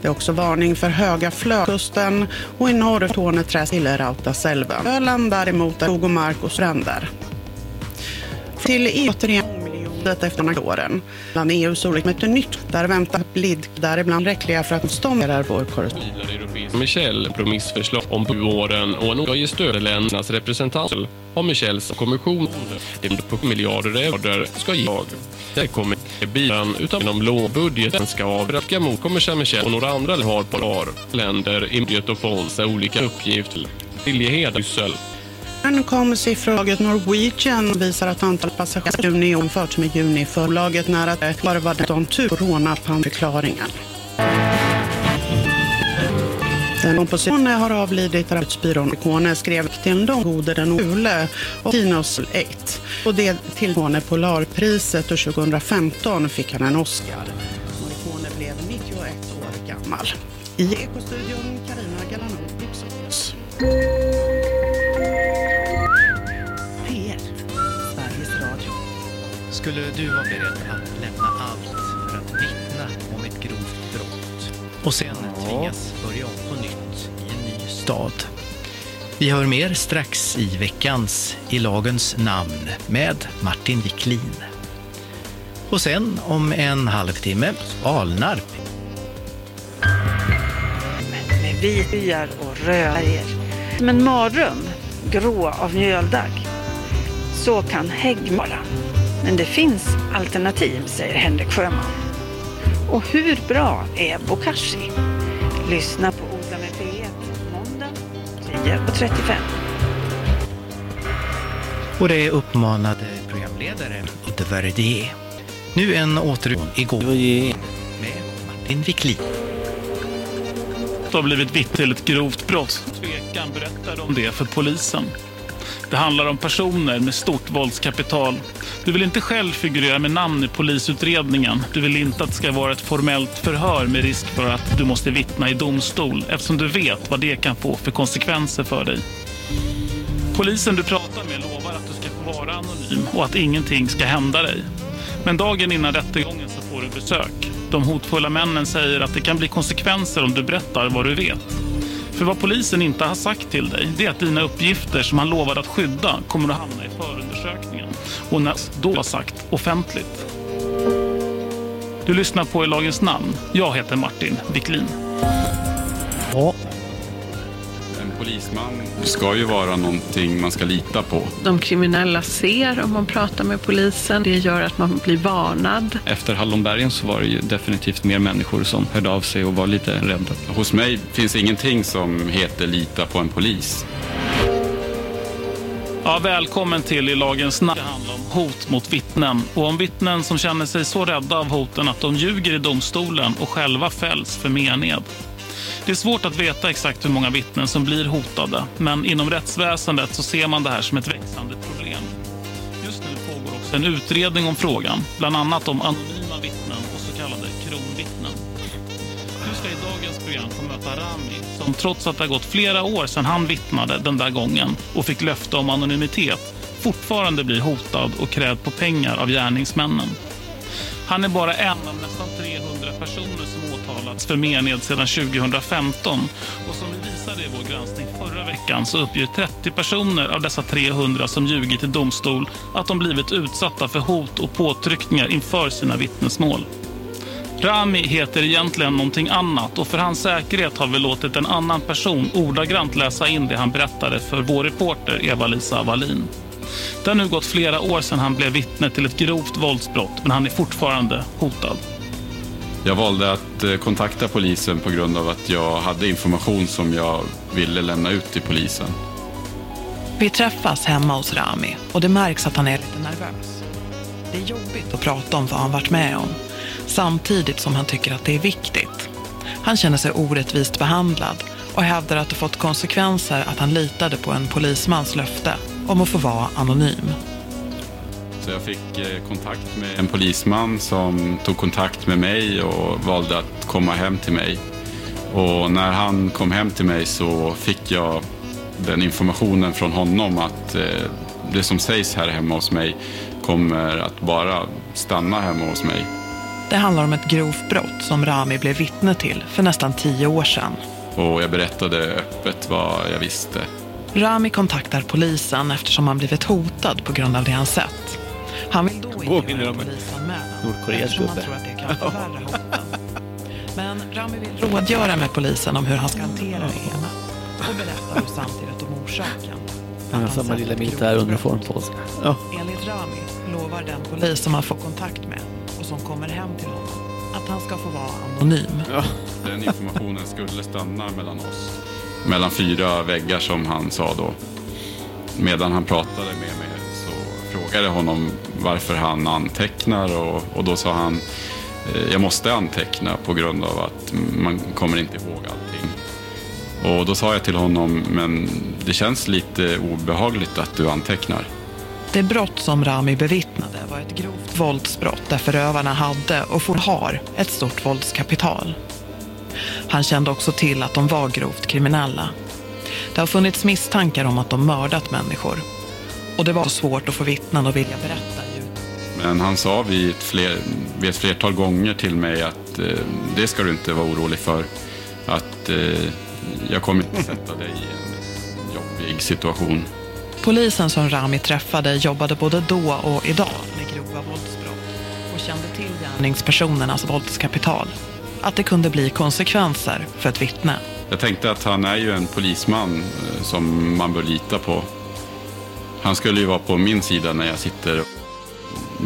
Det är också varning för höga flödkusten och i norr Torneträsk till Rautaselven. Öland däremot är skog och mark och stränder. Till EU återigen miljonet efter några åren. Bland EUs olika med nytt där väntar blid däribland räckliga för att stångerar vår korrespondent. Michel promissförslag om våren åren och nog ge stöd ländernas representanter har Michels kommission det på miljarder euro ska jag. Det kommer inte bilen utan inom lånbudgeten ska avräcka mot kommer Michel och några andra har på länder i budget och fonds är olika uppgifter. Liljehed, Bryssel. Sen kom siffrolaget Norwegian visar att antalet passagerare i juni jämfört med juni för bolaget nära att bara var 19 000 coronapandförklaringen. Den oppositionen har avlidit. Arbetsbyrån Kone skrev till de gode den Ule och Tinos 1. Och det till Kone Polarpriset och 2015 fick han en Oscar. Morricone blev 91 år gammal. I Ekostudion Carina Galanov Ipsos. Skulle du vara beredd att lämna allt för att vittna om ett grovt brott och sen tvingas börja om på nytt i en ny stad? Vi hör mer strax i veckans I lagens namn med Martin Wiklin. Och sen om en halvtimme, Alnarp. med vitbyar och röda färger. Som en mardröm, grå av mjöldagg. Så kan hägg vara. Men det finns alternativ, säger Henrik Sjöman. Och hur bra är bokashi? Lyssna på Odla med P1 måndag 10.35. Och det uppmanade programledare Udde Verdier. Nu en återgång igår med Martin Wiklin. har blivit vitt till ett grovt brott. Tvekan berättade om det för polisen. Det handlar om personer med stort våldskapital. Du vill inte själv figurera med namn i polisutredningen. Du vill inte att det ska vara ett formellt förhör med risk för att du måste vittna i domstol eftersom du vet vad det kan få för konsekvenser för dig. Polisen du pratar med lovar att du ska få vara anonym och att ingenting ska hända dig. Men dagen innan rättegången så får du besök. De hotfulla männen säger att det kan bli konsekvenser om du berättar vad du vet. För vad polisen inte har sagt till dig, det är att dina uppgifter som han lovade att skydda kommer att hamna i förundersökningen. Och när då har sagt offentligt. Du lyssnar på I lagens namn. Jag heter Martin Wiklin. Ja. Polisman ska ju vara någonting man ska lita på. De kriminella ser om man pratar med polisen. Det gör att man blir varnad. Efter Hallonbergen så var det ju definitivt mer människor som hörde av sig och var lite rädda. Hos mig finns ingenting som heter lita på en polis. Ja, välkommen till I lagens namn. Det handlar om hot mot vittnen och om vittnen som känner sig så rädda av hoten att de ljuger i domstolen och själva fälls för mened. Det är svårt att veta exakt hur många vittnen som blir hotade, men inom rättsväsendet så ser man det här som ett växande problem. Just nu pågår också en utredning om frågan, bland annat om anonyma vittnen och så kallade kronvittnen. Du ska i dagens program få möta Rami som trots att det har gått flera år sedan han vittnade den där gången och fick löfte om anonymitet fortfarande blir hotad och krävd på pengar av gärningsmännen. Han är bara en av nästan 300 personer som åtalats för mened sedan 2015 och som vi visade i vår granskning förra veckan så uppger 30 personer av dessa 300 som ljugit i domstol att de blivit utsatta för hot och påtryckningar inför sina vittnesmål. Rami heter egentligen någonting annat och för hans säkerhet har vi låtit en annan person ordagrant läsa in det han berättade för vår reporter Eva-Lisa Wallin. Det har nu gått flera år sedan han blev vittne till ett grovt våldsbrott men han är fortfarande hotad. Jag valde att eh, kontakta polisen på grund av att jag hade information som jag ville lämna ut till polisen. Vi träffas hemma hos Rami och det märks att han är lite nervös. Det är jobbigt att prata om vad han varit med om samtidigt som han tycker att det är viktigt. Han känner sig orättvist behandlad och hävdar att det fått konsekvenser att han litade på en polismans löfte om att få vara anonym. Så jag fick eh, kontakt med en polisman som tog kontakt med mig och valde att komma hem till mig. Och när han kom hem till mig så fick jag den informationen från honom att eh, det som sägs här hemma hos mig kommer att bara stanna hemma hos mig. Det handlar om ett grovt brott som Rami blev vittne till för nästan tio år sedan. Och jag berättade öppet vad jag visste. Rami kontaktar polisen eftersom han blivit hotad på grund av det han sett. Han vill då inte göra en polisanmälan Nordkoreas eftersom han gubbe. tror att det kan förvärra hoten. Men Rami vill rådgöra med polisen om hur han ska hantera det hela och berättar då samtidigt om orsaken. Han har samma lilla militäruniform på sig. Ja. Enligt Rami lovar den polis som han får kontakt med och som kommer hem till honom att han ska få vara anonym. Den informationen skulle stanna mellan oss. Mellan fyra väggar som han sa då. Medan han pratade med mig frågade honom varför han antecknar och, och då sa han eh, jag måste anteckna på grund av att man kommer inte ihåg allting. Och då sa jag till honom, men det känns lite obehagligt att du antecknar. Det brott som Rami bevittnade var ett grovt våldsbrott där förövarna hade och fortfarande har ett stort våldskapital. Han kände också till att de var grovt kriminella. Det har funnits misstankar om att de mördat människor. Och det var svårt att få vittnen att vilja berätta. Men han sa vid ett, fler, vid ett flertal gånger till mig att eh, det ska du inte vara orolig för. Att eh, jag kommer inte sätta dig i en jobbig situation. Polisen som Rami träffade jobbade både då och idag med grova våldsbrott och kände till gärningspersonernas våldskapital. Att det kunde bli konsekvenser för ett vittne. Jag tänkte att han är ju en polisman eh, som man bör lita på. Han skulle ju vara på min sida när jag sitter och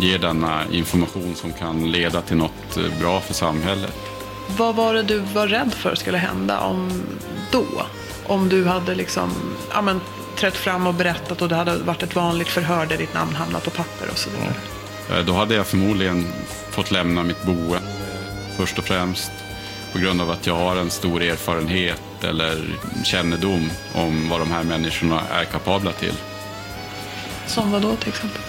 ger denna information som kan leda till något eh, bra för samhället. Vad var det du var rädd för skulle hända om då? Om du hade liksom, ja men, trätt fram och berättat och det hade varit ett vanligt förhör där ditt namn hamnat på papper och så vidare. Eh, Då hade jag förmodligen fått lämna mitt boende först och främst på grund av att jag har en stor erfarenhet eller kännedom om vad de här människorna är kapabla till. Som vad då till exempel?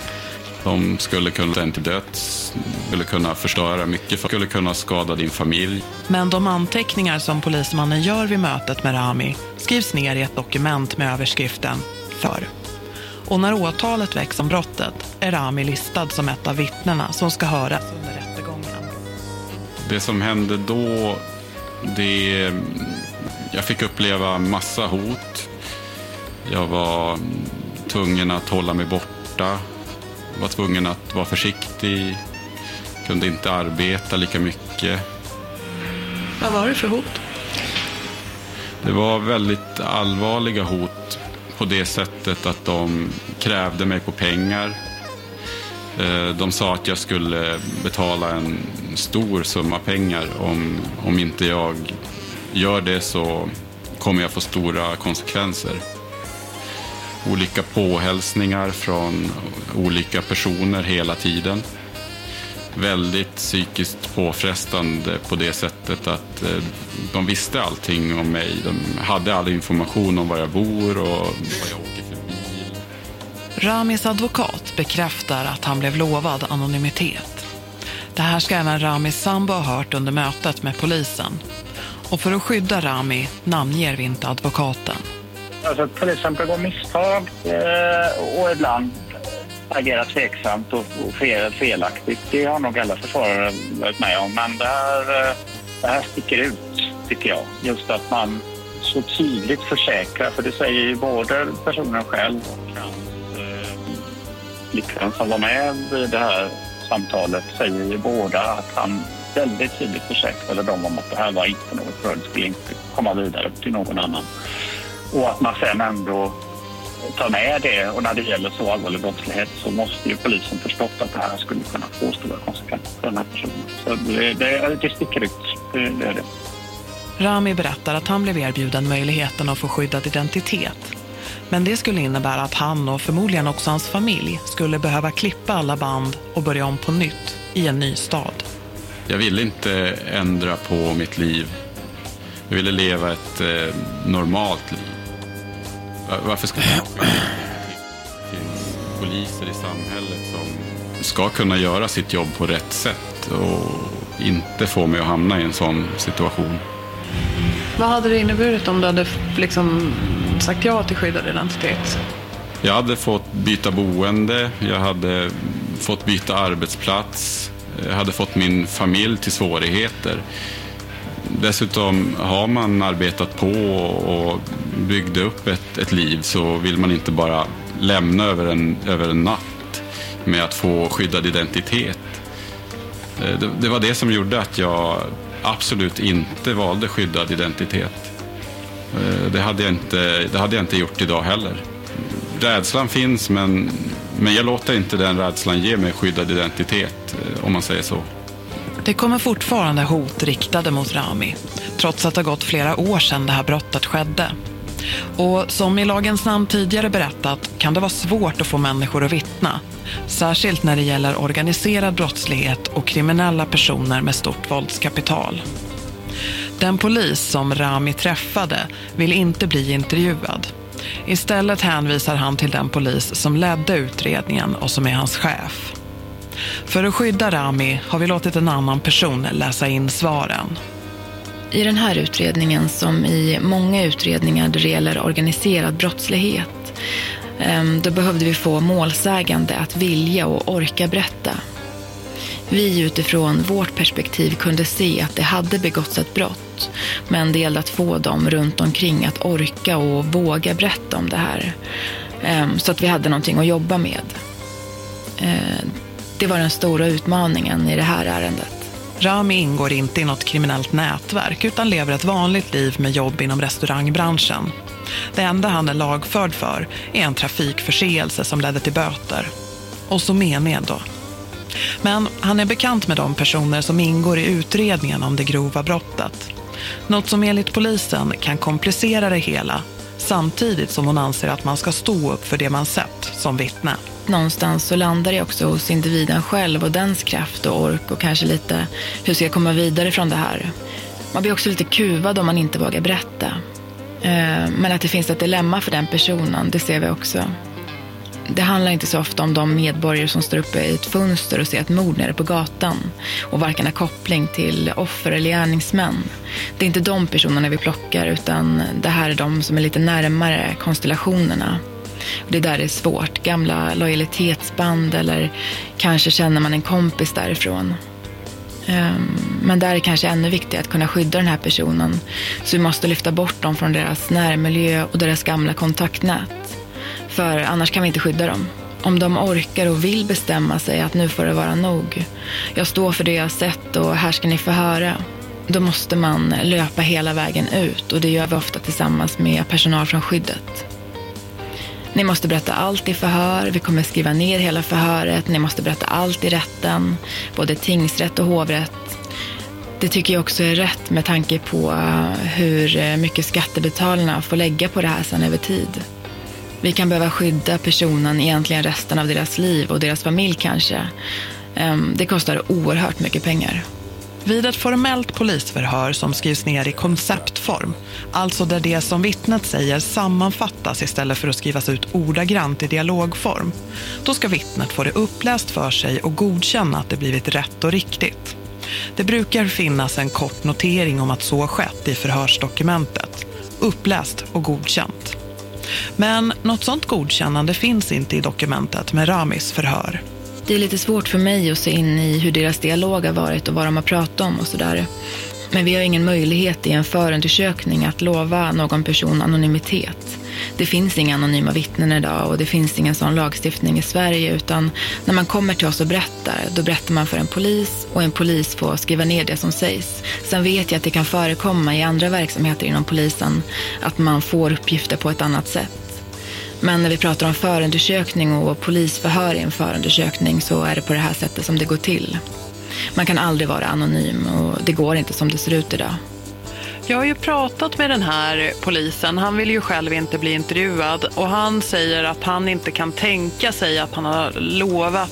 De skulle kunna den till döds, skulle kunna förstöra mycket, skulle kunna skada din familj. Men de anteckningar som polismannen gör vid mötet med Rami skrivs ner i ett dokument med överskriften för. Och när åtalet väcks om brottet är Rami listad som ett av vittnena som ska höras under rättegången. Det som hände då, det... Jag fick uppleva massa hot. Jag var tvungen att hålla mig borta. Var tvungen att vara försiktig. Kunde inte arbeta lika mycket. Vad var det för hot? Det var väldigt allvarliga hot på det sättet att de krävde mig på pengar. Eh, De sa att jag skulle betala en stor summa pengar. Om, om inte jag gör det så kommer jag få stora konsekvenser. Olika påhälsningar från olika personer hela tiden. Väldigt psykiskt påfrestande på det sättet att eh, de visste allting om mig. De hade all information om var jag bor och vad jag åker för bil. Ramis advokat bekräftar att han blev lovad anonymitet. Det här ska även Ramis sambo ha hört under mötet med polisen. Och för att skydda Rami namnger vi inte advokaten. Alltså till polisen begår misstag eh, och ibland agerar tveksamt och, och fel, felaktigt. Det har nog alla försvarare varit med om. Men det här, eh, det här sticker ut, tycker jag. Just att man så tydligt försäkrar, för det säger ju både personen själv och hans eh, flickvän som var med vid det här samtalet säger ju båda att han väldigt tydligt försäkrade dem om att det här var inte något bra, det skulle inte komma vidare till någon annan. Och att man sen ändå tar med det. Och när det gäller så allvarlig brottslighet så måste ju polisen förstått att det här skulle kunna få stora konsekvenser för den här personen. Så det, det, det sticker ut. Det, det är det. Rami berättar att han blev erbjuden möjligheten att få skyddad identitet. Men det skulle innebära att han och förmodligen också hans familj skulle behöva klippa alla band och börja om på nytt i en ny stad. Jag ville inte ändra på mitt liv. Jag ville leva ett eh, normalt liv. Va- Varför ska skydda mig? Det finns poliser i samhället som ska kunna göra sitt jobb på rätt sätt och inte få mig att hamna i en sån situation. Vad hade det inneburit om du hade liksom sagt ja till skyddad identitet? Jag hade fått byta boende, jag hade fått byta arbetsplats, jag hade fått min familj till svårigheter. Dessutom har man arbetat på och byggde upp ett, ett liv så vill man inte bara lämna över en, över en natt med att få skyddad identitet. Eh, det, det var det som gjorde att jag absolut inte valde skyddad identitet. Eh, det hade jag inte, det hade jag inte gjort idag heller. Rädslan finns men, men jag låter inte den rädslan ge mig skyddad identitet eh, om man säger så. Det kommer fortfarande hot riktade mot Rami, trots att det har gått flera år sedan det här brottet skedde. Och som i lagens namn tidigare berättat kan det vara svårt att få människor att vittna. Särskilt när det gäller organiserad brottslighet och kriminella personer med stort våldskapital. Den polis som Rami träffade vill inte bli intervjuad. Istället hänvisar han till den polis som ledde utredningen och som är hans chef. För att skydda Rami har vi låtit en annan person läsa in svaren. I den här utredningen, som i många utredningar där det gäller organiserad brottslighet, ehm, då behövde vi få målsägande att vilja och orka berätta. Vi utifrån vårt perspektiv kunde se att det hade begåtts ett brott, men det gällde att få dem runt omkring att orka och våga berätta om det här, ehm, så att vi hade någonting att jobba med. Eh, det var den stora utmaningen i det här ärendet. Rami ingår inte i något kriminellt nätverk utan lever ett vanligt liv med jobb inom restaurangbranschen. Det enda han är lagförd för är en trafikförseelse som ledde till böter. Och så mened då. Men han är bekant med de personer som ingår i utredningen om det grova brottet. Något som enligt polisen kan komplicera det hela samtidigt som hon anser att man ska stå upp för det man sett som vittne. Någonstans så landar det också hos individen själv och dens kraft och ork och kanske lite hur ska jag komma vidare från det här. Man blir också lite kuvad om man inte vågar berätta. Eh, men att det finns ett dilemma för den personen, det ser vi också. det handlar inte så ofta om de medborgare som står uppe i ett fönster och ser ett mord nere på gatan och varken har koppling till offer eller gärningsmän. Det är inte de personerna vi plockar utan det här är de som är lite närmare konstellationerna. Det där är svårt. Gamla lojalitetsband eller kanske känner man en kompis därifrån. Ehm, men där är det kanske ännu viktigare att kunna skydda den här personen. Så vi måste lyfta bort dem från deras närmiljö och deras gamla kontaktnät. För annars kan vi inte skydda dem. Om de orkar och vill bestämma sig att nu får det vara nog. Jag står för det jag har sett och här ska ni få höra. Då måste man löpa hela vägen ut och det gör vi ofta tillsammans med personal från skyddet. Ni måste berätta allt i förhör. Vi kommer skriva ner hela förhöret. Ni måste berätta allt i rätten. Både tingsrätt och hovrätt. Det tycker jag också är rätt med tanke på eh, hur eh, mycket skattebetalarna får lägga på det här sen över tid. Vi kan behöva skydda personen egentligen resten av deras liv och deras familj kanske. Ehm, det kostar oerhört mycket pengar. Vid ett formellt polisförhör som skrivs ner i konceptform, alltså där det som vittnet säger sammanfattas istället för att skrivas ut ordagrant i dialogform, då ska vittnet få det uppläst för sig och godkänna att det blivit rätt och riktigt. Det brukar finnas en kort notering om att så skett i förhörsdokumentet. Uppläst och godkänt. Men något sånt godkännande finns inte i dokumentet med Ramis förhör. Det är lite svårt för mig att se in i hur deras dialog har varit och vad de har pratat om och sådär. Men vi har ingen möjlighet i en förundersökning att lova någon person anonymitet. Det finns inga anonyma vittnen idag och det finns ingen sån lagstiftning i Sverige utan när man kommer till oss och berättar, då berättar man för en polis och en polis får skriva ner det som sägs. Sen vet jag att det kan förekomma i andra verksamheter inom polisen att man får uppgifter på ett annat sätt. Men när vi pratar om förundersökning och polisförhör i en förundersökning så är det på det här sättet som det går till. Man kan aldrig vara anonym och det går inte som det ser ut idag. Jag har ju pratat med den här polisen. Han vill ju själv inte bli intervjuad och han säger att han inte kan tänka sig att han har lovat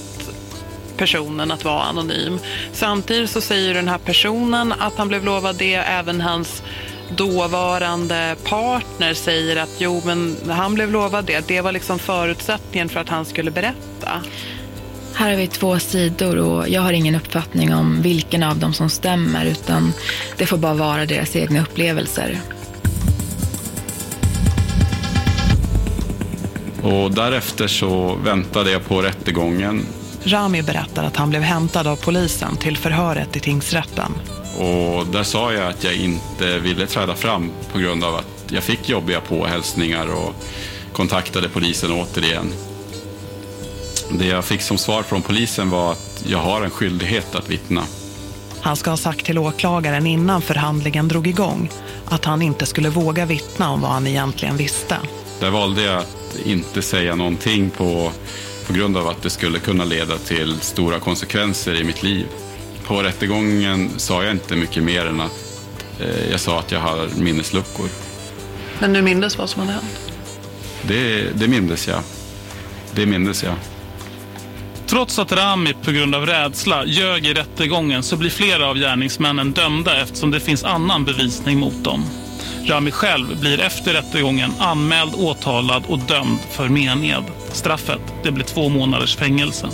personen att vara anonym. Samtidigt så säger den här personen att han blev lovad det. Även hans dåvarande partner säger att jo, men han blev lovad det. Det var liksom förutsättningen för att han skulle berätta. Här har vi två sidor och jag har ingen uppfattning om vilken av dem som stämmer utan det får bara vara deras egna upplevelser. Och därefter så väntade jag på rättegången. Rami berättar att han blev hämtad av polisen till förhöret i tingsrätten. Och där sa jag att jag inte ville träda fram på grund av att jag fick jobbiga påhälsningar och kontaktade polisen återigen. Det jag fick som svar från polisen var att jag har en skyldighet att vittna. Han ska ha sagt till åklagaren innan förhandlingen drog igång att han inte skulle våga vittna om vad han egentligen visste. Där valde jag att inte säga någonting på, på grund av att det skulle kunna leda till stora konsekvenser i mitt liv. På rättegången sa jag inte mycket mer än att eh, jag sa att jag har minnesluckor. Men du mindes vad som hade hänt? Det, det mindes jag. Det mindes jag. Trots att Rami på grund av rädsla ljög i rättegången så blir flera av gärningsmännen dömda eftersom det finns annan bevisning mot dem. Rami själv blir efter rättegången anmäld, åtalad och dömd för mened. Straffet det blir två månaders fängelse.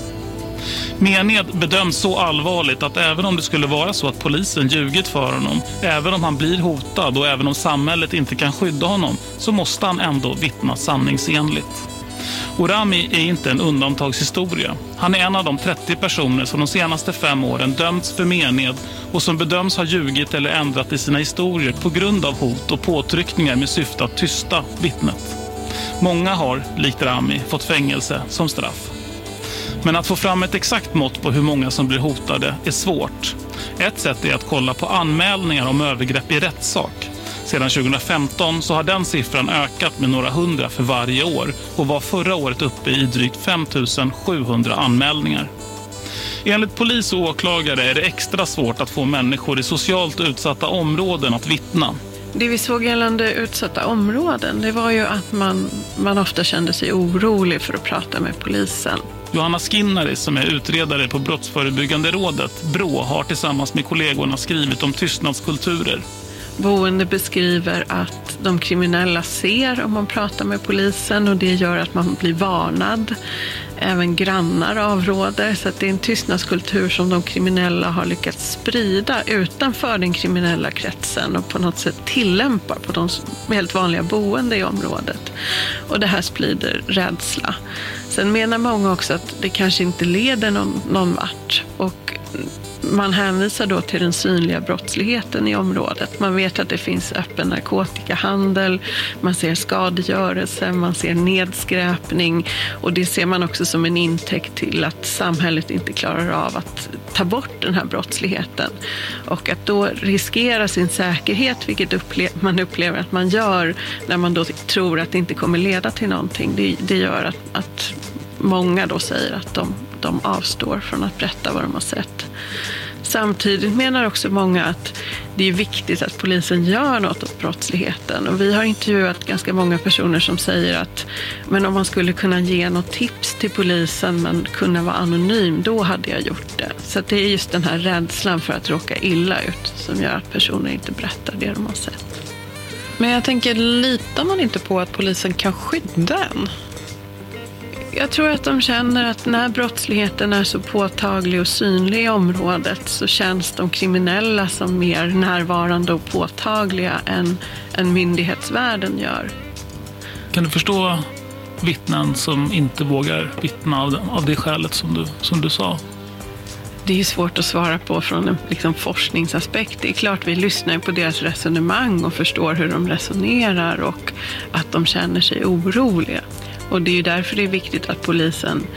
Mened bedöms så allvarligt att även om det skulle vara så att polisen ljugit för honom, även om han blir hotad och även om samhället inte kan skydda honom, så måste han ändå vittna sanningsenligt. Orami är inte en undantagshistoria. Han är en av de 30 personer som de senaste fem åren dömts för mened och som bedöms ha ljugit eller ändrat i sina historier på grund av hot och påtryckningar med syfte att tysta vittnet. Många har, likt Rami, fått fängelse som straff. Men att få fram ett exakt mått på hur många som blir hotade är svårt. Ett sätt är att kolla på anmälningar om övergrepp i rättssak. Sedan 2015 så har den siffran ökat med några hundra för varje år och var förra året uppe i drygt 5 700 anmälningar. Enligt polis och åklagare är det extra svårt att få människor i socialt utsatta områden att vittna. Det vi såg gällande utsatta områden, det var ju att man, man ofta kände sig orolig för att prata med polisen. Johanna Skinnari som är utredare på Brottsförebyggande rådet, BRÅ, har tillsammans med kollegorna skrivit om tystnadskulturer boende beskriver att de kriminella ser om man pratar med polisen och det gör att man blir varnad. Även grannar avråder, så att det är en tystnadskultur som de kriminella har lyckats sprida utanför den kriminella kretsen och på något sätt tillämpar på de helt vanliga boende i området. Och det här sprider rädsla. Sen menar många också att det kanske inte leder någon, någon vart. Och man hänvisar då till den synliga brottsligheten i området. Man vet att det finns öppen narkotikahandel, man ser skadegörelse, man ser nedskräpning och det ser man också som en intäkt till att samhället inte klarar av att ta bort den här brottsligheten. Och att då riskera sin säkerhet, vilket man upplever att man gör när man då tror att det inte kommer leda till någonting, det, det gör att, att många då säger att de, de avstår från att berätta vad de har sett. Samtidigt menar också många att det är viktigt att polisen gör något åt brottsligheten. Och vi har intervjuat ganska många personer som säger att men om man skulle kunna ge något tips till polisen men kunna vara anonym, då hade jag gjort det. Så det är just den här rädslan för att råka illa ut som gör att personer inte berättar det de har sett. Men jag tänker, litar man inte på att polisen kan skydda en? Jag tror att de känner att när brottsligheten är så påtaglig och synlig i området så känns de kriminella som mer närvarande och påtagliga än, än myndighetsvärlden gör. Kan du förstå vittnen som inte vågar vittna av, av det skälet som du, som du sa? Det är svårt att svara på från en liksom, forskningsaspekt. Det är klart vi lyssnar på deras resonemang och förstår hur de resonerar och att de känner sig oroliga. Och det är ju därför det är viktigt att polisen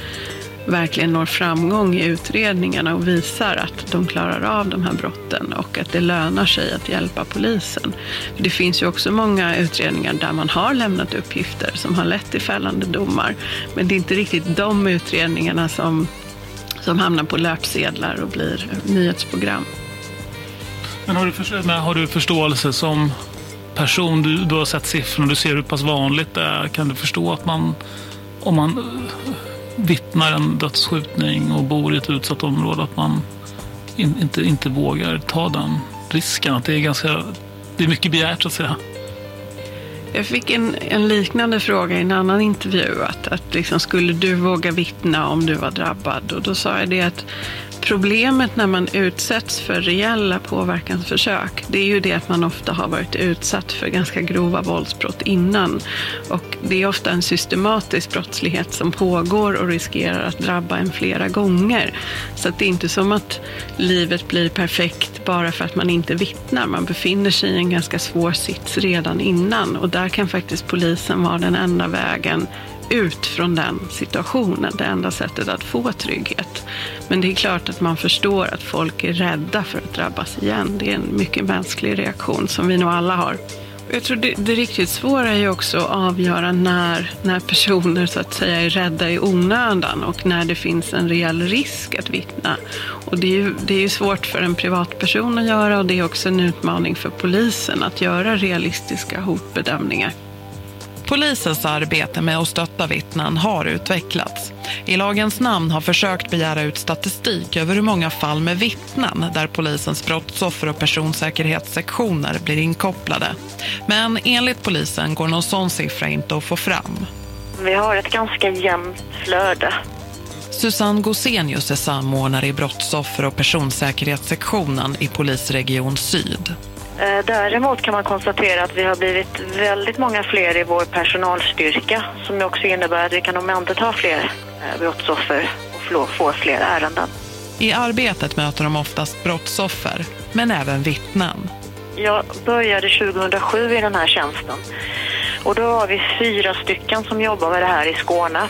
verkligen når framgång i utredningarna och visar att de klarar av de här brotten och att det lönar sig att hjälpa polisen. För det finns ju också många utredningar där man har lämnat uppgifter som har lett till fällande domar. Men det är inte riktigt de utredningarna som, som hamnar på löpsedlar och blir nyhetsprogram. Men har du, har du förståelse som person, du, du har sett siffrorna, du ser hur pass vanligt det är. Kan du förstå att man, om man eh, vittnar en dödsskjutning och bor i ett utsatt område, att man in, inte, inte vågar ta den risken? Att det är ganska, det är mycket begärt så att säga. Jag fick en, en, liknande fråga i en annan intervju. Att, att liksom, skulle du våga vittna om du var drabbad? Och då sa jag det att Problemet när man utsätts för reella påverkansförsök, det är ju det att man ofta har varit utsatt för ganska grova våldsbrott innan. Och det är ofta en systematisk brottslighet som pågår och riskerar att drabba en flera gånger. Så det är inte som att livet blir perfekt bara för att man inte vittnar. Man befinner sig i en ganska svår sits redan innan och där kan faktiskt polisen vara den enda vägen ut från den situationen, det enda sättet att få trygghet. Men det är klart att man förstår att folk är rädda för att drabbas igen. Det är en mycket mänsklig reaktion som vi nog alla har. Jag tror det, det riktigt svåra är ju också att avgöra när, när personer så att säga är rädda i onödan och när det finns en reell risk att vittna. Och det är ju det är svårt för en privatperson att göra och det är också en utmaning för polisen att göra realistiska hotbedömningar. Polisens arbete med att stötta vittnen har utvecklats. I lagens namn har försökt begära ut statistik över hur många fall med vittnen där polisens brottsoffer- och personsäkerhetssektioner blir inkopplade. Men enligt polisen går någon sån siffra inte att få fram. Vi har ett ganska jämnt flöde. Susanne Gosenius är samordnare i brottsoffer- och personsäkerhetssektionen i polisregion Syd. Eh, däremot kan man konstatera att vi har blivit väldigt många fler i vår personalstyrka som också innebär att vi kan omhänderta fler eh, brottsoffer och få fler ärenden. I arbetet möter de oftast brottsoffer, men även vittnen. Jag började 2007 i den här tjänsten och då var vi fyra stycken som jobbar med det här i Skåne.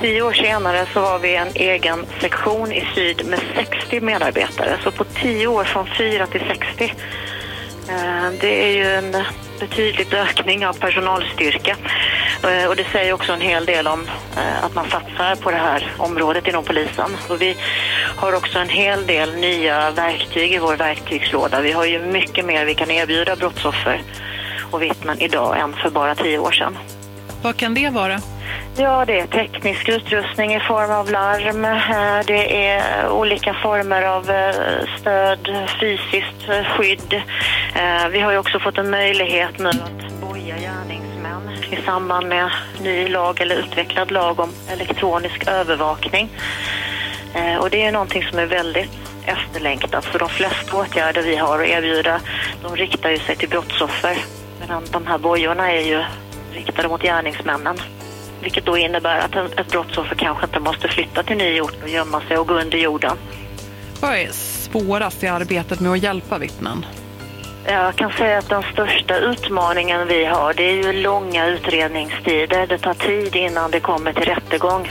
Tio år senare så har vi en egen sektion i syd med 60 medarbetare. Så på tio år från fyra till 60 Eh, Eh, det är ju en betydlig ökning av personalstyrka eh, och det säger också en hel del om eh, att man satsar på det här området inom polisen. Och vi har också en hel del nya verktyg i vår verktygslåda. Vi har ju mycket mer vi kan erbjuda brottsoffer och vittnen idag än för bara tio år sedan. Vad kan det vara? Ja, det är teknisk utrustning i form av larm. Eh, det är olika former av eh, stöd, fysiskt skydd. Eh, vi har ju också fått en möjlighet nu att boja gärningsmän i samband med ny lag eller utvecklad lag om elektronisk övervakning. Och det är någonting som är väldigt efterlängtat för de flesta åtgärder vi har att erbjuda de riktar ju sig till brottsoffer. Medan de här bojorna är ju riktade mot gärningsmännen. Vilket då innebär att en- ett brottsoffer kanske inte måste flytta till ny ort och gömma sig och gå under jorden. Vad är svårast i arbetet med att hjälpa vittnen? Jag kan säga att den största utmaningen vi har det är ju långa utredningstider. Det tar tid innan det kommer till rättegång.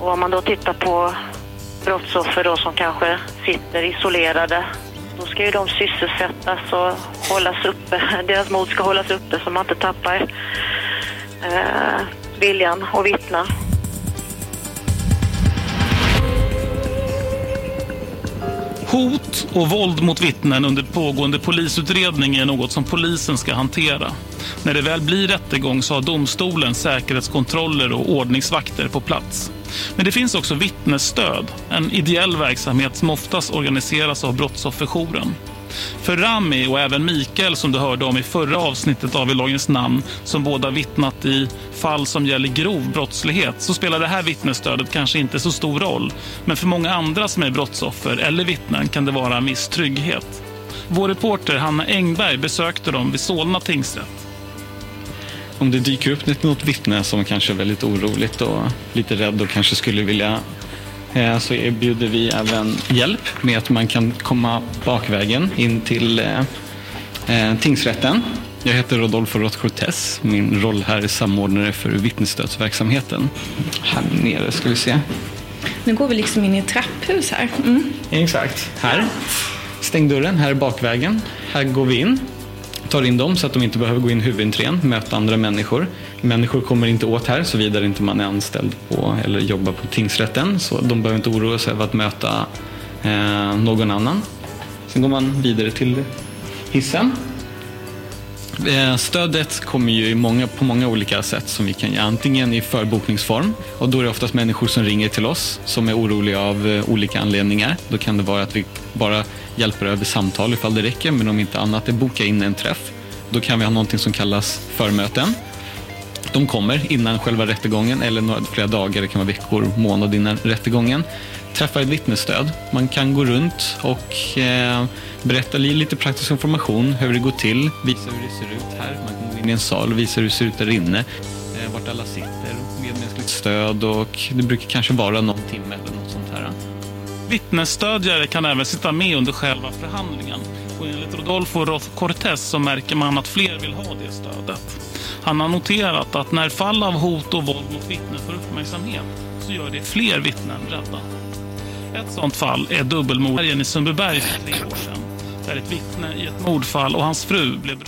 Och om man då tittar på brottsoffer då som kanske sitter isolerade då ska ju de sysselsättas och hållas uppe. Deras mod ska hållas uppe så man inte tappar eh, viljan att vittna. Hot och våld mot vittnen under pågående polisutredning är något som polisen ska hantera. När det väl blir rättegång så har domstolen säkerhetskontroller och ordningsvakter på plats. Men det finns också vittnesstöd, en ideell verksamhet som oftast organiseras av Brottsofferjouren. För Rami och även Mikael som du hörde om i förra avsnittet av I lagens namn som båda vittnat i fall som gäller grov brottslighet så spelar det här vittnesstödet kanske inte så stor roll. Men för många andra som är brottsoffer eller vittnen kan det vara en viss trygghet. Vår reporter Hanna Engberg besökte dem vid Solna tingsrätt. Om det dyker upp något vittne som kanske är väldigt oroligt och lite rädd och kanske skulle vilja eh, så erbjuder vi även hjälp med att man kan komma bakvägen in till eh, eh, tingsrätten. Jag heter Rodolfo Roth Cortés. Min roll här är samordnare för vittnesstödsverksamheten. Här nere ska vi se. Nu går vi liksom in i ett trapphus här. Mm. Exakt. Här. Stäng dörren. Här är bakvägen. Här går vi in. Tar in dem så att de inte behöver gå in huvudentrén, möta andra människor. Människor kommer inte åt här såvida inte man är anställd på eller jobbar på tingsrätten. Så de behöver inte oroa sig över att möta eh, någon annan. Sen går man vidare till hissen. Eh, stödet kommer ju många, på många olika sätt som vi kan ge. Antingen i förbokningsform och då är det oftast människor som ringer till oss som är oroliga av eh, olika anledningar. Då kan det vara att vi bara hjälper över samtal ifall det räcker, men om inte annat är boka in en träff. Då kan vi ha någonting som kallas förmöten. De kommer innan själva rättegången eller några, flera dagar, det kan vara veckor, månad innan rättegången. Träffar ett vittnesstöd. Man kan gå runt och eh, berätta lite praktisk information, hur det går till, visa hur det ser ut här. Man kan gå in i en sal och visa hur det ser ut där inne, eh, vart alla sitter, medmänskligt stöd och det brukar kanske vara någon timme eller något sånt här. Vittnesstödjare kan även sitta med under själva förhandlingen. Och enligt Rodolfo Roth Cortés så märker man att fler vill ha det stödet. Han har noterat att när fall av hot och våld mot vittnen får uppmärksamhet så gör det fler vittnen rädda. Ett sånt fall är dubbelmordet i Sundbyberg för tre år sedan. Där ett vittne i ett mordfall och hans fru blev